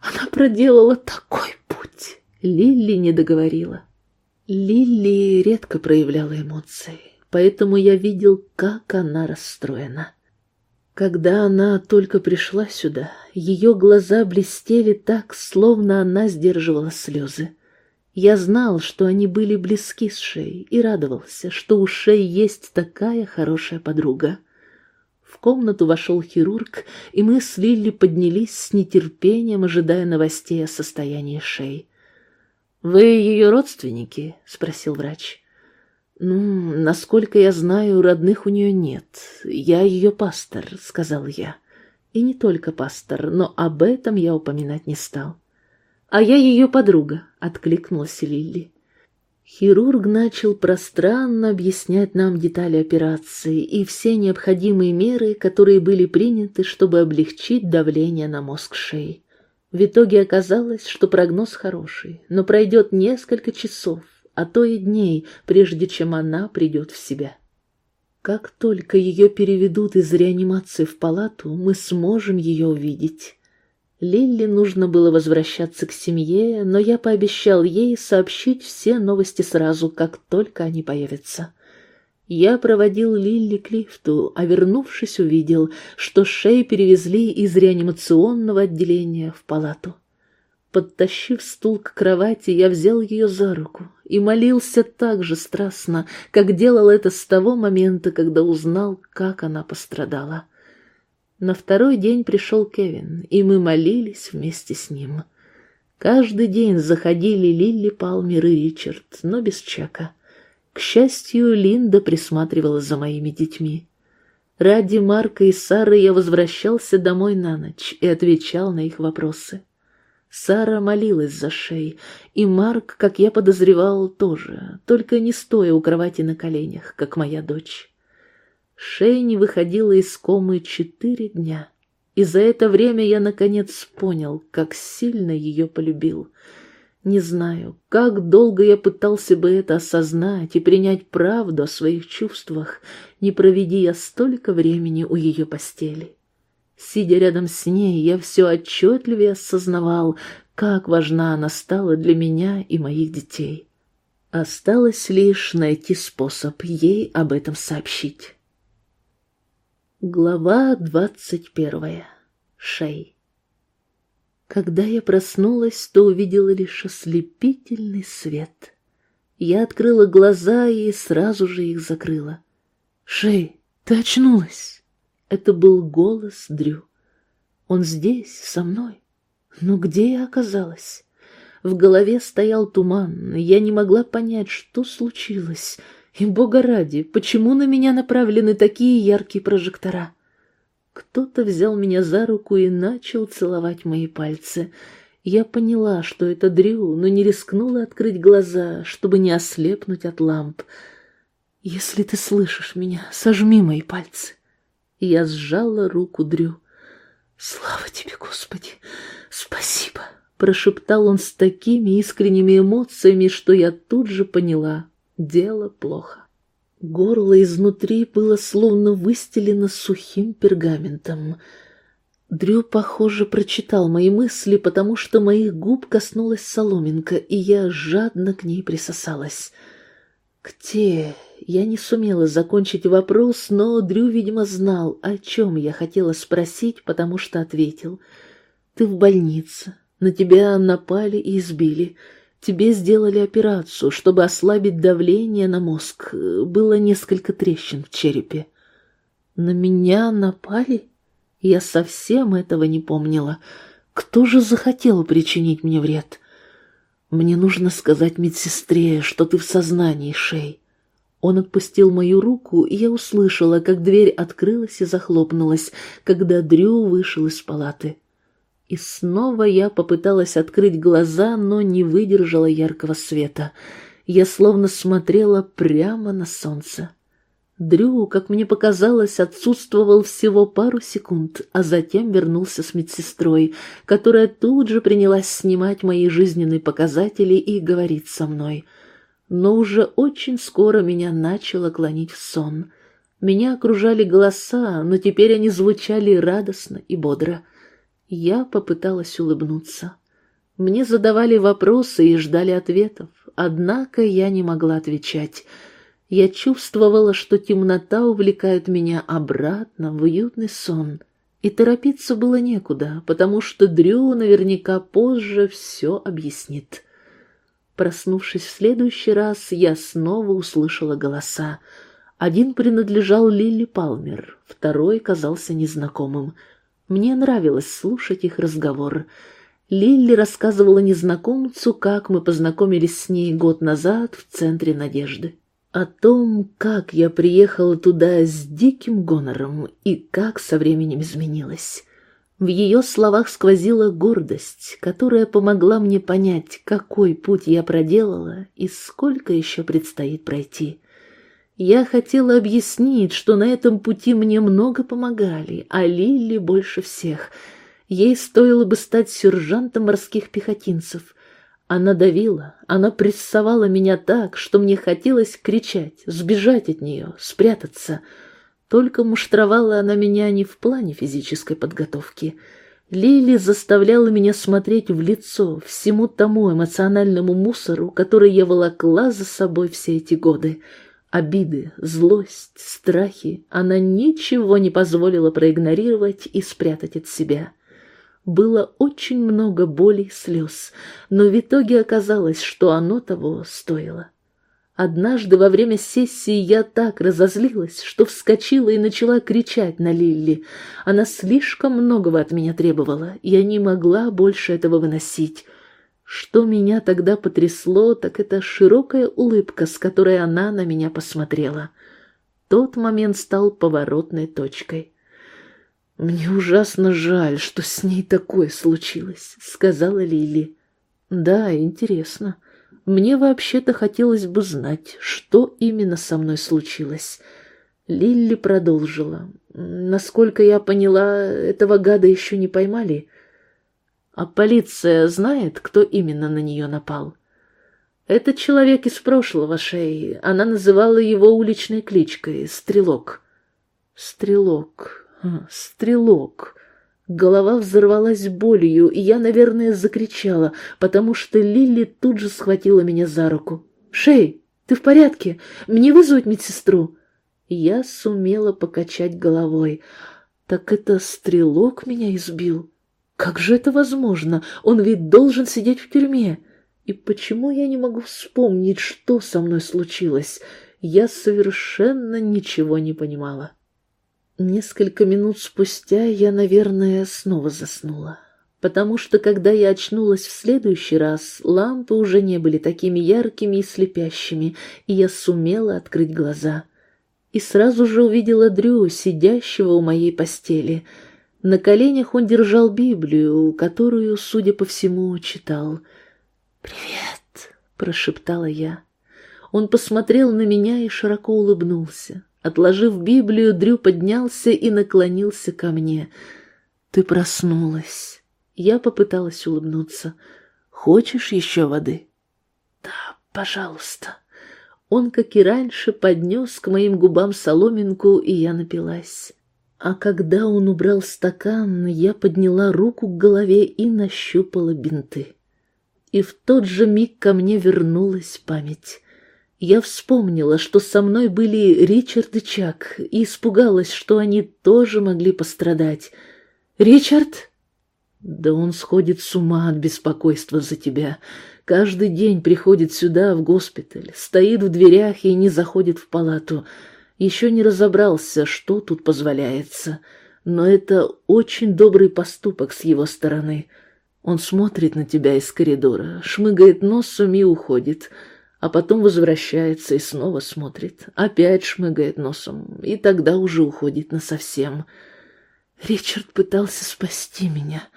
Она проделала такой путь. Лилли не договорила. Лилли редко проявляла эмоции, поэтому я видел, как она расстроена. Когда она только пришла сюда, ее глаза блестели так, словно она сдерживала слезы. Я знал, что они были близки с Шей, и радовался, что у Шей есть такая хорошая подруга. В комнату вошел хирург, и мы с Лилли поднялись с нетерпением, ожидая новостей о состоянии Шей. «Вы ее родственники?» — спросил врач. «Ну, насколько я знаю, родных у нее нет. Я ее пастор», — сказал я. И не только пастор, но об этом я упоминать не стал. «А я ее подруга», — откликнулась Лилли. Хирург начал пространно объяснять нам детали операции и все необходимые меры, которые были приняты, чтобы облегчить давление на мозг шеи. В итоге оказалось, что прогноз хороший, но пройдет несколько часов, а то и дней, прежде чем она придет в себя. Как только ее переведут из реанимации в палату, мы сможем ее увидеть. Лилли нужно было возвращаться к семье, но я пообещал ей сообщить все новости сразу, как только они появятся. Я проводил Лилли к лифту, а вернувшись, увидел, что Шей перевезли из реанимационного отделения в палату. Подтащив стул к кровати, я взял ее за руку и молился так же страстно, как делал это с того момента, когда узнал, как она пострадала. На второй день пришел Кевин, и мы молились вместе с ним. Каждый день заходили Лилли Палмер и Ричард, но без Чака. К счастью, Линда присматривала за моими детьми. Ради Марка и Сары я возвращался домой на ночь и отвечал на их вопросы. Сара молилась за Шей, и Марк, как я подозревал, тоже, только не стоя у кровати на коленях, как моя дочь. Шей не выходила из комы четыре дня, и за это время я наконец понял, как сильно ее полюбил. Не знаю, как долго я пытался бы это осознать и принять правду о своих чувствах, не проведи я столько времени у ее постели. Сидя рядом с ней, я все отчетливее осознавал, как важна она стала для меня и моих детей. Осталось лишь найти способ ей об этом сообщить. Глава двадцать первая. Шей. Когда я проснулась, то увидела лишь ослепительный свет. Я открыла глаза и сразу же их закрыла. «Шей, ты очнулась!» Это был голос Дрю. Он здесь, со мной. Но где я оказалась? В голове стоял туман, я не могла понять, что случилось — и, бога ради, почему на меня направлены такие яркие прожектора? Кто-то взял меня за руку и начал целовать мои пальцы. Я поняла, что это Дрю, но не рискнула открыть глаза, чтобы не ослепнуть от ламп. «Если ты слышишь меня, сожми мои пальцы». Я сжала руку Дрю. «Слава тебе, Господи! Спасибо!» Прошептал он с такими искренними эмоциями, что я тут же поняла. Дело плохо. Горло изнутри было словно выстелено сухим пергаментом. Дрю, похоже, прочитал мои мысли, потому что моих губ коснулась соломинка, и я жадно к ней присосалась. «Где?» Я не сумела закончить вопрос, но Дрю, видимо, знал, о чем я хотела спросить, потому что ответил. «Ты в больнице. На тебя напали и избили. Тебе сделали операцию, чтобы ослабить давление на мозг. Было несколько трещин в черепе». «На меня напали?» Я совсем этого не помнила. Кто же захотел причинить мне вред? Мне нужно сказать медсестре, что ты в сознании, Шей. Он отпустил мою руку, и я услышала, как дверь открылась и захлопнулась, когда Дрю вышел из палаты. И снова я попыталась открыть глаза, но не выдержала яркого света. Я словно смотрела прямо на солнце. Дрю, как мне показалось, отсутствовал всего пару секунд, а затем вернулся с медсестрой, которая тут же принялась снимать мои жизненные показатели и говорить со мной. Но уже очень скоро меня начало клонить в сон. Меня окружали голоса, но теперь они звучали радостно и бодро. Я попыталась улыбнуться. Мне задавали вопросы и ждали ответов, однако я не могла отвечать — я чувствовала, что темнота увлекает меня обратно в уютный сон. И торопиться было некуда, потому что Дрю наверняка позже все объяснит. Проснувшись в следующий раз, я снова услышала голоса. Один принадлежал Лилли Палмер, второй казался незнакомым. Мне нравилось слушать их разговор. Лилли рассказывала незнакомцу, как мы познакомились с ней год назад в Центре Надежды о том, как я приехала туда с диким гонором и как со временем изменилась. В ее словах сквозила гордость, которая помогла мне понять, какой путь я проделала и сколько еще предстоит пройти. Я хотела объяснить, что на этом пути мне много помогали, а Лили больше всех. Ей стоило бы стать сержантом морских пехотинцев, она давила, она прессовала меня так, что мне хотелось кричать, сбежать от нее, спрятаться. Только муштровала она меня не в плане физической подготовки. Лили заставляла меня смотреть в лицо всему тому эмоциональному мусору, который я волокла за собой все эти годы. Обиды, злость, страхи она ничего не позволила проигнорировать и спрятать от себя. Было очень много боли и слез, но в итоге оказалось, что оно того стоило. Однажды во время сессии я так разозлилась, что вскочила и начала кричать на Лилли. Она слишком многого от меня требовала, я не могла больше этого выносить. Что меня тогда потрясло, так это широкая улыбка, с которой она на меня посмотрела. Тот момент стал поворотной точкой. «Мне ужасно жаль, что с ней такое случилось», — сказала Лили. «Да, интересно. Мне вообще-то хотелось бы знать, что именно со мной случилось». Лилли продолжила. «Насколько я поняла, этого гада еще не поймали. А полиция знает, кто именно на нее напал?» «Это человек из прошлого, Шей. Она называла его уличной кличкой — Стрелок». «Стрелок», Стрелок. Голова взорвалась болью, и я, наверное, закричала, потому что Лили тут же схватила меня за руку. «Шей, ты в порядке? Мне вызвать медсестру?» Я сумела покачать головой. «Так это стрелок меня избил? Как же это возможно? Он ведь должен сидеть в тюрьме. И почему я не могу вспомнить, что со мной случилось? Я совершенно ничего не понимала». Несколько минут спустя я, наверное, снова заснула, потому что, когда я очнулась в следующий раз, лампы уже не были такими яркими и слепящими, и я сумела открыть глаза. И сразу же увидела Дрю, сидящего у моей постели. На коленях он держал Библию, которую, судя по всему, читал. «Привет!» — прошептала я. Он посмотрел на меня и широко улыбнулся. Отложив Библию, Дрю поднялся и наклонился ко мне. «Ты проснулась». Я попыталась улыбнуться. «Хочешь еще воды?» «Да, пожалуйста». Он, как и раньше, поднес к моим губам соломинку, и я напилась. А когда он убрал стакан, я подняла руку к голове и нащупала бинты. И в тот же миг ко мне вернулась память. Я вспомнила, что со мной были Ричард и Чак, и испугалась, что они тоже могли пострадать. «Ричард?» «Да он сходит с ума от беспокойства за тебя. Каждый день приходит сюда, в госпиталь, стоит в дверях и не заходит в палату. Еще не разобрался, что тут позволяется. Но это очень добрый поступок с его стороны. Он смотрит на тебя из коридора, шмыгает носом и уходит, а потом возвращается и снова смотрит, опять шмыгает носом, и тогда уже уходит насовсем. Ричард пытался спасти меня.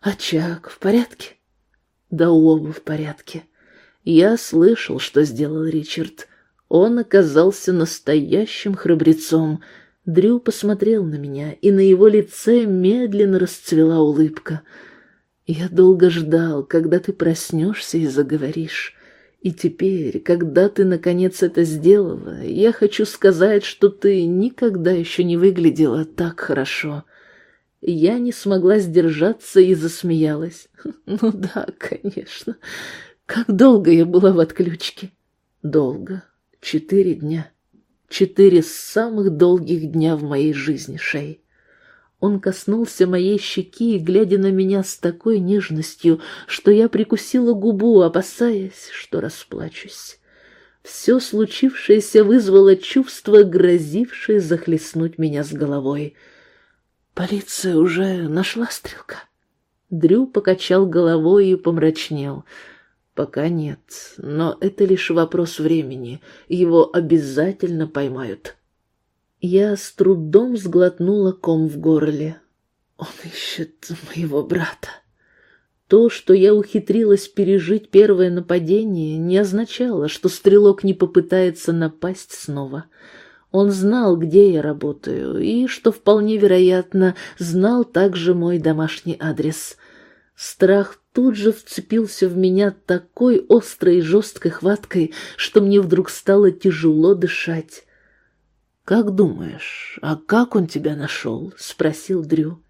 А Чак в порядке? Да оба в порядке. Я слышал, что сделал Ричард. Он оказался настоящим храбрецом. Дрю посмотрел на меня, и на его лице медленно расцвела улыбка. Я долго ждал, когда ты проснешься и заговоришь. И теперь, когда ты наконец это сделала, я хочу сказать, что ты никогда еще не выглядела так хорошо. Я не смогла сдержаться и засмеялась. <laughs> Ну да, конечно. Как долго я была в отключке? Долго. Четыре дня. Четыре самых долгих дня в моей жизни, Шей. Он коснулся моей щеки, глядя на меня с такой нежностью, что я прикусила губу, опасаясь, что расплачусь. Все случившееся вызвало чувство, грозившее захлестнуть меня с головой — Полиция уже нашла стрелка. Дрю покачал головой и помрачнел. Пока нет, но это лишь вопрос времени. Его обязательно поймают. Я с трудом сглотнула ком в горле. Он ищет моего брата. То, что я ухитрилась пережить первое нападение, не означало, что стрелок не попытается напасть снова. Он знал, где я работаю, и, что вполне вероятно, знал также мой домашний адрес. Страх тут же вцепился в меня такой острой и жесткой хваткой, что мне вдруг стало тяжело дышать. «Как думаешь, а как он тебя нашел?» — спросил Дрю.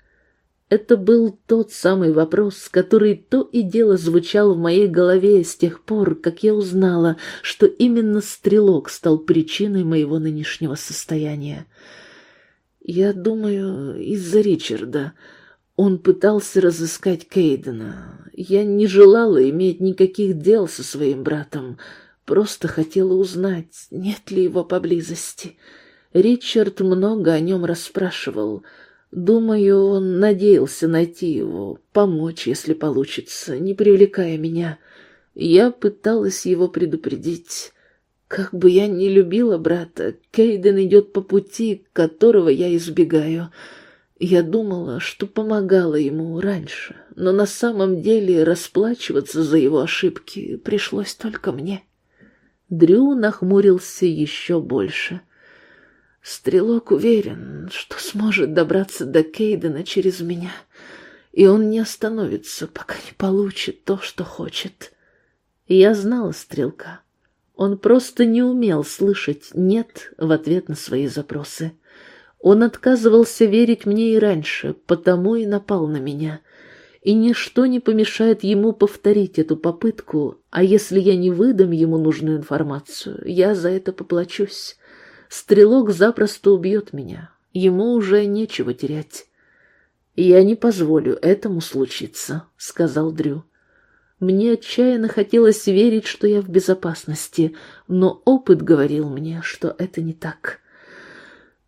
Это был тот самый вопрос, который то и дело звучал в моей голове с тех пор, как я узнала, что именно стрелок стал причиной моего нынешнего состояния. Я думаю, из-за Ричарда. Он пытался разыскать Кейдена. Я не желала иметь никаких дел со своим братом, просто хотела узнать, нет ли его поблизости. Ричард много о нем расспрашивал — Думаю, он надеялся найти его, помочь, если получится, не привлекая меня. Я пыталась его предупредить. Как бы я ни любила брата, Кейден идет по пути, которого я избегаю. Я думала, что помогала ему раньше, но на самом деле расплачиваться за его ошибки пришлось только мне. Дрю нахмурился еще больше — Стрелок уверен, что сможет добраться до Кейдена через меня, и он не остановится, пока не получит то, что хочет. Я знала Стрелка. Он просто не умел слышать «нет» в ответ на свои запросы. Он отказывался верить мне и раньше, потому и напал на меня. И ничто не помешает ему повторить эту попытку, а если я не выдам ему нужную информацию, я за это поплачусь. Стрелок запросто убьет меня. Ему уже нечего терять. «Я не позволю этому случиться», — сказал Дрю. Мне отчаянно хотелось верить, что я в безопасности, но опыт говорил мне, что это не так.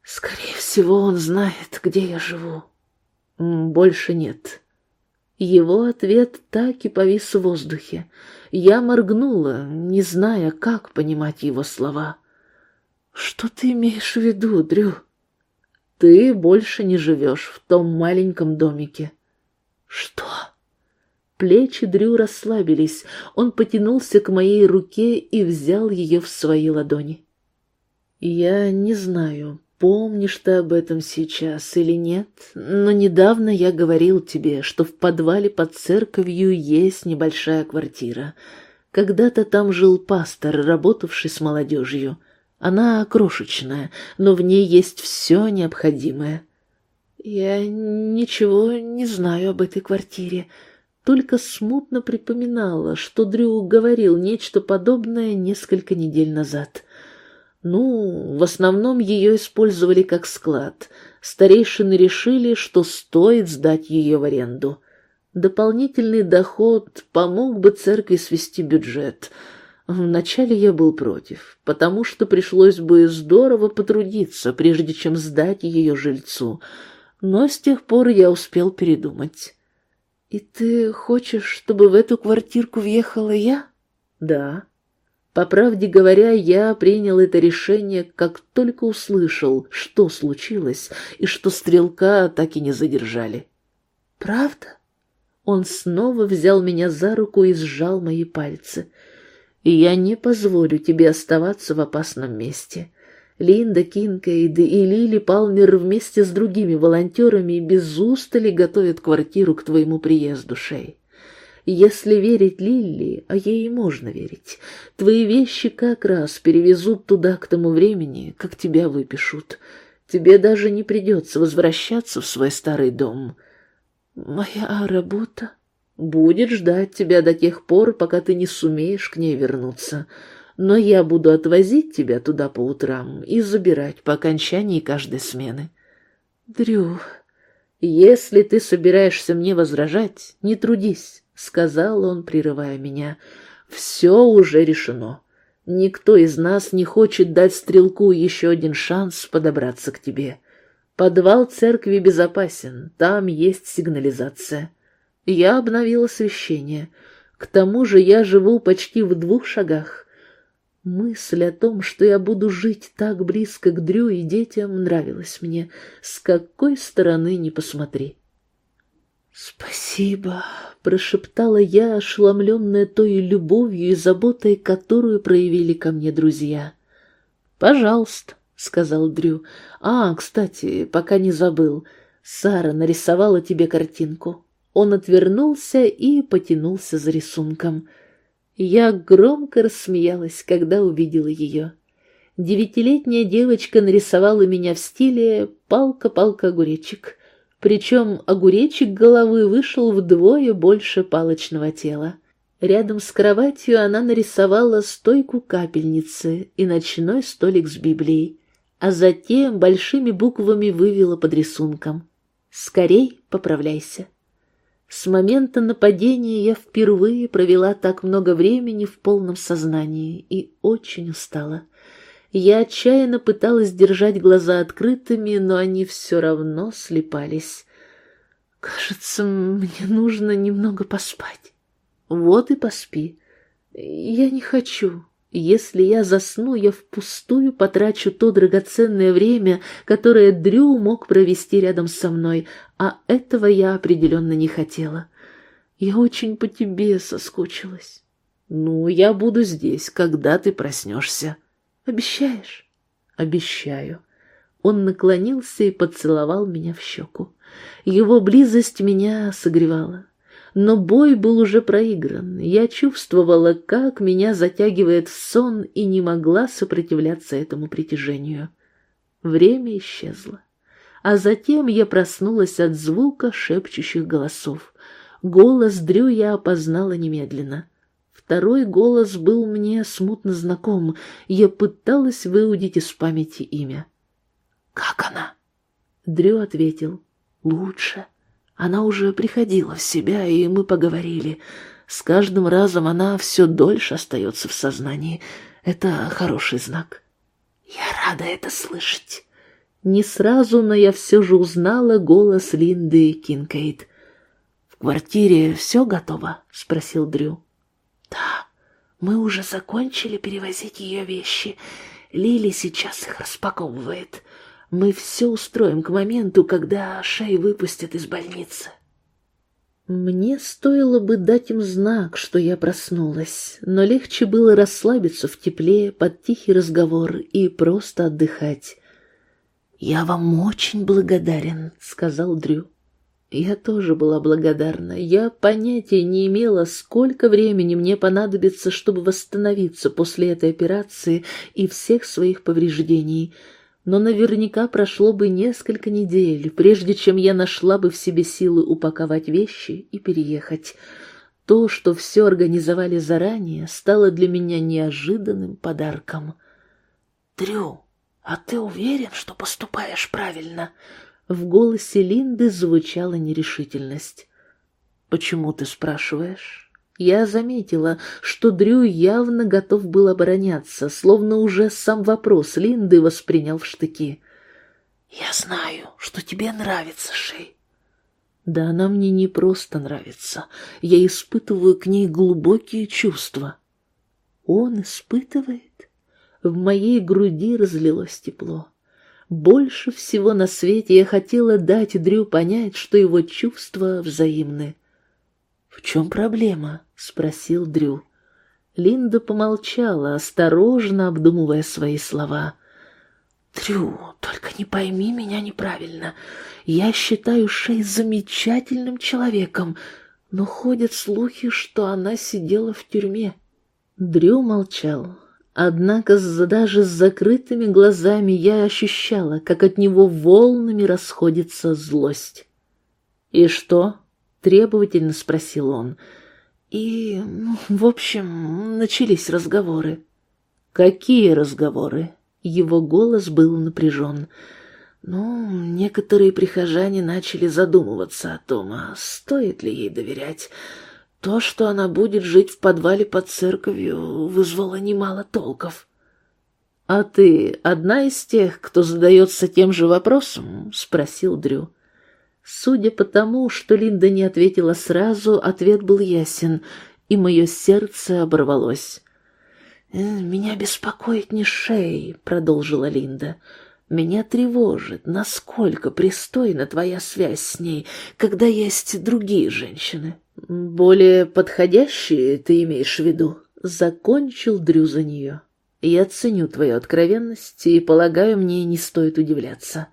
Скорее всего, он знает, где я живу. Больше нет. Его ответ так и повис в воздухе. Я моргнула, не зная, как понимать его слова. «Что ты имеешь в виду, Дрю?» Ты больше не живешь в том маленьком домике. Что? Плечи Дрю расслабились. Он потянулся к моей руке и взял ее в свои ладони. Я не знаю, помнишь ты об этом сейчас или нет, но недавно я говорил тебе, что в подвале под церковью есть небольшая квартира. Когда-то там жил пастор, работавший с молодежью. Она крошечная, но в ней есть все необходимое. Я ничего не знаю об этой квартире, только смутно припоминала, что Дрю говорил нечто подобное несколько недель назад. Ну, в основном ее использовали как склад. Старейшины решили, что стоит сдать ее в аренду. Дополнительный доход помог бы церкви свести бюджет. Вначале я был против, потому что пришлось бы здорово потрудиться, прежде чем сдать ее жильцу. Но с тех пор я успел передумать. «И ты хочешь, чтобы в эту квартирку въехала я?» «Да». По правде говоря, я принял это решение, как только услышал, что случилось, и что стрелка так и не задержали. «Правда?» Он снова взял меня за руку и сжал мои пальцы. «И я не позволю тебе оставаться в опасном месте. Линда Кинкейд и Лили Палмер вместе с другими волонтерами без устали готовят квартиру к твоему приезду, Шей. Если верить Лилли, а ей можно верить, твои вещи как раз перевезут туда к тому времени, как тебя выпишут. Тебе даже не придется возвращаться в свой старый дом. Моя работа будет ждать тебя до тех пор, пока ты не сумеешь к ней вернуться. Но я буду отвозить тебя туда по утрам и забирать по окончании каждой смены. Дрю, если ты собираешься мне возражать, не трудись. — сказал он, прерывая меня. «Все уже решено. Никто из нас не хочет дать стрелку еще один шанс подобраться к тебе. Подвал церкви безопасен, там есть сигнализация. Я обновил освещение. К тому же я живу почти в двух шагах. Мысль о том, что я буду жить так близко к Дрю и детям, нравилась мне. С какой стороны ни посмотри. «Спасибо», — прошептала я, ошеломленная той любовью и заботой, которую проявили ко мне друзья. «Пожалуйста», — сказал Дрю. «А, кстати, пока не забыл, Сара нарисовала тебе картинку». Он отвернулся и потянулся за рисунком. Я громко рассмеялась, когда увидела ее. Девятилетняя девочка нарисовала меня в стиле «палка-палка-огуречек». Причем огуречек головы вышел вдвое больше палочного тела. Рядом с кроватью она нарисовала стойку капельницы и ночной столик с Библией, а затем большими буквами вывела под рисунком «Скорей поправляйся». С момента нападения я впервые провела так много времени в полном сознании и очень устала. Я отчаянно пыталась держать глаза открытыми, но они все равно слепались. Кажется, мне нужно немного поспать. Вот и поспи. Я не хочу. Если я засну, я впустую потрачу то драгоценное время, которое Дрю мог провести рядом со мной, а этого я определенно не хотела. Я очень по тебе соскучилась. Ну, я буду здесь, когда ты проснешься. Обещаешь? Обещаю. Он наклонился и поцеловал меня в щеку. Его близость меня согревала. Но бой был уже проигран. Я чувствовала, как меня затягивает в сон и не могла сопротивляться этому притяжению. Время исчезло. А затем я проснулась от звука шепчущих голосов. Голос Дрю я опознала немедленно. Второй голос был мне смутно знаком. Я пыталась выудить из памяти имя. «Как она?» Дрю ответил. «Лучше. Она уже приходила в себя, и мы поговорили. С каждым разом она все дольше остается в сознании. Это хороший знак». «Я рада это слышать». Не сразу, но я все же узнала голос Линды Кинкейд. «В квартире все готово?» — спросил Дрю. Да, мы уже закончили перевозить ее вещи. Лили сейчас их распаковывает. Мы все устроим к моменту, когда Шей выпустят из больницы. Мне стоило бы дать им знак, что я проснулась, но легче было расслабиться в тепле под тихий разговор и просто отдыхать. «Я вам очень благодарен», — сказал Дрю. Я тоже была благодарна. Я понятия не имела, сколько времени мне понадобится, чтобы восстановиться после этой операции и всех своих повреждений — но наверняка прошло бы несколько недель, прежде чем я нашла бы в себе силы упаковать вещи и переехать. То, что все организовали заранее, стало для меня неожиданным подарком. «Дрю, а ты уверен, что поступаешь правильно?» В голосе Линды звучала нерешительность. «Почему ты спрашиваешь?» Я заметила, что Дрю явно готов был обороняться, словно уже сам вопрос Линды воспринял в штыки. «Я знаю, что тебе нравится, Шей». «Да она мне не просто нравится. Я испытываю к ней глубокие чувства». «Он испытывает?» В моей груди разлилось тепло. Больше всего на свете я хотела дать Дрю понять, что его чувства взаимны. «В чем проблема?» — спросил Дрю. Линда помолчала, осторожно обдумывая свои слова. «Дрю, только не пойми меня неправильно. Я считаю Шей замечательным человеком, но ходят слухи, что она сидела в тюрьме». Дрю молчал. Однако даже с закрытыми глазами я ощущала, как от него волнами расходится злость. «И что?» требовательно спросил он. И, ну, в общем, начались разговоры. Какие разговоры? Его голос был напряжен. Ну, некоторые прихожане начали задумываться о том, а стоит ли ей доверять. То, что она будет жить в подвале под церковью, вызвало немало толков. «А ты одна из тех, кто задается тем же вопросом?» — спросил Дрю. Судя по тому, что Линда не ответила сразу, ответ был ясен, и мое сердце оборвалось. «Э, «Меня беспокоит не шея», — продолжила Линда. «Меня тревожит, насколько пристойна твоя связь с ней, когда есть другие женщины. Более подходящие ты имеешь в виду?» Закончил Дрю за нее. «Я ценю твою откровенность и, полагаю, мне не стоит удивляться.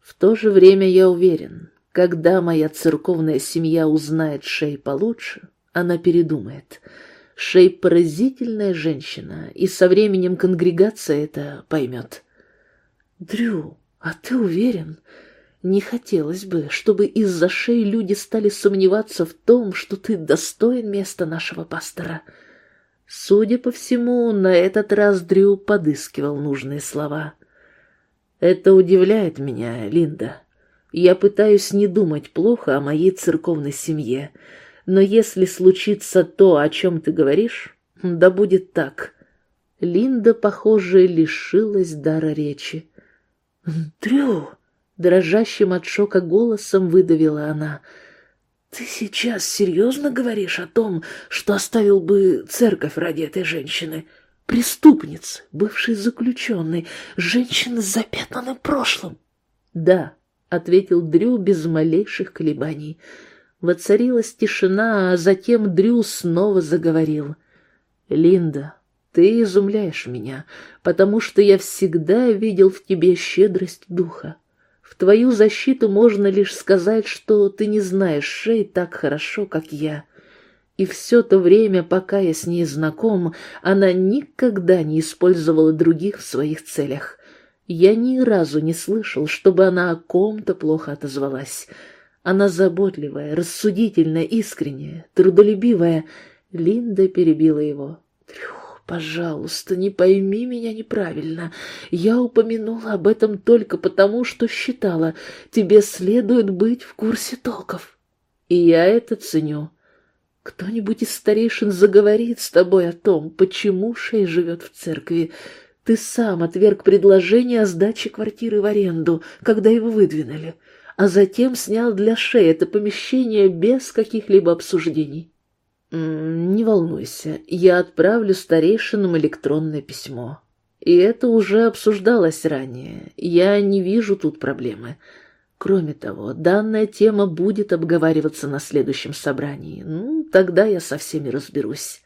В то же время я уверен, когда моя церковная семья узнает Шей получше, она передумает. Шей поразительная женщина, и со временем конгрегация это поймет. Дрю, а ты уверен? Не хотелось бы, чтобы из-за Шей люди стали сомневаться в том, что ты достоин места нашего пастора. Судя по всему, на этот раз Дрю подыскивал нужные слова. Это удивляет меня, Линда. Я пытаюсь не думать плохо о моей церковной семье, но если случится то, о чем ты говоришь, да будет так. Линда, похоже, лишилась дара речи. «Дрю!» — дрожащим от шока голосом выдавила она. «Ты сейчас серьезно говоришь о том, что оставил бы церковь ради этой женщины?» преступницы, бывшей заключенной, женщины с запятнанным прошлым. Да, ответил Дрю без малейших колебаний. Воцарилась тишина, а затем Дрю снова заговорил. «Линда, ты изумляешь меня, потому что я всегда видел в тебе щедрость духа. В твою защиту можно лишь сказать, что ты не знаешь Шей так хорошо, как я. И все то время, пока я с ней знаком, она никогда не использовала других в своих целях. Я ни разу не слышал, чтобы она о ком-то плохо отозвалась. Она заботливая, рассудительная, искренняя, трудолюбивая. Линда перебила его. «Трюх, пожалуйста, не пойми меня неправильно. Я упомянула об этом только потому, что считала, тебе следует быть в курсе толков. И я это ценю». Кто-нибудь из старейшин заговорит с тобой о том, почему Шей живет в церкви, ты сам отверг предложение о сдаче квартиры в аренду, когда его выдвинули, а затем снял для Шеи это помещение без каких-либо обсуждений. «Не волнуйся, я отправлю старейшинам электронное письмо. И это уже обсуждалось ранее. Я не вижу тут проблемы. Кроме того, данная тема будет обговариваться на следующем собрании. Ну, тогда я со всеми разберусь.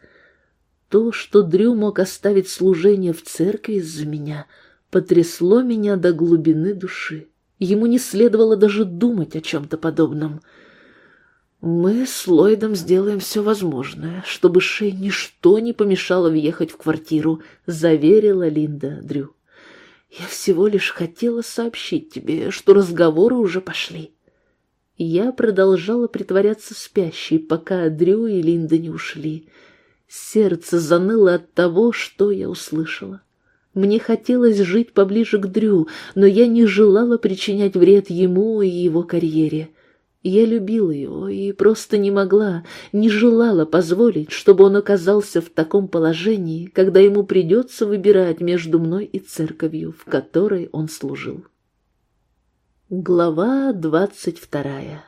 То, что Дрю мог оставить служение в церкви из-за меня, потрясло меня до глубины души. Ему не следовало даже думать о чем-то подобном. Мы с Ллойдом сделаем все возможное, чтобы Шей ничто не помешало въехать в квартиру, заверила Линда Дрю. Я всего лишь хотела сообщить тебе, что разговоры уже пошли. Я продолжала притворяться спящей, пока Дрю и Линда не ушли. Сердце заныло от того, что я услышала. Мне хотелось жить поближе к Дрю, но я не желала причинять вред ему и его карьере. Я любила его и просто не могла, не желала позволить, чтобы он оказался в таком положении, когда ему придется выбирать между мной и церковью, в которой он служил. Глава двадцать вторая.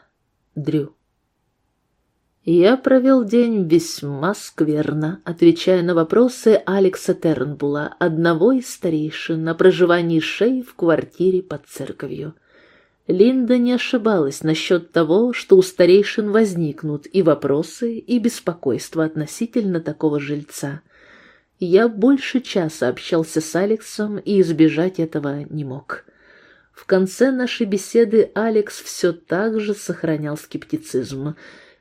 Дрю. Я провел день весьма скверно, отвечая на вопросы Алекса Тернбула, одного из старейшин, на проживании Шей в квартире под церковью. Линда не ошибалась насчет того, что у старейшин возникнут и вопросы, и беспокойство относительно такого жильца. Я больше часа общался с Алексом и избежать этого не мог. В конце нашей беседы Алекс все так же сохранял скептицизм.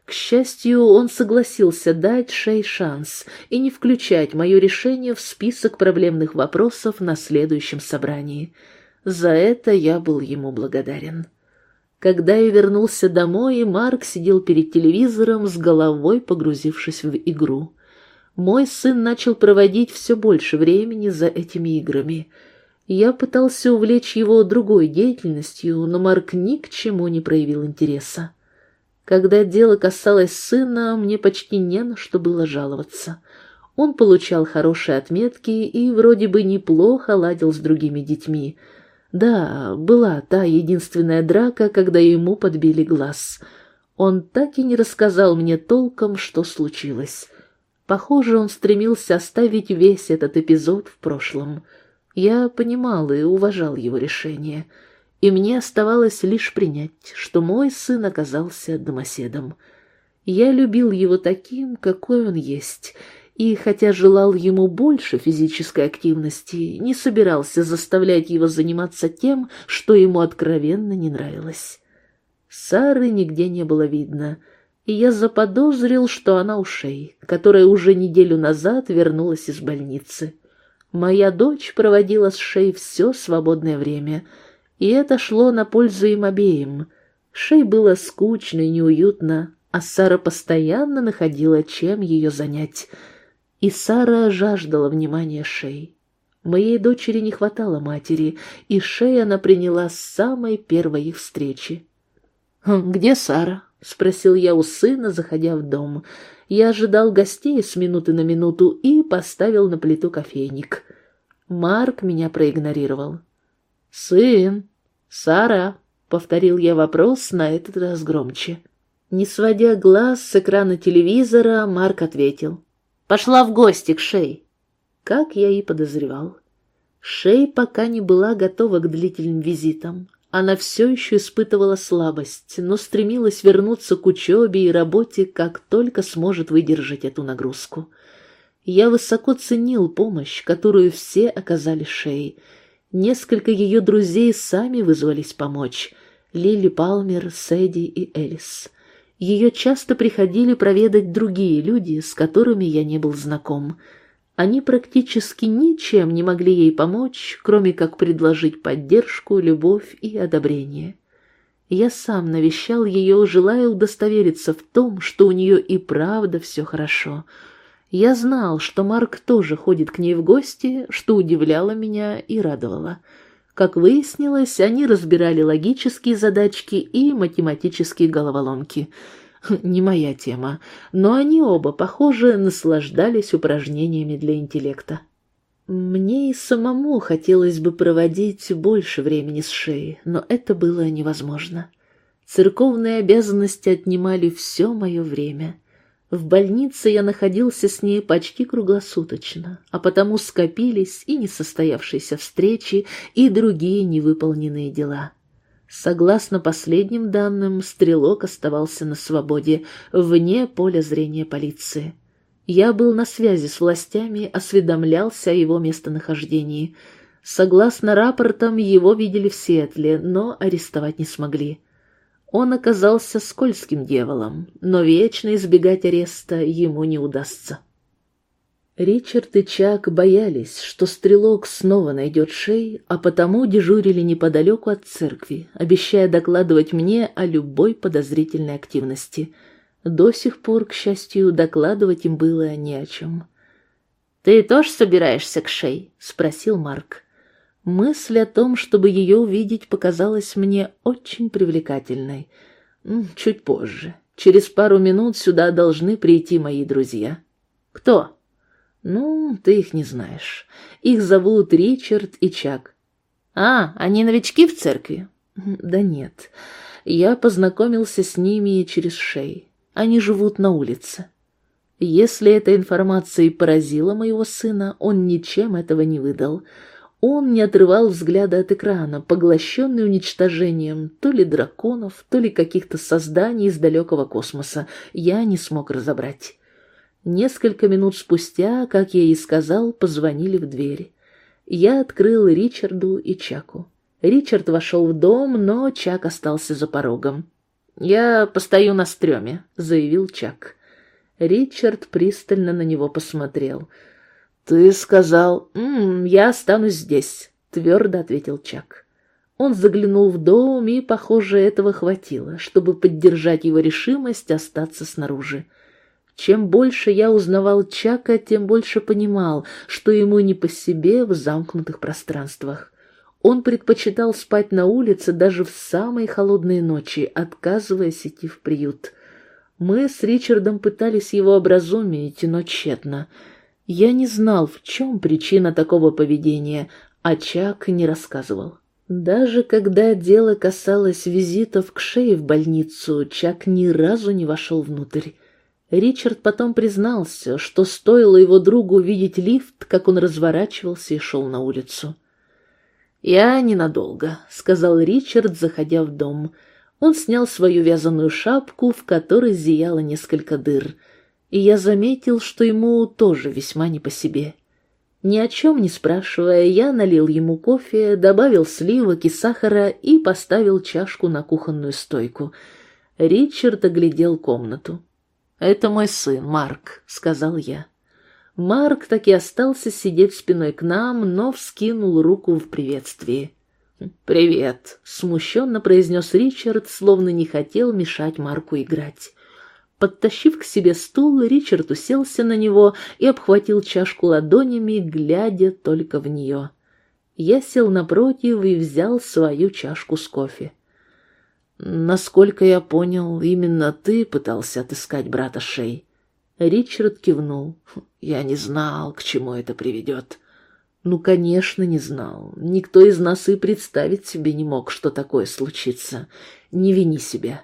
К счастью, он согласился дать Шей шанс и не включать мое решение в список проблемных вопросов на следующем собрании — за это я был ему благодарен. Когда я вернулся домой, Марк сидел перед телевизором с головой погрузившись в игру. Мой сын начал проводить все больше времени за этими играми. Я пытался увлечь его другой деятельностью, но Марк ни к чему не проявил интереса. Когда дело касалось сына, мне почти не на что было жаловаться. Он получал хорошие отметки и вроде бы неплохо ладил с другими детьми — да, была та единственная драка, когда ему подбили глаз. Он так и не рассказал мне толком, что случилось. Похоже, он стремился оставить весь этот эпизод в прошлом. Я понимал и уважал его решение, и мне оставалось лишь принять, что мой сын оказался домоседом. Я любил его таким, какой он есть, и, хотя желал ему больше физической активности, не собирался заставлять его заниматься тем, что ему откровенно не нравилось. Сары нигде не было видно, и я заподозрил, что она у Шей, которая уже неделю назад вернулась из больницы. Моя дочь проводила с Шей все свободное время, и это шло на пользу им обеим. Шей было скучно и неуютно, а Сара постоянно находила, чем ее занять — и Сара жаждала внимания Шей. Моей дочери не хватало матери, и Шей она приняла с самой первой их встречи. «Хм, «Где Сара?» — спросил я у сына, заходя в дом. Я ожидал гостей с минуты на минуту и поставил на плиту кофейник. Марк меня проигнорировал. «Сын! Сара!» — повторил я вопрос на этот раз громче. Не сводя глаз с экрана телевизора, Марк ответил. Пошла в гости к Шей. Как я и подозревал. Шей пока не была готова к длительным визитам. Она все еще испытывала слабость, но стремилась вернуться к учебе и работе, как только сможет выдержать эту нагрузку. Я высоко ценил помощь, которую все оказали Шей. Несколько ее друзей сами вызвались помочь. Лили Палмер, Сэдди и Элис. Ее часто приходили проведать другие люди, с которыми я не был знаком. Они практически ничем не могли ей помочь, кроме как предложить поддержку, любовь и одобрение. Я сам навещал ее, желая удостовериться в том, что у нее и правда все хорошо. Я знал, что Марк тоже ходит к ней в гости, что удивляло меня и радовало. Как выяснилось, они разбирали логические задачки и математические головоломки. <laughs> Не моя тема, но они оба, похоже, наслаждались упражнениями для интеллекта. Мне и самому хотелось бы проводить больше времени с шеей, но это было невозможно. Церковные обязанности отнимали все мое время. В больнице я находился с ней почти круглосуточно, а потому скопились и несостоявшиеся встречи, и другие невыполненные дела. Согласно последним данным, стрелок оставался на свободе, вне поля зрения полиции. Я был на связи с властями, осведомлялся о его местонахождении. Согласно рапортам, его видели в Сиэтле, но арестовать не смогли. Он оказался скользким дьяволом, но вечно избегать ареста ему не удастся. Ричард и Чак боялись, что стрелок снова найдет шей, а потому дежурили неподалеку от церкви, обещая докладывать мне о любой подозрительной активности — до сих пор, к счастью, докладывать им было не о чем. «Ты тоже собираешься к Шей?» — спросил Марк. Мысль о том, чтобы ее увидеть, показалась мне очень привлекательной. Чуть позже. Через пару минут сюда должны прийти мои друзья. Кто? Ну, ты их не знаешь. Их зовут Ричард и Чак. А, они новички в церкви? Да нет. Я познакомился с ними через Шей. Они живут на улице. Если эта информация и поразила моего сына, он ничем этого не выдал. Он не отрывал взгляда от экрана, поглощенный уничтожением то ли драконов, то ли каких-то созданий из далекого космоса. Я не смог разобрать. Несколько минут спустя, как я и сказал, позвонили в дверь. Я открыл Ричарду и Чаку. Ричард вошел в дом, но Чак остался за порогом. «Я постою на стреме», — заявил Чак. Ричард пристально на него посмотрел. «Ты сказал...» М -м, «Я останусь здесь», — твердо ответил Чак. Он заглянул в дом, и, похоже, этого хватило, чтобы поддержать его решимость остаться снаружи. Чем больше я узнавал Чака, тем больше понимал, что ему не по себе в замкнутых пространствах. Он предпочитал спать на улице даже в самые холодные ночи, отказываясь идти в приют. Мы с Ричардом пытались его образумить, но тщетно. Я не знал, в чем причина такого поведения, а Чак не рассказывал. Даже когда дело касалось визитов к шее в больницу, Чак ни разу не вошел внутрь. Ричард потом признался, что стоило его другу увидеть лифт, как он разворачивался и шел на улицу. «Я ненадолго», — сказал Ричард, заходя в дом. Он снял свою вязаную шапку, в которой зияло несколько дыр, и я заметил, что ему тоже весьма не по себе. Ни о чем не спрашивая, я налил ему кофе, добавил сливок и сахара и поставил чашку на кухонную стойку. Ричард оглядел комнату. «Это мой сын, Марк», — сказал я. Марк так и остался сидеть спиной к нам, но вскинул руку в приветствии. «Привет», — смущенно произнес Ричард, словно не хотел мешать Марку играть. Подтащив к себе стул, Ричард уселся на него и обхватил чашку ладонями, глядя только в нее. Я сел напротив и взял свою чашку с кофе. «Насколько я понял, именно ты пытался отыскать брата Шей?» Ричард кивнул. Я не знал, к чему это приведет. Ну, конечно, не знал. Никто из нас и представить себе не мог, что такое случится. Не вини себя.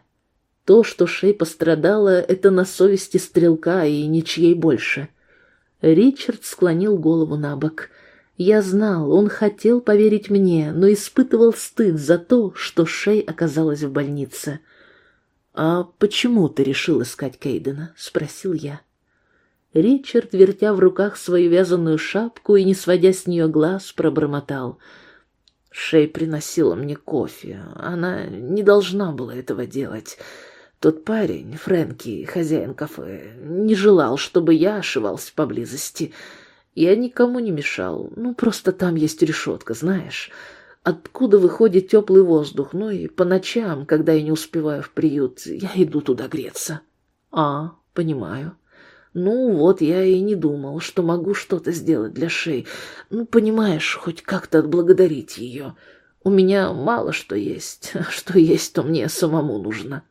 То, что Шей пострадала, это на совести стрелка и ничьей больше. Ричард склонил голову на бок. Я знал, он хотел поверить мне, но испытывал стыд за то, что Шей оказалась в больнице. «А почему ты решил искать Кейдена?» — спросил я. Ричард, вертя в руках свою вязаную шапку и не сводя с нее глаз, пробормотал. Шей приносила мне кофе. Она не должна была этого делать. Тот парень, Фрэнки, хозяин кафе, не желал, чтобы я ошивался поблизости. Я никому не мешал. Ну, просто там есть решетка, знаешь откуда выходит теплый воздух, ну и по ночам, когда я не успеваю в приют, я иду туда греться. А, понимаю. Ну вот, я и не думал, что могу что-то сделать для Шей. Ну, понимаешь, хоть как-то отблагодарить ее. У меня мало что есть, а <laughs> что есть, то мне самому нужно.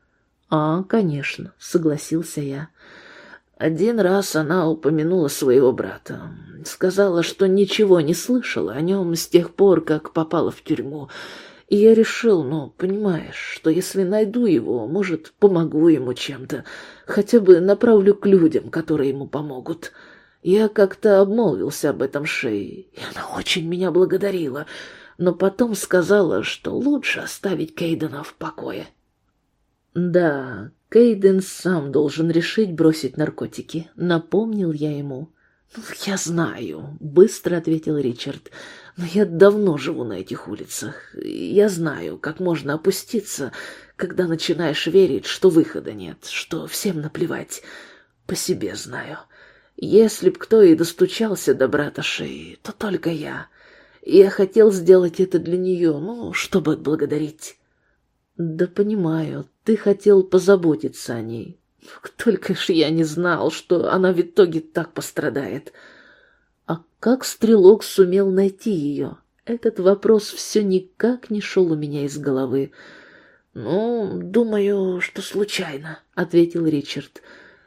А, конечно, согласился я. Один раз она упомянула своего брата. Сказала, что ничего не слышала о нем с тех пор, как попала в тюрьму. И я решил, ну, понимаешь, что если найду его, может, помогу ему чем-то, хотя бы направлю к людям, которые ему помогут. Я как-то обмолвился об этом Шее, и она очень меня благодарила, но потом сказала, что лучше оставить Кейдена в покое. Да, Кейден сам должен решить бросить наркотики, напомнил я ему. «Ну, «Я знаю», — быстро ответил Ричард, — «но я давно живу на этих улицах. Я знаю, как можно опуститься, когда начинаешь верить, что выхода нет, что всем наплевать. По себе знаю. Если б кто и достучался до брата Шеи, то только я. Я хотел сделать это для нее, ну, чтобы отблагодарить». «Да понимаю, ты хотел позаботиться о ней, только ж я не знал, что она в итоге так пострадает. А как стрелок сумел найти ее? Этот вопрос все никак не шел у меня из головы. «Ну, думаю, что случайно», — ответил Ричард.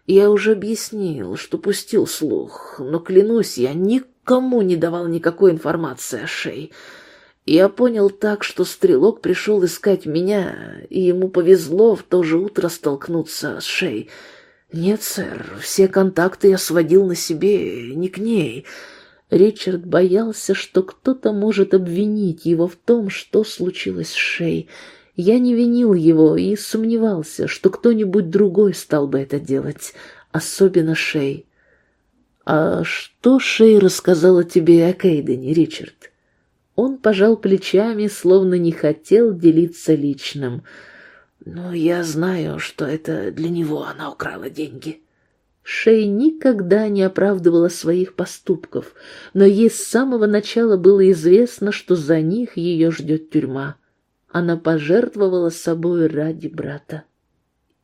«Я уже объяснил, что пустил слух, но, клянусь, я никому не давал никакой информации о Шей. Я понял так, что стрелок пришел искать меня, и ему повезло в то же утро столкнуться с Шей. Нет, сэр, все контакты я сводил на себе, не к ней. Ричард боялся, что кто-то может обвинить его в том, что случилось с Шей. Я не винил его и сомневался, что кто-нибудь другой стал бы это делать, особенно Шей. «А что Шей рассказала тебе о Кейдене, Ричард?» Он пожал плечами, словно не хотел делиться личным. «Но я знаю, что это для него она украла деньги». Шей никогда не оправдывала своих поступков, но ей с самого начала было известно, что за них ее ждет тюрьма. Она пожертвовала собой ради брата.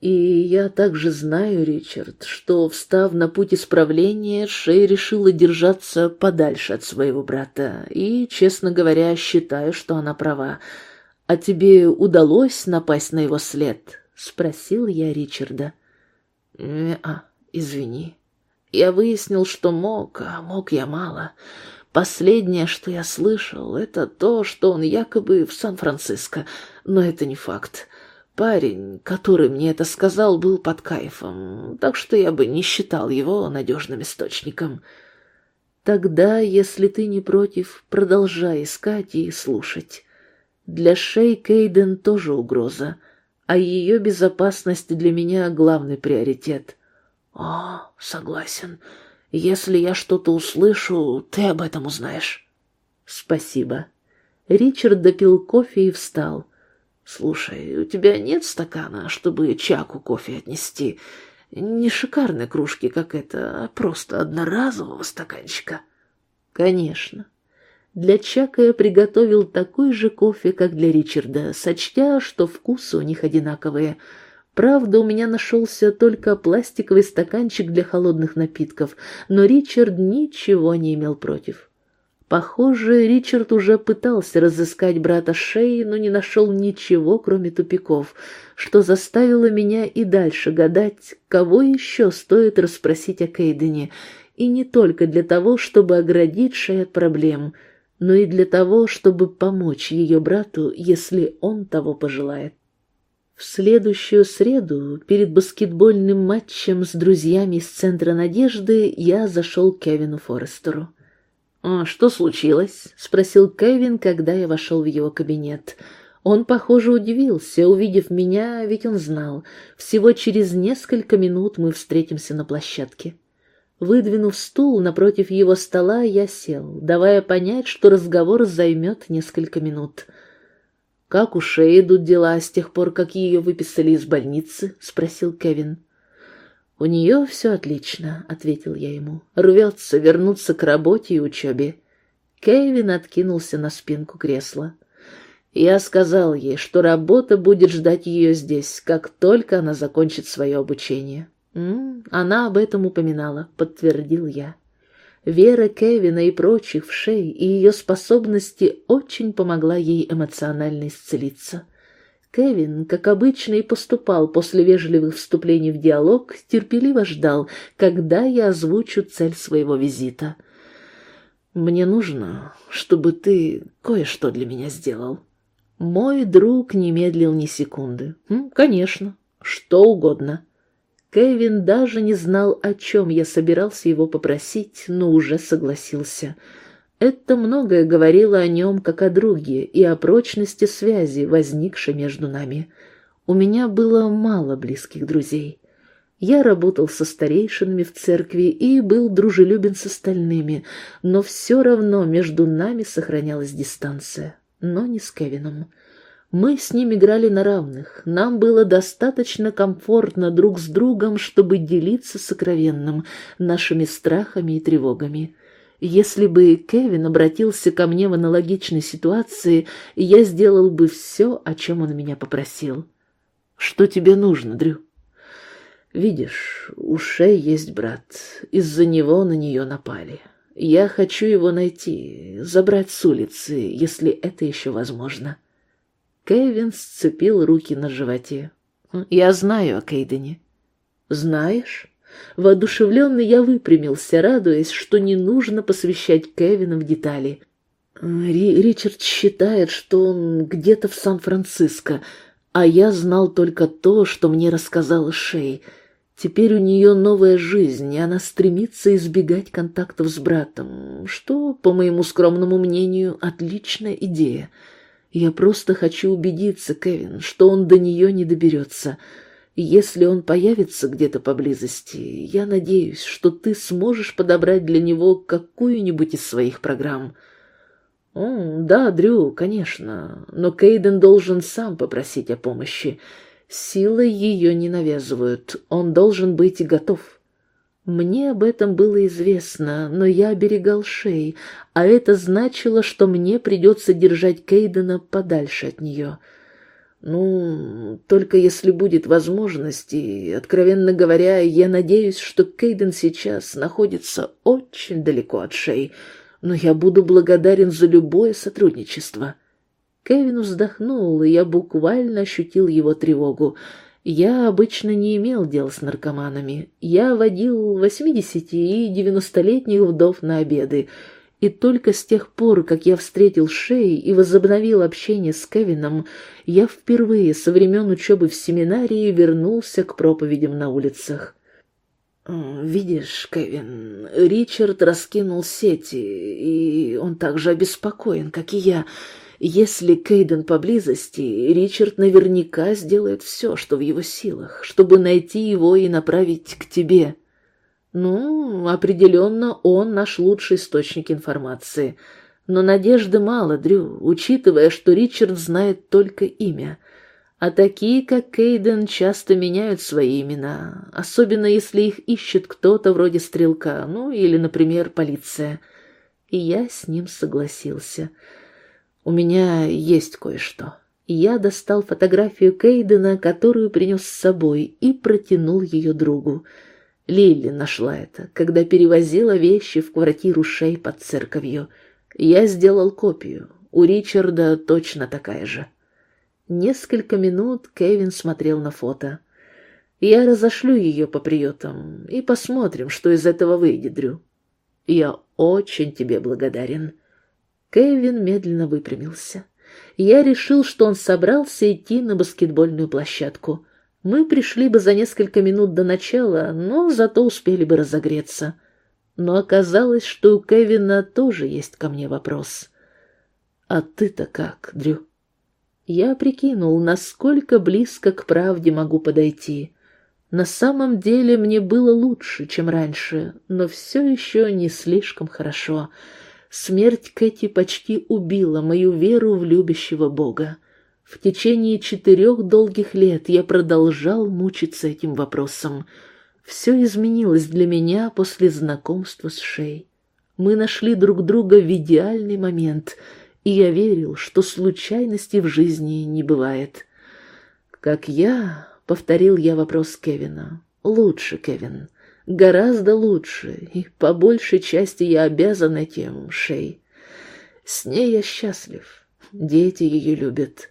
И я также знаю, Ричард, что, встав на путь исправления, Шей решила держаться подальше от своего брата, и, честно говоря, считаю, что она права. А тебе удалось напасть на его след? — спросил я Ричарда. «А, извини. Я выяснил, что мог, а мог я мало. Последнее, что я слышал, это то, что он якобы в Сан-Франциско, но это не факт. Парень, который мне это сказал, был под кайфом, так что я бы не считал его надежным источником. Тогда, если ты не против, продолжай искать и слушать. Для Шей Кейден тоже угроза, а ее безопасность для меня главный приоритет. О, согласен. Если я что-то услышу, ты об этом узнаешь. Спасибо. Ричард допил кофе и встал. «Слушай, у тебя нет стакана, чтобы чаку кофе отнести? Не шикарной кружки, как это, а просто одноразового стаканчика?» «Конечно». Для Чака я приготовил такой же кофе, как для Ричарда, сочтя, что вкусы у них одинаковые. Правда, у меня нашелся только пластиковый стаканчик для холодных напитков, но Ричард ничего не имел против. Похоже, Ричард уже пытался разыскать брата Шеи, но не нашел ничего, кроме тупиков, что заставило меня и дальше гадать, кого еще стоит расспросить о Кейдене, и не только для того, чтобы оградить Шей от проблем, но и для того, чтобы помочь ее брату, если он того пожелает. В следующую среду, перед баскетбольным матчем с друзьями из Центра Надежды, я зашел к Кевину Форестеру. «А что случилось?» — спросил Кевин, когда я вошел в его кабинет. Он, похоже, удивился, увидев меня, ведь он знал. Всего через несколько минут мы встретимся на площадке. Выдвинув стул напротив его стола, я сел, давая понять, что разговор займет несколько минут. «Как у Шеи идут дела с тех пор, как ее выписали из больницы?» — спросил Кевин. «У нее все отлично», — ответил я ему. «Рвется вернуться к работе и учебе». Кевин откинулся на спинку кресла. Я сказал ей, что работа будет ждать ее здесь, как только она закончит свое обучение. «М -м, она об этом упоминала», — подтвердил я. Вера Кевина и прочих в шее и ее способности очень помогла ей эмоционально исцелиться. Кевин, как обычно, и поступал после вежливых вступлений в диалог, терпеливо ждал, когда я озвучу цель своего визита. «Мне нужно, чтобы ты кое-что для меня сделал». Мой друг не медлил ни секунды. «Конечно, что угодно». Кевин даже не знал, о чем я собирался его попросить, но уже согласился. Это многое говорило о нем как о друге и о прочности связи, возникшей между нами. У меня было мало близких друзей. Я работал со старейшинами в церкви и был дружелюбен с остальными, но все равно между нами сохранялась дистанция, но не с Кевином. Мы с ним играли на равных, нам было достаточно комфортно друг с другом, чтобы делиться сокровенным, нашими страхами и тревогами. Если бы Кевин обратился ко мне в аналогичной ситуации, я сделал бы все, о чем он меня попросил. «Что тебе нужно, Дрю?» «Видишь, у Шей есть брат. Из-за него на нее напали. Я хочу его найти, забрать с улицы, если это еще возможно». Кевин сцепил руки на животе. «Я знаю о Кейдене». «Знаешь?» Воодушевленный я выпрямился, радуясь, что не нужно посвящать Кевина в детали. Ри Ричард считает, что он где-то в Сан-Франциско, а я знал только то, что мне рассказала Шей. Теперь у нее новая жизнь, и она стремится избегать контактов с братом, что, по моему скромному мнению, отличная идея — я просто хочу убедиться, Кевин, что он до нее не доберется. Если он появится где-то поблизости, я надеюсь, что ты сможешь подобрать для него какую-нибудь из своих программ. О, да, Дрю, конечно, но Кейден должен сам попросить о помощи. Силой ее не навязывают, он должен быть готов. Мне об этом было известно, но я оберегал шеи, а это значило, что мне придется держать Кейдена подальше от нее. Ну, только если будет возможность, и, откровенно говоря, я надеюсь, что Кейден сейчас находится очень далеко от шеи, но я буду благодарен за любое сотрудничество. Кевин вздохнул, и я буквально ощутил его тревогу. Я обычно не имел дел с наркоманами. Я водил 80- и 90-летних вдов на обеды. И только с тех пор, как я встретил Шей и возобновил общение с Кевином, я впервые со времен учебы в семинарии вернулся к проповедям на улицах. «Видишь, Кевин, Ричард раскинул сети, и он так же обеспокоен, как и я». Если Кейден поблизости, Ричард наверняка сделает все, что в его силах, чтобы найти его и направить к тебе. Ну, определенно, он наш лучший источник информации. Но надежды мало, Дрю, учитывая, что Ричард знает только имя. А такие, как Кейден, часто меняют свои имена, особенно если их ищет кто-то вроде стрелка, ну или, например, полиция. И я с ним согласился. — у меня есть кое-что. Я достал фотографию Кейдена, которую принес с собой, и протянул ее другу. Лили нашла это, когда перевозила вещи в квартиру Шей под церковью. Я сделал копию. У Ричарда точно такая же. Несколько минут Кевин смотрел на фото. Я разошлю ее по приютам и посмотрим, что из этого выйдет, Дрю. Я очень тебе благодарен. Кевин медленно выпрямился. Я решил, что он собрался идти на баскетбольную площадку. Мы пришли бы за несколько минут до начала, но зато успели бы разогреться. Но оказалось, что у Кевина тоже есть ко мне вопрос. «А ты-то как, Дрю?» Я прикинул, насколько близко к правде могу подойти. На самом деле мне было лучше, чем раньше, но все еще не слишком хорошо — Смерть Кэти почти убила мою веру в любящего Бога. В течение четырех долгих лет я продолжал мучиться этим вопросом. Все изменилось для меня после знакомства с Шей. Мы нашли друг друга в идеальный момент, и я верил, что случайностей в жизни не бывает. «Как я?» — повторил я вопрос Кевина. «Лучше, Кевин гораздо лучше, и по большей части я обязан этим Шей. С ней я счастлив, дети ее любят.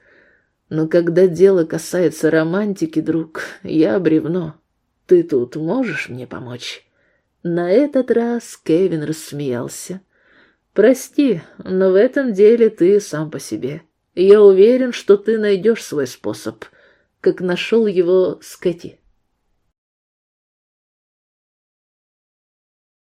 Но когда дело касается романтики, друг, я бревно. Ты тут можешь мне помочь?» На этот раз Кевин рассмеялся. «Прости, но в этом деле ты сам по себе. Я уверен, что ты найдешь свой способ, как нашел его с Кэти.